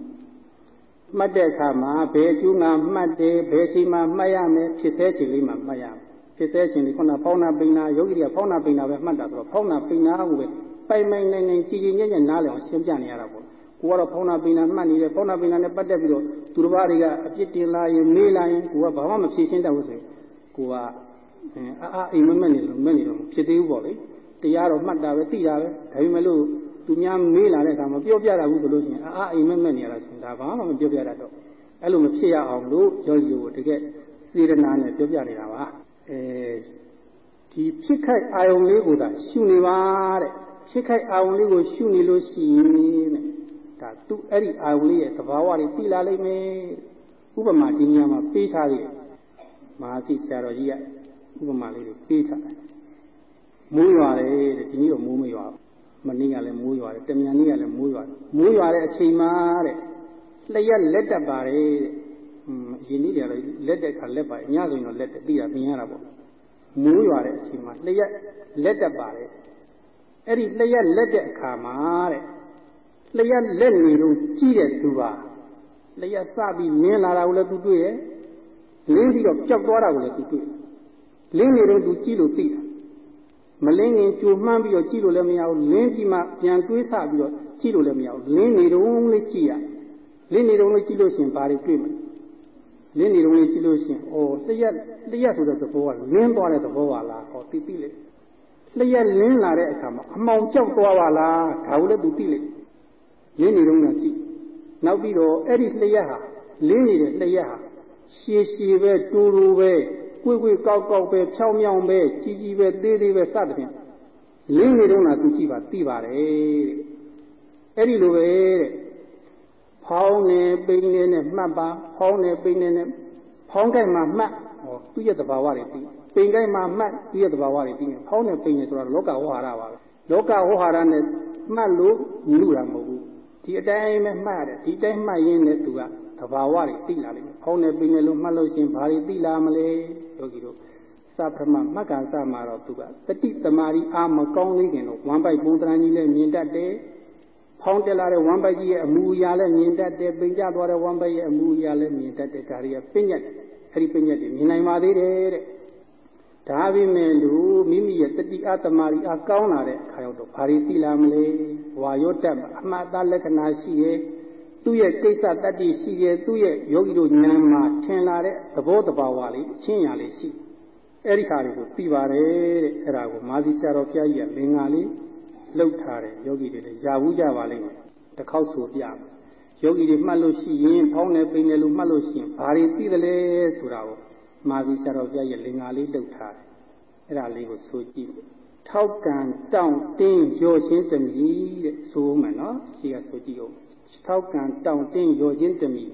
မှတ်တဲ့အခါမှာဘယ်အကျိုးငါမှတ်တယ်ဘယ်ချိန်မှမှတ်ရမယ်ဖြစ်သေးချိန်လေးမှမှတ်ရမယ်ဖြစ်သေးချိန်လေးခုနဖောင်းနာပိနာယောဂီတွေကဖောင်းနာပိနာပဲမှတ်တာဆိုတော့ဖောင်းနာပိနာကိုပဲပိုင်ပိုင်နိုင်နိုင်ကြည်ကြည်ညက်ညက်နားလည်အောင်ရှင်းပြနေရတာပေါ့ ကိုကတော့ဖောင်းနာပိနာမှတ်နေတယ်ဖောင်းနာပိနာနဲ့ပတ်သက်ပြီးတော့သူတစ်ပါးတွေကအပြစ်တင်လာရင်မေးလာရင်ကိုကဘာမှမဖြေရှင်းတတ်ဘူးဆိုရင်ကိုကအာအာအိမ်မက်မက်နေလို့မက်နေတော့ဖြစ်သေးဘူးပေါ့လေတရားတော့မှတ်တာပဲသိတာပဲဒါပေမဲ့လို့သူများမေးလာတဲ့အခါမှာပြောပြတာဘူးဆိုလို့ရှိရင်အာအာအိမ်မက်မက်နေရတာရှင်ဒါဘာမှမပြောပြတတ်တော့အဲ့လိုမဖြစ်ရအောင်လို့ယောဂီကိုတကယ်စေတနာနဲ့ပြောပြနေတာပါအဲဒီဖြစ်ခိုက်အာယုံလေးကိုသာရှုနေပါတဲ့ဖြစ်ခိုက်အာယုံလေးကိုရှုနေလို့ရှိရင်တဲ့ ဒါသူအဲ့ဒီအာယုံလေးရဲ့သဘာဝတွေသိလာလိမ့်မယ်ဥပမာဒီနေရာမှာပေးထားသေးတယ်မဟာစီဆရာတော်ကြီးကဥပမာလေးတွေပေးထားတယ်မိုးရွာတယ်တဲ့ဒီနေ့တော့မိုးမရွာမနေ့ကလည်းမိုးရွာတယ်တမြန်နေ့ကလည်းမိုးရွာတယ်မိုးရွာတဲ့အချိန်မှာတဲ့လျက်လက်တက်ပါတယ်တဲ့အင်းအရင်နေ့တွေကတော့လက်တက်ခါလက်ပါတယ်ညဆိုရင်တော့လက်တက်ပြီးတာပြင်ရတာပေါ့မိုးရွာတဲ့အချိန်မှာလျက်လက်တက်ပါတယ်အဲ့ဒီလျက်လက်တဲ့အခါမှာတဲ့ လျက်လက်နေတော့ကြီးတဲ့သူပါလျက်စပြီးမြင်လာတာကိုလည်းသူတွေ့ရဲ့လင်းပြီးတော့ပျောက်သွားတာကိုလည်းသူတွေ့လင်းနေတော့သူကြည့်လို့သိတာမလင်းရင်ကြိုမှန်းပြီးတော့ကြည့်လို့လည်းမရဘူးလင်းပြီးမှပြန်တွေးဆပြီးတော့ကြည့်လို့လည်းမရဘူးလင်းနေတော့လေးကြည့်ရလင်းနေတော့လေးကြည့်လို့ရှင်ဘာတွေတွေ့မလဲလင်းနေတော့လေးကြည့်လို့ရှင်ဩတရက်တရက်ဆိုတဲ့သဘောကလင်းသွားတဲ့သဘောပါလားဟောသိသိလေလျက်လင်းလာတဲ့အခါမှာအမှောင်ကြောက်သွားပါလားဒါကိုလည်းသူသိလေ လင်းနေတော့ကကြည့်နောက်ပြီးတော့အဲ့ဒီလျက်ဟာလင်းနေတဲ့လျက်ဟာရှည်ရှည်ပဲတူတူပဲကွေ့ကွေ့ကောက်ကောက်ပဲဖြောင်းမြောင်းပဲကြီးကြီးပဲသေးသေးပဲစသဖြင့်လင်းနေတော့ကသူကြည့်ပါသိပါတယ်အဲ့ဒီလိုပဲတဲ့ဖောင်းနေပိန်နေနဲ့မှတ်ပါဖောင်းနေပိန်နေနဲ့ဖောင်းကြိုက်မှာမှတ်ဟောသူ့ရဲ့သဘာဝတွေသိပိန်ကြိုက်မှာမှတ်သူ့ရဲ့သဘာဝတွေသိနေဖောင်းနေပိန်နေဆိုတာလောကဝဟာရပါပဲလောကဝဟာရနဲ့မှတ်လို့ညှိတာမဟုတ်ဘူး ဒီအတိုင်းပဲမှတ်ရတယ်ဒီတိုင်းမှတ်ရင်းနဲ့သူကသဘာဝတွေသိလာလိမ့်မယ်ဖောင်းနေပိန်နေလို့မှတ်လို့ရှင်ဘာတွေသိလာမလဲယောဂီတို့စပရမမက္ကစမှာတော့သူကတတိတမာရီအာမကောင်းလေးခင်တော့ဝမ်ပိုက်ပုံတရန်ကြီးလည်းမြင်တတ်တယ်ဖောင်းတက်လာတဲ့ဝမ်ပိုက်ကြီးရဲ့အမူအရာလည်းမြင်တတ်တယ်ပိန်ကျသွားတဲ့ဝမ်ပိုက်ရဲ့အမူအရာလည်းမြင်တတ်တယ်ဒါရီကပညတ်အဲ့ဒီပညတ်တွေမြင်နိုင်ပါသေးတယ်တဲ့ ဒါပေမဲ့လို့မိမိရဲ့တတိအတမာရီအကောင်းလာတဲ့အခါရောက်တော့ဘာတွေသိလာမလဲဝါရောတတ်အမှတ်အသားလက္ခဏာရှိရဲ့သူ့ရဲ့ကိစ္စတတ္တိရှိရဲ့သူ့ရဲ့ယောဂီတို့ဉာဏ်မှာထင်လာတဲ့သဘောတဘာဝလေးအချင်းညာလေးရှိအဲ့ဒီခါတွေကိုသိပါတယ်တဲ့အဲ့ဒါကိုမာသီဆရာတော်ဘုရားကြီးကလင်္ကာလေးလှုပ်ထားတယ်ယောဂီတွေလည်းယာဘူးကြပါလိမ့်မယ်တစ်ခေါက်ဆိုပြမယ်ယောဂီတွေမှတ်လို့ရှိရင်ဖောင်းနေပိန်နေလို့မှတ်လို့ရှိရင်ဘာတွေသိသလဲဆိုတာကို မာသီဆရာတော်ဘုရားကြီးလင်္ကာလေးလှုပ်ထားတယ်အဲ့ဒါလေးကိုဆိုကြည့်ထောက်ကံတောင့်တင်းရောရှင်းတမီတဲ့ဆိုမယ်နော်ရှိကဆိုကြည့်အောင်ထောက်ကံတောင့်တင်းရောရှင်းတမီ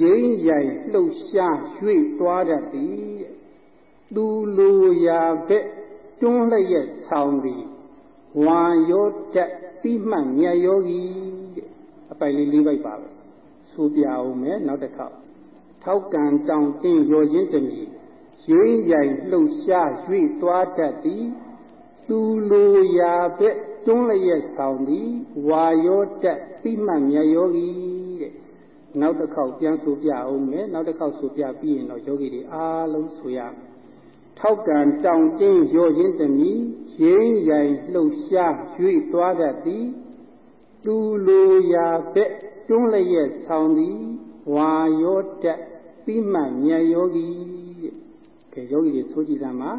ရင်းရိုင်လှုပ်ရှားရွေ့သွားတတ်သည်တဲ့သူလိုရာဘက်တွန်းလျက်ဆောင်သည်ဝါယောတက်တိမှတ်မြတ်ယောဂီတဲ့အပိုင်လေးလေးပိုက်ပါပဲဆိုပြအောင်မယ်နောက်တစ်ခေါက် ထောက်ကံတောင့်တင်းရောရှင်းတမီရင်းရိုင်လှုပ်ရှားရွေ့သွားတတ်သည်သူလိုရာဘက်တွန်းလျက်ဆောင်သည်ဝါယောတက်တိမှတ်မြတ်ယောဂီတဲ့နောက်တစ်ခေါက်ပြန်ဆိုပြအောင်မယ်နောက်တစ်ခေါက်ဆိုပြပြီးရင်တော့ယောဂီတွေအားလုံးဆိုရထောက်ကံတောင်တင်းရောရင်းသမီးရင်းရိုင်လှုပ်ရှားရွေ့သွားတတ်သည်သူလိုရာဘက်တွန်းလျက်ဆောင်သည်ဝါယောတက် တိမှတ်မြတ်ယောဂီတဲ့ကဲယောဂီတွေဆိုကြည့်သမ်းပါ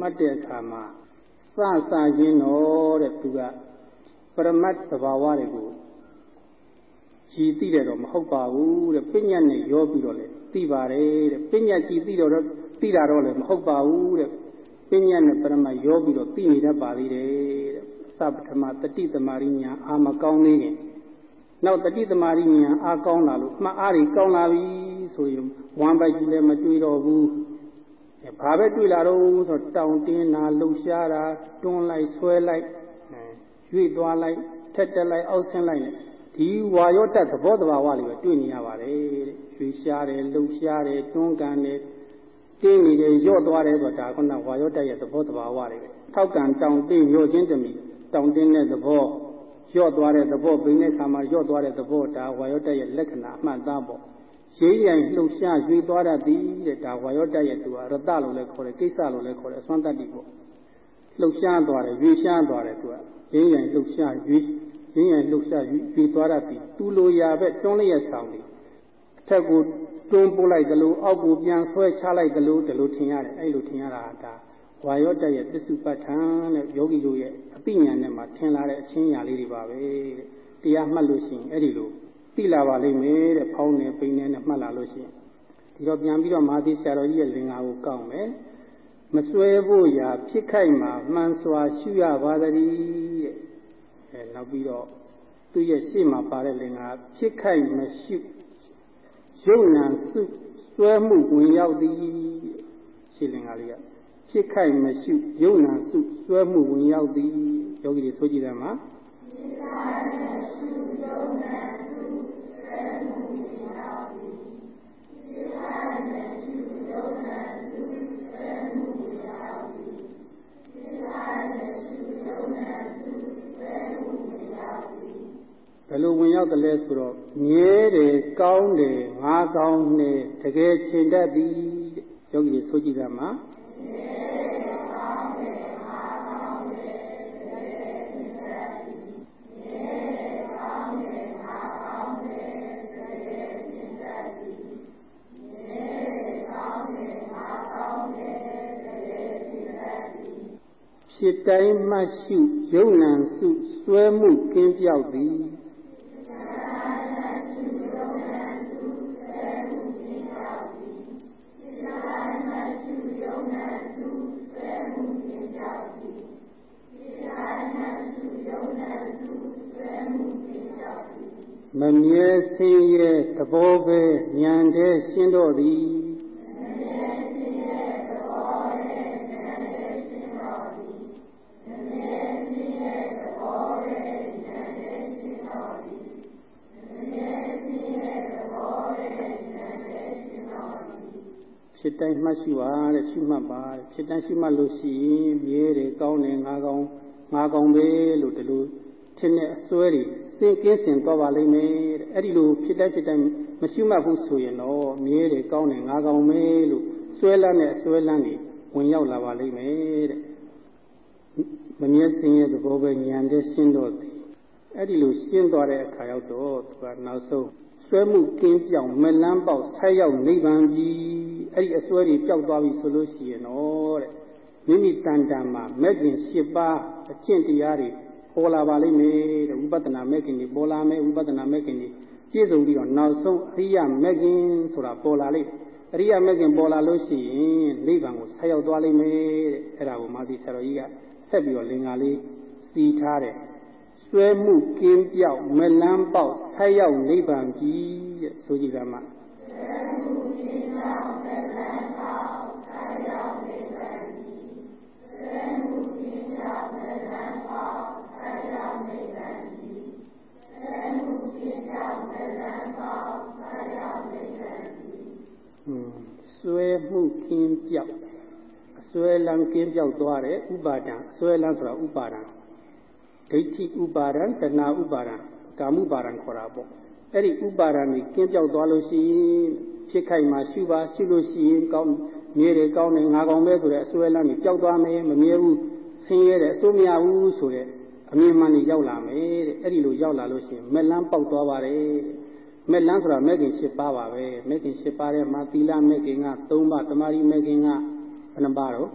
မှတ်တဲ့အခါမှာ စစချင်းတော့တဲ့သူကပရမတ်သဘာဝတွေကိုကြည်သိတယ်တော့မဟုတ်ပါဘူးတဲ့ပညာနဲ့ရောပြီးတော့လေသိပါတယ်တဲ့ပညာကြည်သိတော့သိတာတော့လည်းမဟုတ်ပါဘူးတဲ့ပညာနဲ့ပရမတ်ရောပြီးတော့သိနေတတ်ပါသေးတယ်တဲ့သပထမတတိသမารိညာအာမကောင်းသေးခင်နောက်တတိသမารိညာအာကောင်းလာလို့မှတ်အားတွေကောင်းလာပြီဆိုရင်ဝမ်းပိုက်ကြီးလည်းမတွေးတော့ဘူး ဘာပဲတွေ့လာတော့ဆိုတောင်တင်းတာလှုပ်ရှားတာတွန်းလိုက်ဆွဲလိုက်ရွေ့သွားလိုက်ထက်တက်လိုက်အောက်ဆင်းလိုက်ဒီဝါရောတက်သဘောတဘာဝလေးပဲတွေ့နေရပါတယ်တဲ့ရွေ့ရှားတယ်လှုပ်ရှားတယ်တွန်းကန်တယ်တင်းနေတယ်ရော့သွားတယ်ဆိုတာကနဝါရောတက်ရဲ့သဘောတဘာဝတွေပဲထောက်ကံတောင်တင်းရော့ချင်းတမီတောင်တင်းတဲ့သဘောရော့သွားတဲ့သဘောဘိန်းတဲ့ခါမှာရော့သွားတဲ့သဘောဒါဝါရောတက်ရဲ့လက္ခဏာအမှန်သားပေါ့ ရေးရိုင်လှုပ်ရှားရွေသွားတတ်သည်တဲ့ဒါဝါယောတရဲ့သူကရတလို့လည်းခေါ်တယ်ကိစ္စလို့လည်းခေါ်တယ်အစွမ်းတတ်ပြီပေါ့လှုပ်ရှားသွားတယ်ရွေရှားသွားတယ်သူကရေးရိုင်လှုပ်ရှားရွေရေးရိုင်လှုပ်ရှားရွေရွေသွားတတ်သည်သူလိုရာပဲတွန်းလျက်ဆောင်သည်အထက်ကိုတွန်းပို့လိုက်သလိုအောက်ကိုပြန်ဆွဲချလိုက်သလိုဒီလိုထင်ရတယ်အဲ့လိုထင်ရတာဒါဝါယောတရဲ့ပစ္စုပ္ပတ္ထံတဲ့ယောဂီတို့ရဲ့အသိဉာဏ်နဲ့မှထင်လာတဲ့အချင်းညာလေးတွေပါပဲတဲ့တရားမှတ်လို့ရှိရင်အဲ့ဒီလို သိလာပါလိမ့်မယ်တဲ့ဖောင်းနေပိန်နေနဲ့မှတ်လာလို့ရှိရင်ဒီတော့ပြန်ပြီးတော့မာသီဆရာတော်ကြီးရဲ့လင်္ကာကိုကောက်မယ်မစွဲဖို့ရာဖြစ်ခိုက်မှာမှန်စွာရှုရပါသည်တဲ့အဲနောက်ပြီးတော့သူရဲ့ရှေ့မှာပါတဲ့လင်္ကာဖြစ်ခိုက်မရှုရုပ်နာစုစွဲမှုဝင်ရောက်သည်ရှေ့လင်္ကာလေးကဖြစ်ခိုက်မရှုရုပ်နာစုစွဲမှုဝင်ရောက်သည်ယောဂီတွေဆိုကြည့်တယ်မှာဖြစ်ခိုက်မရှု ဘယ်လိုဝင်ရောက်တယ်လဲဆိုတော့မြဲတယ်ကောင်းတယ်ငါကောင်းတယ်တကယ်ချင်တတ်သည်ယောဂီတွေဆိုကြည့်ကြမှာမြဲတယ်ကောင်းတယ်ငါကောင်းတယ်တကယ်ချင်တတ်သည်မြဲတယ်ကောင်းတယ်ငါကောင်းတယ်တကယ်ချင်တတ်သည်မြဲတယ်ကောင်းတယ်ငါကောင်းတယ်တကယ်ချင်တတ်သည်ဖြစ်တိုင်းမှရှုယုံနံစုစွဲမှုကင်းပြောက်သည် မမြဲဆင်းရဲသဘောပဲဉာဏ်တည်းရှင်းတော့သည်ဖြစ်တိုင်းမှတ်ရှိပါတဲ့ရှိမှတ်ပါတဲ့ဖြစ်တိုင်းရှိမှတ်လို့ရှိရင်မြဲတယ်ကောင်းတယ်ငါကောင်းငါကောင်းပဲလို့ဒီလိုထင်တဲ့အစွဲတွေ သင်ကင်းစင်သွားပါလိမ့်မယ်တဲ့အဲ့ဒီလိုဖြစ်တိုင်းဖြစ်တိုင်းမရှိမှတ်ဘူးဆိုရင်တော့မြဲတယ်ကောင်းတယ်ငါကောင်းပဲလို့စွဲလန်းတဲ့အစွဲလန်းတွေဝင်ရောက်လာပါလိမ့်မယ်တဲ့မမြဲစင်ရဲ့သဘောပဲဉာဏ်တည်းရှင်းတော့သည်အဲ့ဒီလိုရှင်းသွားတဲ့အခါရောက်တော့သူကနောက်ဆုံးဆွဲမှုကင်းပြောင်မလန်းပေါက်ဆက်ရောက်နိဗ္ဗာန်ကြီးအဲ့ဒီအစွဲတွေပျောက်သွားပြီဆိုလို့ရှိရင်တော့တဲ့မိမိတန်တန်မှာမဲ့ခင်၈ပါးအကျင့်တရားတွေ ပေါ်လာပါလိမ့်မယ်တဲ့ဝိပဿနာမဲ့ခင်တွေပေါ်လာမယ်ဝိပဿနာမဲ့ခင်တွေပြည့်စုံပြီးတော့နောက်ဆုံးအရိယမဲ့ခင်ဆိုတာပေါ်လာလိမ့်အရိယမဲ့ခင်ပေါ်လာလို့ရှိရင်နိဗ္ဗာန်ကိုဆက်ရောက်သွားလိမ့်မယ်တဲ့အဲ့ဒါကိုမာသီဆရာတော်ကြီးကဆက်ပြီးတော့လင်္ကာလေးစီထားတယ်ဆွဲမှုကင်းပြောက်မလန်းပေါက်ဆက်ရောက်နိဗ္ဗာန်ကြီးတဲ့ဆိုကြည်ကမှာ ဆွဲမှုကင်းပြောက်အစွဲလန်းကင်းပြောက်သွားတဲ့ဥပါဒံအစွဲလန်းဆိုတာဥပါဒံဒိဋ္ဌိဥပါဒံတဏှာဥပါဒံကာမှုပါဒံခေါ်တာပေါ့အဲ့ဒီဥပါဒံကြီးကင်းပြောက်သွားလို့ရှိရင်ဖြစ်ခိုက်မှာရှုပါရှုလို့ရှိရင်ကောင်းမြဲတယ်ကောင်းတယ်ငါကောင်းပဲဆိုတဲ့အစွဲလန်းကြီးပျောက်သွားမယ်မမြဲဘူးဆင်းရဲတယ်အစိုးမရဘူးဆိုတဲ့ အမြင်မှန်ကြီးရောက်လာမယ်တဲ့အဲ့ဒီလိုရောက်လာလို့ရှိရင်မလန်းပေါက်သွားပါတယ်မဲ့လန်းဆိုတာမဲ့ခင်၈ပါးပါပဲမဲ့ခင်၈ပါးထဲမှာသီလမဲ့ခင်က၃ပါးတမာရီမဲ့ခင်ကဘယ်နှပါးတော့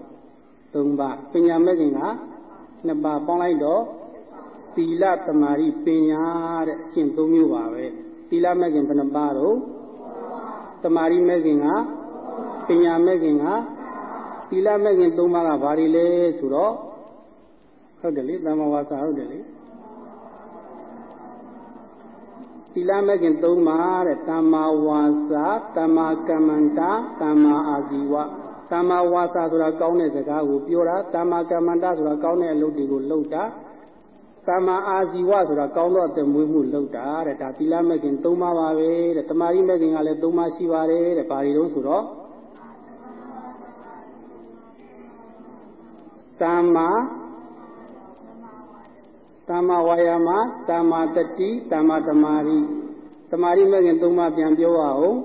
၃ပါးပညာမဲ့ခင်က2ပါးပေါင်းလိုက်တော့သီလတမာရီပညာတဲ့အကျင့်၃မျိုးပါပဲသီလမဲ့ခင်ဘယ်နှပါးတော့တမာရီမဲ့ခင်ကပညာမဲ့ခင်ကသီလမဲ့ခင်၃ပါးကဘာတွေလဲဆိုတော့ ဟုတ်တယ်လေသမ္မာဝါစာဟုတ်တယ်လေသီလမဲ့ခင်၃ပါးတဲ့သမ္မာဝါစာသမ္မာကမ္မန္တာသမ္မာအာဇီဝသမ္မာဝါစာဆိုတာကောင်းတဲ့စကားကိုပြောတာသမ္မာကမ္မန္တာဆိုတာကောင်းတဲ့အလုပ်တွေကိုလုပ်တာသမ္မာအာဇီဝဆိုတာကောင်းသောအသက်မွေးမှုလုပ်တာတဲ့ဒါသီလမဲ့ခင်၃ပါးပါပဲတဲ့တမာရီမဲ့ခင်ကလည်း၃ပါးရှိပါတယ်တဲ့ဘာတွေတုံးဆိုတော့သမ္မာ သမ္မာဝါယာမသမ္မာတတိသမ္မာတမာရီတမာရီမဲ့ခင်သုံးပါးပြန်ပြောရအောင်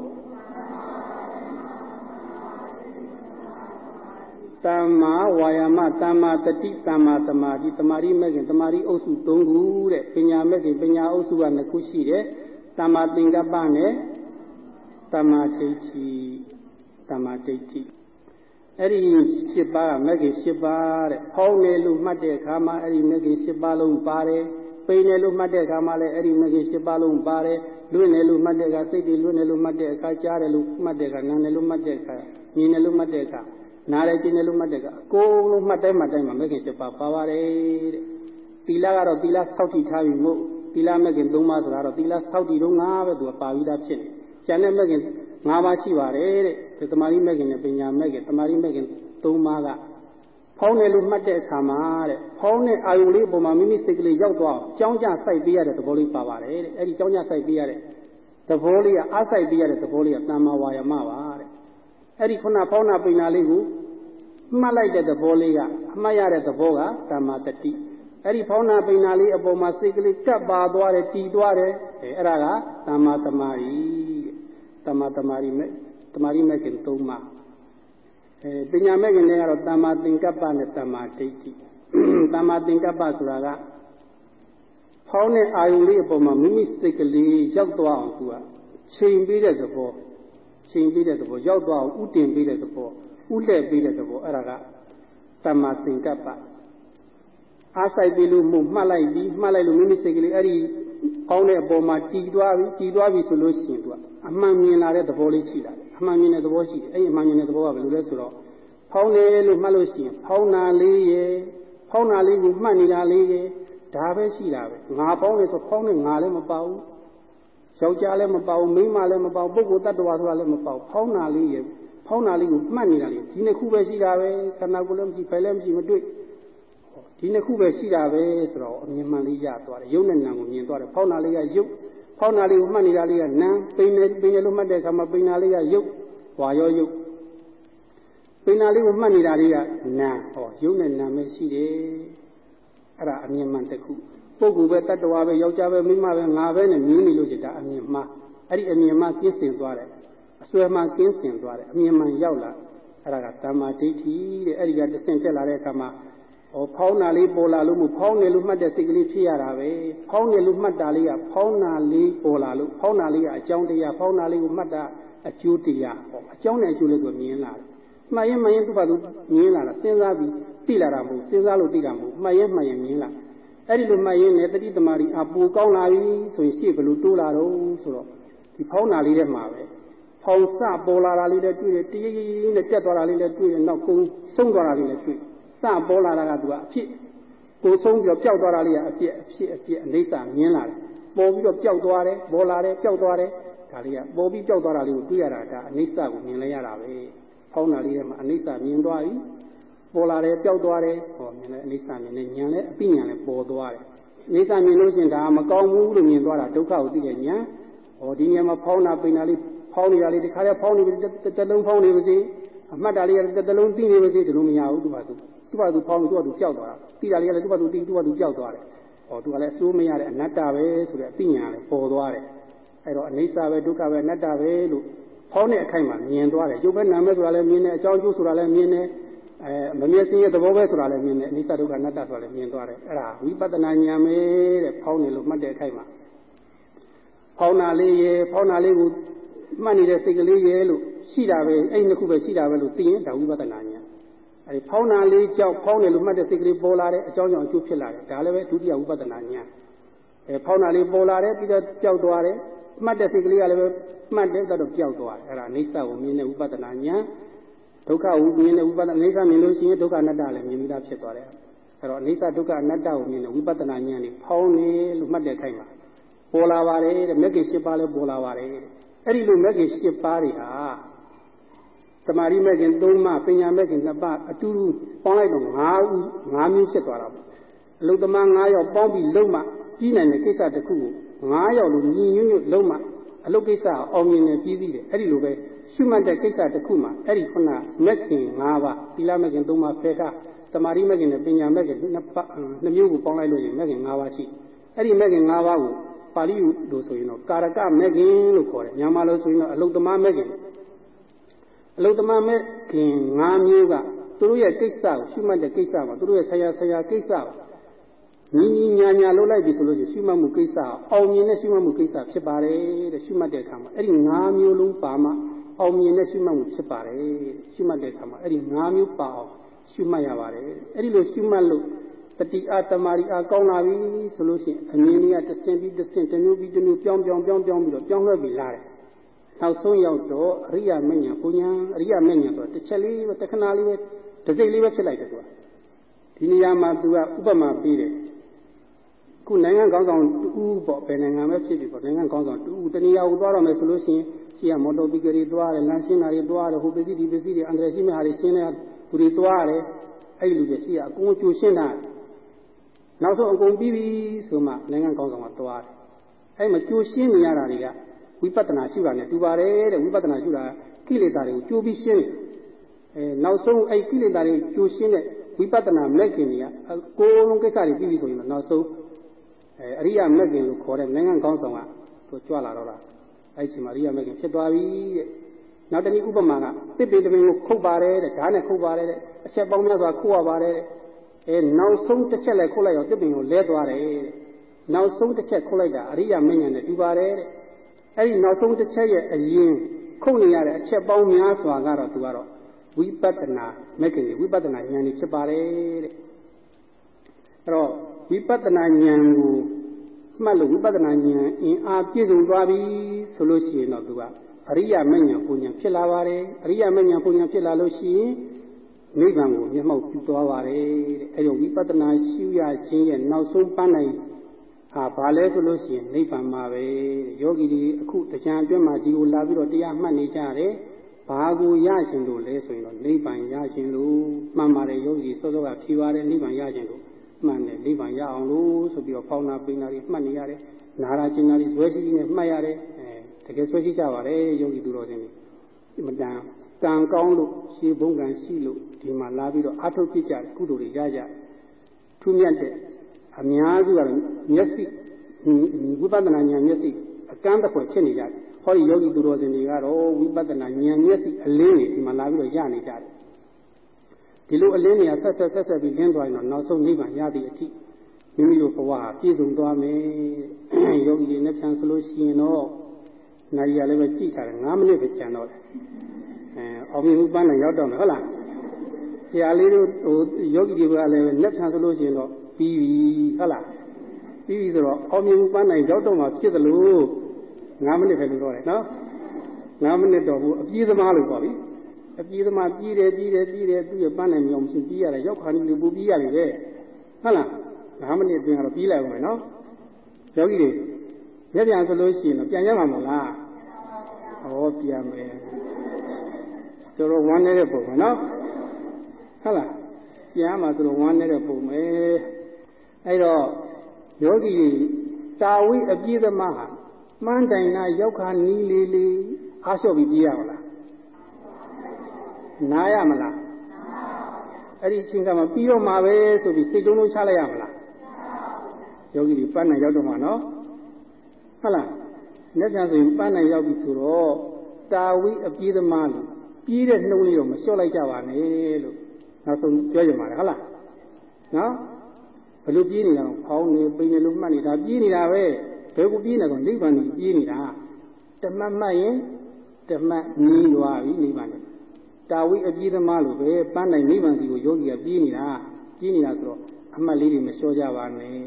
သမ္မာဝါယာမသမ္မာတတိသမ္မာတမာရီတမာရီမဲ့ခင်တမာရီအုပ်စု၃ခုတဲ့ပညာမဲ့ခင်ပညာအုပ်စုက2ခုရှိတယ်သမ္မာသင်္ကပ္ပနဲ့သမ္မာဒိဋ္ဌိသမ္မာဒိဋ္ဌိ အဲ့ဒီ၈ပါးကမဂ္ဂင်၈ပါးတဲ့ဖောင်းတယ်လို့မှတ်တဲ့အခါမှာအဲ့ဒီမဂ္ဂင်၈ပါးလုံးပါတယ်ပိန်တယ်လို့မှတ်တဲ့အခါမှာလည်းအဲ့ဒီမဂ္ဂင်၈ပါးလုံးပါတယ်လွင့်တယ်လို့မှတ်တဲ့အခါစိတ်တွေလွင့်တယ်လို့မှတ်တဲ့အခါကြားတယ်လို့မှတ်တဲ့အခါနားတယ်လို့မှတ်တဲ့အခါမြင်တယ်လို့မှတ်တဲ့အခါနားတယ်ကျင်တယ်လို့မှတ်တဲ့အခါအကုန်လုံးမှတ်တိုင်းမှတ်တိုင်းမှာမဂ္ဂင်၈ပါးပါပါတယ်တဲ့သီလကတော့သီလစောင့်တည်ထားပြီမို့သီလမဂ္ဂင်၃ပါးဆိုတာတော့သီလစောင့်တည်တော့ငါပဲသူကပါပြီးသားဖြစ်နေကျန်တဲ့မဂ္ဂင် ၅ပါးရှိပါတယ်တဲ့တမာရီမဲ့ခင်နဲ့ပညာမဲ့ခင်တမာရီမဲ့ခင်၃ပါးကဖောင်းတယ်လို့မှတ်တဲ့အခါမှာတဲ့ဖောင်းတဲ့အာယုလေးပုံမှာမိမိစိတ်ကလေးရောက်သွားကြောင်းကြစိုက်ပေးရတဲ့သဘောလေးပါပါတယ်တဲ့အဲ့ဒီကြောင်းကြစိုက်ပေးရတဲ့သဘောလေးကအားစိုက်ပေးရတဲ့သဘောလေးကတမ္မာဝါယမပါတဲ့အဲ့ဒီခုနဖောင်းတာပိညာလေးကိုမှတ်လိုက်တဲ့သဘောလေးကအမှတ်ရတဲ့သဘောကတမ္မာတတိအဲ့ဒီဖောင်းနာပိဏာလေးအပေါ်မှာစိတ်ကလေးကပ်ပါသွားတယ်တည်သွားတယ်အဲအဲ့ဒါကသမ္မာတမာရီ တမ္မာတမာရီမဲ့တမာရီမဲ့ခင်၃ပါးအဲပညာမဲ့ခင်တွေကတော့တမ္မာသင်္ကပ္ပနဲ့တမ္မာဒိဋ္ဌိတမ္မာသင်္ကပ္ပဆိုတာကဖောင်းတဲ့အာယုံလေးအပေါ်မှာမိမိစိတ်ကလေးရောက်သွားအောင်သူကချိန်ပေးတဲ့သဘောချိန်ပေးတဲ့သဘောရောက်သွားအောင်ဥတင်ပေးတဲ့သဘောဥလှည့်ပေးတဲ့သဘောအဲ့ဒါကတမ္မာသင်္ကပ္ပအားဆိုင်ပြီးလို့မှုမှတ်လိုက်ပြီးမှတ်လိုက်လို့မိမိစိတ်ကလေးအဲ့ဒီ ကောင်းတဲ့အပေါ်မှာတည်သွားပြီတည်သွားပြီဆိုလို့ရှိရင်သူကအမှန်မြင်လာတဲ့သဘောလေးရှိလာတယ်အမှန်မြင်တဲ့သဘောရှိတယ်အဲ့ဒီအမှန်မြင်တဲ့သဘောကဘယ်လိုလဲဆိုတော့ဖောင်းတယ်လို့မှတ်လို့ရှိရင်ဖောင်းနာလေးရဲ့ဖောင်းနာလေးကိုမှတ်နေတာလေးရဲ့ဒါပဲရှိတာပဲငါဖောင်းတယ်ဆိုဖောင်းတယ်ငါလည်းမပါဘူးယောက်ျားလည်းမပေါဘူးမိန်းမလည်းမပေါဘူးပုဂ္ဂိုလ်တ attva ဆိုတာလည်းမပေါဘူးဖောင်းနာလေးရဲ့ဖောင်းနာလေးကိုမှတ်နေတာလေဒီနှစ်ခုပဲရှိတာပဲခန္ဓာကိုယ်လည်းမရှိဖယ်လည်းမရှိမတွေ့ ဒီနှစ်ခုပဲရှိတာပဲဆိုတော့အမြင်မှန်လေးရသွားတယ်ယုံနဲ့နာကိုမြင်သွားတယ်ဖောင်းနာလေးကယုတ်ဖောင်းနာလေးကိုမှတ်နေတာလေးကနာပိန်နေပိန်နေလို့မှတ်တဲ့အခါမှာပိန်နာလေးကယုတ်ဝါရောယုတ်ပိန်နာလေးကိုမှတ်နေတာလေးကနာဟောယုံနဲ့နာပဲရှိတယ်အဲ့ဒါအမြင်မှန်တစ်ခုပုဂ္ဂိုလ်ပဲတ attva ပဲယောက်ျားပဲမိန်းမပဲငါပဲနဲ့မြင်နေလို့ရှိတာအမြင်မှားအဲ့ဒီအမြင်မှားကင်းစင်သွားတယ်အစွဲမှားကင်းစင်သွားတယ်အမြင်မှန်ရောက်လာအဲ့ဒါကတမ္မာဒိဋ္ဌိတဲ့အဲ့ဒီကတဆင့်တက်လာတဲ့အခါမှာ ဟောဖောင်းနာလေးပေါ်လာလို့မဖောင်းနေလို့မှတ်တဲ့စိတ်ကလေးဖြစ်ရတာပဲဖောင်းနေလို့မှတ်တာလေးကဖောင်းနာလေးပေါ်လာလို့ဖောင်းနာလေးကအကြောင်းတရားဖောင်းနာလေးကိုမှတ်တာအကျိုးတရားဟောအကြောင်းနဲ့အကျိုးလေးကိုမြင်လာတယ်မှတ်ရင်မှတ်ရင်သူ့ဘာသူမြင်လာတာစဉ်းစားပြီးသိလာတာမဟုတ်စဉ်းစားလို့သိတာမဟုတ်မှတ်ရင်မှတ်ရင်မြင်လာအဲ့ဒီလိုမှတ်ရင်လည်းတတိသမารီအပူကောင်းလာပြီဆိုရင်ရှေ့ဘယ်လိုတိုးလာတော့ဆိုတော့ဒီဖောင်းနာလေးထဲမှာပဲဖောင်းစပေါ်လာတာလေးလည်းတွေ့တယ်တည်ရည်နဲ့တက်သွားတာလေးလည်းတွေ့တယ်နောက်ကုန်းဆုံးသွားတာလေးလည်းတွေ့ စပေါ်လာတာကသူကအဖြစ်ကိုဆုံးပြီးတော့ပျောက်သွားတာလေးကအဖြစ်အဖြစ်အဖြစ်အိဋ္ဌမြင်လာတယ်ပေါ်ပြီးတော့ပျောက်သွားတယ်ပေါ်လာတယ်ပျောက်သွားတယ်ဒါလေးကပေါ်ပြီးပျောက်သွားတာလေးကိုတွေ့ရတာဒါအိဋ္ဌကိုမြင်လဲရတာပဲဖောင်းနာလေးထဲမှာအိဋ္ဌမြင်သွားပြီပေါ်လာတယ်ပျောက်သွားတယ်ဟောမြင်လဲအိဋ္ဌမြင်နေဉာဏ်လဲအပိဉာဏ်လဲပေါ်သွားတယ်အိဋ္ဌမြင်လို့ရှိရင်ဒါမကောင်းဘူးလို့မြင်သွားတာဒုက္ခကိုသိတဲ့ဉာဏ်ဟောဒီဉာဏ်မှာဖောင်းနာပိန်နာလေးဖောင်းနေတာလေးဒီခါလဲဖောင်းနေပြီတစ်လုံးဖောင်းနေပါစေအမှတ်တာလေးကတစ်လုံးသိနေပါစေဒီလိုမရဘူးသူကသူ သူကသူဖောင်းလို့သူကသူပျောက်သွားတာသိတာလေးကလည်းသူကသူသိသူကသူပျောက်သွားတယ်ဟောသူကလည်းအစိုးမရတဲ့အနတ္တပဲဆိုတဲ့အပိညာလည်းပေါ်သွားတယ်အဲ့တော့အိဋ္ဌပဲဒုက္ခပဲအနတ္တပဲလို့ဖောင်းတဲ့အခိုက်မှာမြင်သွားတယ်ရုပ်ပဲနာမဲဆိုတာလည်းမြင်တယ်အကြောင်းကျိုးဆိုတာလည်းမြင်တယ်အဲမမြင်စင်းရဲ့သဘောပဲဆိုတာလည်းမြင်တယ်အိဋ္ဌဒုက္ခအနတ္တဆိုတာလည်းမြင်သွားတယ်အဲ့ဒါဝိပဿနာဉာဏ်ပဲတဲ့ဖောင်းနေလို့မှတ်တဲ့အခိုက်မှာဖောင်းနာလေးရေဖောင်းနာလေးကိုမှတ်နေတဲ့စိတ်ကလေးရေလို့ရှိတာပဲအဲ့ဒီနှစ်ခုပဲရှိတာပဲလို့သိရင်ဒါဝိပဿနာဉာဏ် အဲဒီဖောင်းနာလေးကြောက်ဖောင်းတယ်လို့မှတ်တဲ့စိတ်ကလေးပေါ်လာတဲ့အကြောင်းကြောင့်အကျိုးဖြစ်လာတယ်ဒါလည်းပဲဒုတိယဝိပဿနာဉာဏ်အဲဖောင်းနာလေးပေါ်လာတယ်ပြီးတော့ပျောက်သွားတယ်မှတ်တဲ့စိတ်ကလေးကလည်းပဲမှတ်တယ်တော့ပျောက်သွားတယ်အဲ့ဒါအိဋ္ဌကိုမြင်တဲ့ဝိပဿနာဉာဏ်ဒုက္ခဝိမြင်တဲ့ဝိပဿနာအိဋ္ဌမြင်လို့ရှိရင်ဒုက္ခအနတ္တလည်းမြင်ပြီးသားဖြစ်သွားတယ်အဲ့တော့အိဋ္ဌဒုက္ခအနတ္တကိုမြင်တဲ့ဝိပဿနာဉာဏ်นี่ဖောင်းနေလို့မှတ်တဲ့ခိုင်မှာပေါ်လာပါတယ်တဲ့မဂ္ဂင်၈ပါးလည်းပေါ်လာပါတယ်အဲ့ဒီလိုမဂ္ဂင်၈ပါးတွေဟာသ မာဓိမဲ့ခင်၃ပါးပညာမဲ့ခင်၂ပါးအတူတူပေါင်းလိုက်တော့၅ဦး၅မျိုးဖြစ်သွားတာပေါ့အလုတ္တမ၅ယောက်ပေါင်းပြီးလုံးမှပြီးနိုင်တဲ့ကိစ္စတစ်ခုကို၅ယောက်လိုညီညွတ်ညွတ်လုံးမှအလုတ်ကိစ္စအောင်မြင်နေပြီးသေးတယ်အဲ့ဒီလိုပဲရှုမှတ်တဲ့ကိစ္စတစ်ခုမှာအဲ့ဒီခုနမဲ့ခင်၅ပါးသီလမဲ့ခင်၃ပါးဖေကသမာဓိမဲ့ခင်နဲ့ပညာမဲ့ခင်နှစ်ပါးနှစ်မျိုးကိုပေါင်းလိုက်လို့ရင်မဲ့ခင်၅ပါးရှိအဲ့ဒီမဲ့ခင်၅ပါးကိုပါဠိလိုဆိုရင်တော့ကာရကမဲ့ခင်လို့ခေါ်တယ်မြန်မာလိုဆိုရင်တော့အလုတ္တမမဲ့ခင် အလုတ္တမမဲ့ခင်၅မျိုးကသူတို့ရဲ့ကိစ္စကိုရှုမှတ်တဲ့ကိစ္စမှာသူတို့ရဲ့ဆရာဆရာကိစ္စကိုညီညီညာညာလုပ်လိုက်ပြီဆိုလို့ရှိရင်ရှုမှတ်မှုကိစ္စအောင်မြင်တဲ့ရှုမှတ်မှုကိစ္စဖြစ်ပါတယ်တဲ့ရှုမှတ်တဲ့အခါမှာအဲ့ဒီ၅မျိုးလုံးပါမှအောင်မြင်တဲ့ရှုမှတ်မှုဖြစ်ပါတယ်ရှုမှတ်တဲ့အခါမှာအဲ့ဒီ၅မျိုးပါအောင်ရှုမှတ်ရပါတယ်အဲ့ဒီလိုရှုမှတ်လို့တတိအတမာရီအကောင်းလာပြီဆိုလို့ရှိရင်အမြင်လေးကတစ်ဆင့်ပြီးတစ်ဆင့်တစ်မျိုးပြီးတစ်မျိုးပြောင်းပြောင်းပြောင်းပြောင်းပြီးတော့ပြောင်းလဲပြီးလာတယ် နောက်ဆုံးရောက်တော့အရိယာမဉ္ဇဉ်ပူညာအရိယာမဉ္ဇဉ်ဆိုတစ်ချက်လေးပဲတစ်ခဏလေးပဲတစ်စိတ်လေးပဲဖြစ်လိုက်တယ်သူကဒီနေရာမှာသူကဥပမာပေးတယ်ခုနိုင်ငံကောင်းဆောင်တူပေါ့ဘယ်နိုင်ငံပဲဖြစ်ဖြစ်ပေါ့နိုင်ငံကောင်းဆောင်တူတဏှာကိုသွားတော့မယ်ဆိုလို့ရှိရင်ရှိရမော်တော်ဘီကရီသွားတယ်လမ်းရှင်းတာတွေသွားတယ်ဟိုပစ္စည်းဒီပစ္စည်းတွေအန္တရာယ်ရှိမဲ့ဟာတွေရှင်းတဲ့သူတွေသွားတယ်အဲ့လူတွေရှိရအကုန်ကျိုးရှင်းတာနောက်ဆုံးအကုန်ပြီးပြီဆိုမှနိုင်ငံကောင်းဆောင်ကသွားတယ်အဲ့မှာကျိုးရှင်းနေရတာတွေက ဝိပဿနာရှုတာနဲ့တူပါတယ်တဲ့ဝိပဿနာရှုတာကိလေသာတွေကိုကျိုးပြီးရှင်းတယ်အဲနောက်ဆုံးအဲ့ကိလေသာတွေကျိုးရှင်းတဲ့ဝိပဿနာမဲ့ခင်တွေကအကိုယ်လုံးကိစ္စတွေပြီးပြီဆိုရင်နောက်ဆုံးအဲအရိယာမဲ့ခင်လို့ခေါ်တဲ့နိုင်ငံကောင်းဆောင်ကသူကြွလာတော့တာအဲ့ဒီမှာအရိယာမဲ့ခင်ဖြစ်သွားပြီတဲ့နောက်တနည်းဥပမာကတစ်ပင်တပင်ကိုခုတ်ပါတယ်တဲ့ဓာတ်နဲ့ခုတ်ပါတယ်တဲ့အချက်ပေါင်းများစွာခုတ်ရပါတယ်တဲ့အဲနောက်ဆုံးတစ်ချက်လည်းခုတ်လိုက်တော့တစ်ပင်ကိုလဲသွားတယ်တဲ့နောက်ဆုံးတစ်ချက်ခုတ်လိုက်တာအရိယာမဉ္ဇဉ်နဲ့တူပါတယ်တဲ့ အဲ့ဒီနောက်ဆုံးတစ်ချက်ရဲ့အရင်ခုတ်နေရတဲ့အချက်ပေါင်းများစွာကတော့သူကတော့ဝိပဿနာမဲ့ခင်ဝိပဿနာဉာဏ်ကြီးဖြစ်ပါတယ်တဲ့အဲ့တော့ဝိပဿနာဉာဏ်ကိုမှတ်လို့ဝိပဿနာဉာဏ်အင်အားပြည့်စုံသွားပြီဆိုလို့ရှိရင်တော့သူကအရိယာမဉ္ဇဉ်ပူဉ္ဇဉ်ဖြစ်လာပါတယ်အရိယာမဉ္ဇဉ်ပူဉ္ဇဉ်ဖြစ်လာလို့ရှိရင်နိဗ္ဗာန်ကိုမျက်မှောက်ပြုသွားပါတယ်တဲ့အဲဒီဝိပဿနာရှုရခြင်းရဲ့နောက်ဆုံးပန်းနိုင် ဟာဘာလဲဆိုလို့ရှိရင်နိဗ္ဗာန်မှာပဲယောဂီတွေအခုတရားအတွင်းမှာဒီကိုလာပြီးတော့တရားမှတ်နေကြတယ်ဘာကိုရရှင်လို့လဲဆိုရင်တော့နိဗ္ဗာန်ရရှင်လို့မှန်ပါတယ်ယောဂီစောစောကဖြေပါတယ်နိဗ္ဗာန်ရရှင်လို့မှန်တယ်နိဗ္ဗာန်ရအောင်လို့ဆိုပြီးတော့ဖောင်းနာပိနာတွေမှတ်နေရတယ်နာရာကျင်နာတွေဇွဲရှိနေမှတ်ရတယ်အဲတကယ်ဆွဲရှိကြပါတယ်ယောဂီသူတော်စင်တွေမတန်ကံကောင်းလို့ရှင်းဘုံကံရှိလို့ဒီမှာလာပြီးတော့အထုတ်ဖြစ်ကြကုသိုလ်တွေရကြထူးမြတ်တဲ့ အများစုကတော့မျက်စိဝိပဿနာဉာဏ်မျက်စိအကန့်တစ်ခွဖြစ်နေကြတယ်ဟောဒီယောဂီသူတော်စင်တွေကတော့ဝိပဿနာဉာဏ်မျက်စိအလင်းတွေဒီမှာလာပြီးတော့ရနေကြတယ်ဒီလိုအလင်းတွေကဆက်ဆက်ဆက်ဆက်ပြီးလင်းသွားရင်တော့နောက်ဆုံးနိဗ္ဗာန်ရသည့်အထိမိမိတို့ဘဝပြည့်စုံသွားမယ်ယောဂီတွေနဲ့ပြန်ဆိုလို့ရှိရင်တော့နိုင်ရလည်းပဲကြည့်ထားတယ်9မိနစ်ပဲကျန်တော့တယ်အဲအောင်မြင်မှုပန်းနဲ့ရောက်တော့မယ်ဟုတ်လားဆရာလေးတို့ဟိုယောဂီတွေကလည်းလက်ခံဆိုလို့ရှိရင်တော့ ပြီးပြီဟုတ်လားပြီးပြီဆိုတော့အောင်မြင်မှုပန်းနိုင်ရောက်တော့မှဖြစ်သလို9မိနစ်ပဲလို့တော့တယ်နော်9မိနစ်တော့ဘူးအပြည့်သမားလို့ပေါ့ဗျအပြည့်သမားပြီးတယ်ပြီးတယ်ပြီးတယ်သူ့ရဲ့ပန်းနိုင်မြောင်ရှင်ပြီးရတယ်ရောက်ခါနေလို့ပူပြီးရတယ်ပဲဟုတ်လား9မိနစ်အတွင်းကတော့ပြီးလိုက်အောင်မယ်နော်ယောဂီတွေရက်ပြန်ဆိုလို့ရှိရင်တော့ပြန်ရမှာမလားဟောပြန်မယ်တော်တော်ဝမ်းနေတဲ့ပုံပဲနော်ဟုတ်လားပြန်မှာဆိုတော့ဝမ်းနေတဲ့ပုံပဲ အဲ့တော့ယောဂီတာဝိအပြည့်သမားဟာမှန်းတိုင်နာရောက်ခါနီးလေးလေးအားလျှော့ပြီးပြေးရမလားနားရမလားအဲ့ဒီအချိန်ကမှပြီးတော့မှာပဲဆိုပြီးစိတ်လုံးလုံးချလိုက်ရမလားယောဂီတွေပန်းနိုင်ရောက်တော့မှာနော်ဟုတ်လားလက်ပြန်ဆိုရင်ပန်းနိုင်ရောက်ပြီဆိုတော့တာဝိအပြေးသမားလို့ပြေးတဲ့နှုံးလေးတော့မလျှော့လိုက်ကြပါနဲ့လို့နောက်ဆုံးပြောကြပါလေဟုတ်လားနော် ဘယ်လိုပြေးနေတာလဲဖောင်းနေပိန်နေလို့မှတ်နေတာပြေးနေတာပဲဘယ်ကိုပြေးနေတော့နိဗ္ဗာန်ကိုပြေးနေတာတမတ်မှတ်ရင်တမတ်နီးသွားပြီနိဗ္ဗာန်နဲ့တာဝိအပြေးသမားလို့ပဲပန်းနိုင်နိဗ္ဗာန်စီကိုယောဂီကပြေးနေတာပြေးနေတာဆိုတော့အမှတ်လေးတွေမလျှော့ကြပါနဲ့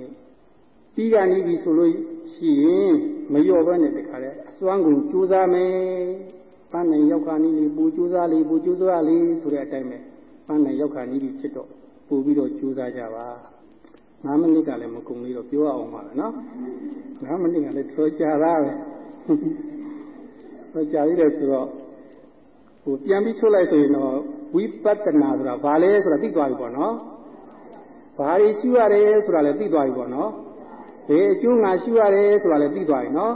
ပြီးကနေပြီဆိုလို့ရှိရင်မလျော့ဘဲနဲ့တခါတည်းအစွမ်းကုန်ကြိုးစားမယ်ပန်းနိုင်ရောက်ခါနီးလေးပူကြိုးစားလေးပူကြိုးစားလေးဆိုတဲ့အတိုင်းပဲပန်းနိုင်ရောက်ခါနီးပြီဖြစ်တော့ပူပြီးတော့ကြိုးစားကြပါ 9မိနစ်ကလည်းမကုန်သေးတော့ပြောအောင်ပါလားနော်9မိနစ်ကလည်းတော်ကြာတာပဲတော်ကြာပြီလေဆိုတော့ဟိုပြန်ပြီးချုပ်လိုက်ဆိုရင်တော့ဝိပဿနာဆိုတာဘာလဲဆိုတာသိသွားပြီပေါ့နော်ဘာတွေရှိရတယ်ဆိုတာလည်းသိသွားပြီပေါ့နော်ဘယ်အကျိုးငါရှိရတယ်ဆိုတာလည်းသိသွားပြီနော်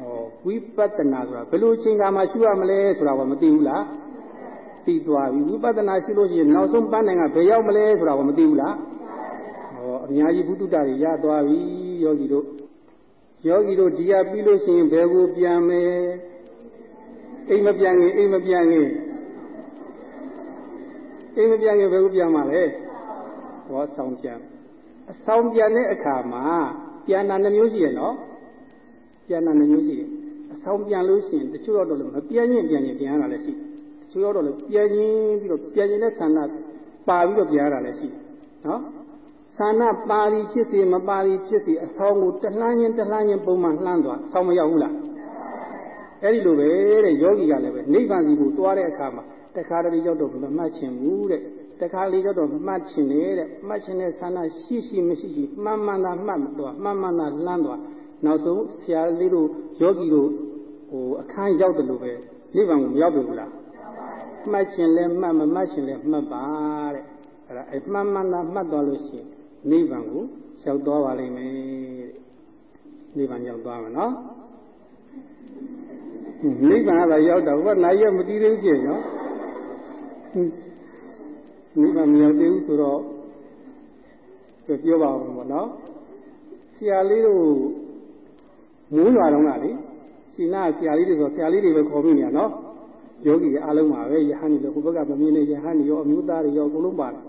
ဟောဝိပဿနာဆိုတာဘယ်လိုချိန်ခါမှရှိရမလဲဆိုတာကမသိဘူးလားသိသွားပြီဝိပဿနာရှိလို့ရှိရင်နောက်ဆုံးပန်းနိုင်ကဘယ်ရောက်မလဲဆိုတာကမသိဘူးလားဟော အများကြီးဘုဒ္ဓတာတွေရသွားပြီယောဂီတို့ယောဂီတို့ဒီရပြီးလို့ရှိရင်ဘယ်ကိုပြန်မယ်အိမ်မပြန်ရင်အိမ်မပြန်ရင်အိမ်မပြန်ရင်ဘယ်ကိုပြန်မှာလဲဟောဆောင်ပြန်အဆောင်ပြန်တဲ့အခါမှာပြန်တာနှမျိုးရှိရနော်ပြန်တာနှမျိုးရှိတယ်အဆောင်ပြန်လို့ရှိရင်တချို့တော့လည်းမပြန်ရင်ပြန်ရင်ပြန်ရတာလည်းရှိတချို့တော့လည်းပြန်ရင်ပြီးတော့ပြန်ရင်တဲ့ဆန္ဒပါပြီးတော့ပြန်ရတာလည်းရှိနော် ဆန္ဒပါရီဖြစ်စီမပါရီဖြစ်စီအဆောင်ကိုတလှမ်းချင်းတလှမ်းချင်းပုံမှန်လှမ်းသွားဆောင်းမရောက်ဘူးလားအဲ့ဒီလိုပဲတဲ့ယောဂီကလည်းပဲနိဗ္ဗာန်စီကိုသွားတဲ့အခါမှာတခါတလေရောက်တော့မမှတ်ချင်ဘူးတဲ့တခါလေရောက်တော့မှတ်ချင်တယ်တဲ့မှတ်ချင်တဲ့ဆန္ဒရှိရှိမရှိရှိမှန်မှန်သာမှတ်မသွားမှန်မှန်သာလှမ်းသွားနောက်ဆုံးဆရာလေးတို့ယောဂီတို့ဟိုအခန်းရောက်တယ်လို့ပဲနိဗ္ဗာန်ကိုမရောက်ဘူးလားမှတ်ချင်လဲမှတ်မမှတ်ချင်လဲမှတ်ပါတဲ့အဲ့ဒါအမှန်မှန်သာမှတ်သွားလို့ရှိရင် နိဗ္ဗာန်ကိုရောက်သွားပါလိမ့်မယ်တဲ့နိဗ္ဗာန်ရောက်သွားမှာနော်နိဗ္ဗာန်ကတော့ရောက်တော့ဘာနိုင်ရမတည်သေးဘူးပြင်နော်နိဗ္ဗာန်မရောက်သေးဘူးဆိုတော့ပြောပါအောင်ပေါ့နော်ဆရာလေးတို့မိုးရွာတော့ကလေရှင်နာဆရာလေးတွေဆိုဆရာလေးတွေပဲခေါ်ပြီးနေရနော်ယောဂီအားလုံးပါပဲယဟန်ကြီးလည်းဟိုဘက်ကမမြင်နေယဟန်ကြီးရောအမျိုးသားတွေရောအကုန်လုံးပါတယ်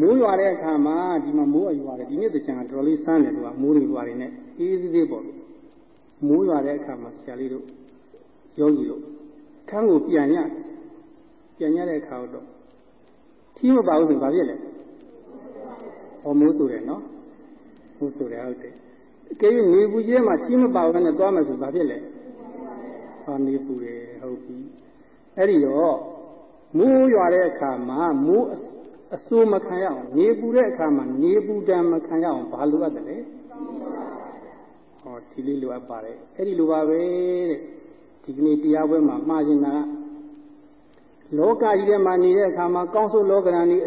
မိုးရွာတဲ့အခါမှာဒီမှာမိုးအရွာတယ်ဒီနေ့တချံကတော်တော်လေးစမ်းတယ်သူကမိုးတွေရွာနေနဲ့အေးသေးသေးပေါ့မိုးရွာတဲ့အခါမှာဆရာလေးတို့ယောဂီတို့ခန်းကိုပြန်ရပြန်ရတဲ့အခါတော့ထီးမပါဘူးဆိုဘာဖြစ်လဲဟောမိုးဆိုတယ်နော်မိုးဆိုတယ်ဟုတ်တယ်အကယ်၍နေပူကြီးမှာထီးမပါဘူးနဲ့သွားမယ်ဆိုဘာဖြစ်လဲဟောနေပူတယ်ဟုတ်ပြီအဲ့ဒီတော့မိုးရွာတဲ့အခါမှာမိုး အဆိုးမခံရအောင်နေပူတဲ့အခါမှာနေပူတံမခံရအောင်ဘာလိုအပ်တယ်လဲဟောဒီလေးလိုအပ်ပါတယ်အဲ့ဒီလိုပါပဲတဲ့ဒီကနေ့တရားပွဲမှာမှားခြင်းတာလောကကြီးထဲမှာနေတဲ့အခါမှာကောင်းဆိုးလောကရန်ကြီး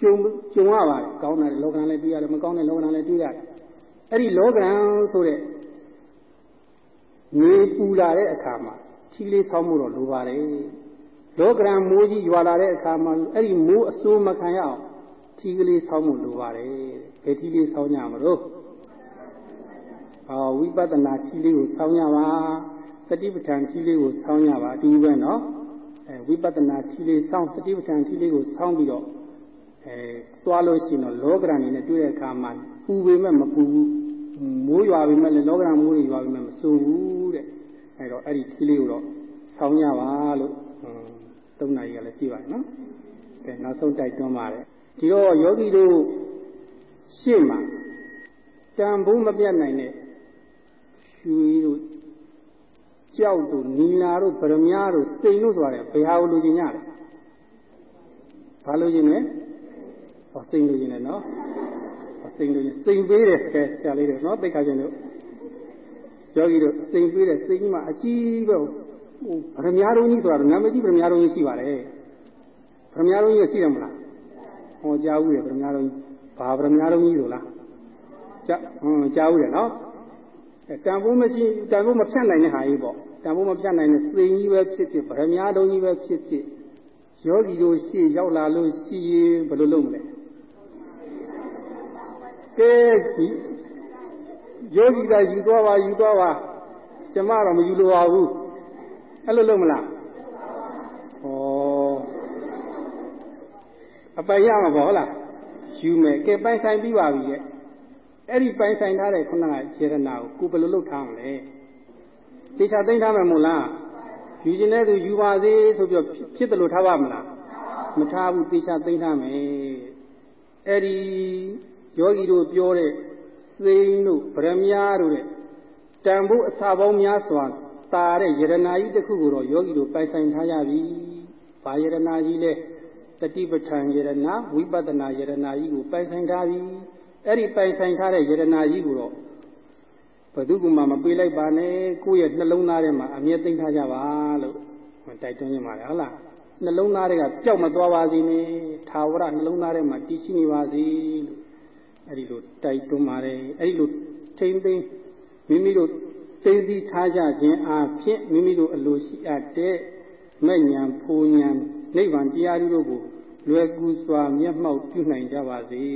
ကျုံကျုံရပါတယ်ကောင်းတယ်လောကရန်လည်းတွေ့ရတယ်မကောင်းတဲ့လောကရန်လည်းတွေ့ရတယ်အဲ့ဒီလောကရန်ဆိုတဲ့မြေပူလာတဲ့အခါမှာထီလေးဆောင်းမှုတော့လိုပါတယ် လောကရန်မိုးကြီးရွာလာတဲ့အခါမှာအဲ့ဒီမိုးအစိုးမခံရအောင်ထီကလေးဆောင်းမှုလိုပါတယ်ဘယ်ထီလေးဆောင်းကြမလို့အော်ဝိပဿနာထီလေးကိုဆောင်းကြပါတတိပဋ္ဌာန်ထီလေးကိုဆောင်းကြပါအတူပဲနော်အဲဝိပဿနာထီလေးဆောင်းတတိပဋ္ဌာန်ထီလေးကိုဆောင်းပြီးတော့အဲသွားလို့ရှိရင်တော့လောကရန်နေနဲ့တွေ့တဲ့အခါမှာပူပေမဲ့မပူဘူးမိုးရွာပေမဲ့လည်းလောကရန်မိုးတွေရွာပေမဲ့မဆိုးဘူးတဲ့အဲတော့အဲ့ဒီထီလေးကိုတော့ဆောင်းကြပါလို့သုံးနာ ရီကလည်းပြည့်ပါတယ်နော်ကဲနောက်ဆုံးတိုက်တွန်းပါတယ်ဒီတော့ယောဂီတို့ရှေ့မှာတန်ဖိုးမပြတ်နိုင်တဲ့ရွှေတို့ကြောက်တို့နီလာတို့ဗရမ ्या တို့စိန်တို့ဆိုရတယ်ဘယ်ဟာကိုလိုချင်ကြလဲဘာလိုချင်လဲဟောစိန်လိုချင်တယ်နော်ဟောစိန်လိုချင်စိန်ပေးတယ်ကဲဆရာလေးတို့နော်သိခါချင်းတို့ယောဂီတို့စိန်ပေးတယ်စိန်ကြီးမှာအကြီးပဲဟို ဗရမယာရုံကြီးဆိုတာနာမည်ကြီးဗရမယာရုံကြီးရှိပါတယ်ဗရမယာရုံကြီးရှိတယ်မလားဟောကြားဦးတယ်ဗရမယာရုံကြီးဘာဗရမယာရုံကြီးဆိုလားကြားဟွန်းကြားဦးတယ်နော်တန်ဖိုးမရှိတန်ဖိုးမဖြတ်နိုင်တဲ့ဟာကြီးပေါ့တန်ဖိုးမဖြတ်နိုင်တဲ့စိန်ကြီးပဲဖြစ်ဖြစ်ဗရမယာတုံးကြီးပဲဖြစ်ဖြစ်ယောဂီတို့ရှေ့ရောက်လာလို့ရှိရင်ဘယ်လိုလုပ်မလဲကဲယောဂီကယူသွားပါယူသွားပါကျမတော့မယူလိုပါဘူး အဲ့လိုလုပ်မလားဩအပိုင်ရမှာပေါ့ဟုတ်လားယူမယ်ကဲပိုင်ဆိုင်ပြီးပါပြီရဲ့အဲ့ဒီပိုင်ဆိုင်ထားတဲ့ခုနကခြေရနာကိုကိုဘယ်လိုလုပ်ထားမလဲတေချာသိမ့်ထားမယ်မို့လားယူခြင်းတဲ့သူယူပါစေဆိုပြီးဖြစ်တယ်လို့ထားပါမလားမထားဘူးတေချာသိမ့်ထားမယ်အဲ့ဒီယောဂီတို့ပြောတဲ့စိန်တို့ဗရမ ्या တို့တဲ့တန်ဖို့အစာပေါင်းများစွာ တာတဲ့ယရနာကြီးတစ်ခုကိုတော့ယောဂီတို့ပိုင်ဆိုင်ထားရပြီ။ဘာယရနာကြီးလဲတတိပဋ္ဌာန်ယရနာဝိပဿနာယရနာကြီးကိုပိုင်ဆိုင်ထားပြီ။အဲ့ဒီပိုင်ဆိုင်ထားတဲ့ယရနာကြီးကိုတော့ဘယ်သူကမှမပေးလိုက်ပါနဲ့ကိုယ့်ရဲ့နှလုံးသားထဲမှာအမြဲသိမ့်ထားကြပါလို့တိုက်တွန်းနေပါတယ်ဟုတ်လား။နှလုံးသားတွေကပျောက်မသွားပါစေနဲ့ထာဝရနှလုံးသားထဲမှာတည်ရှိနေပါစေလို့အဲ့ဒီလိုတိုက်တွန်းပါတယ်အဲ့ဒီလိုထိမ့်သိမ့်မိမိတို့ သိသိထားကြခြင်းအားဖြင့်မိမိတို့အလိုရှိအပ်တဲ့မဲ့ညာဖူညာနိဗ္ဗာန်တရားတို့ကိုလွယ်ကူစွာမျက်မှောက်ပြုနိုင်ကြပါစေ။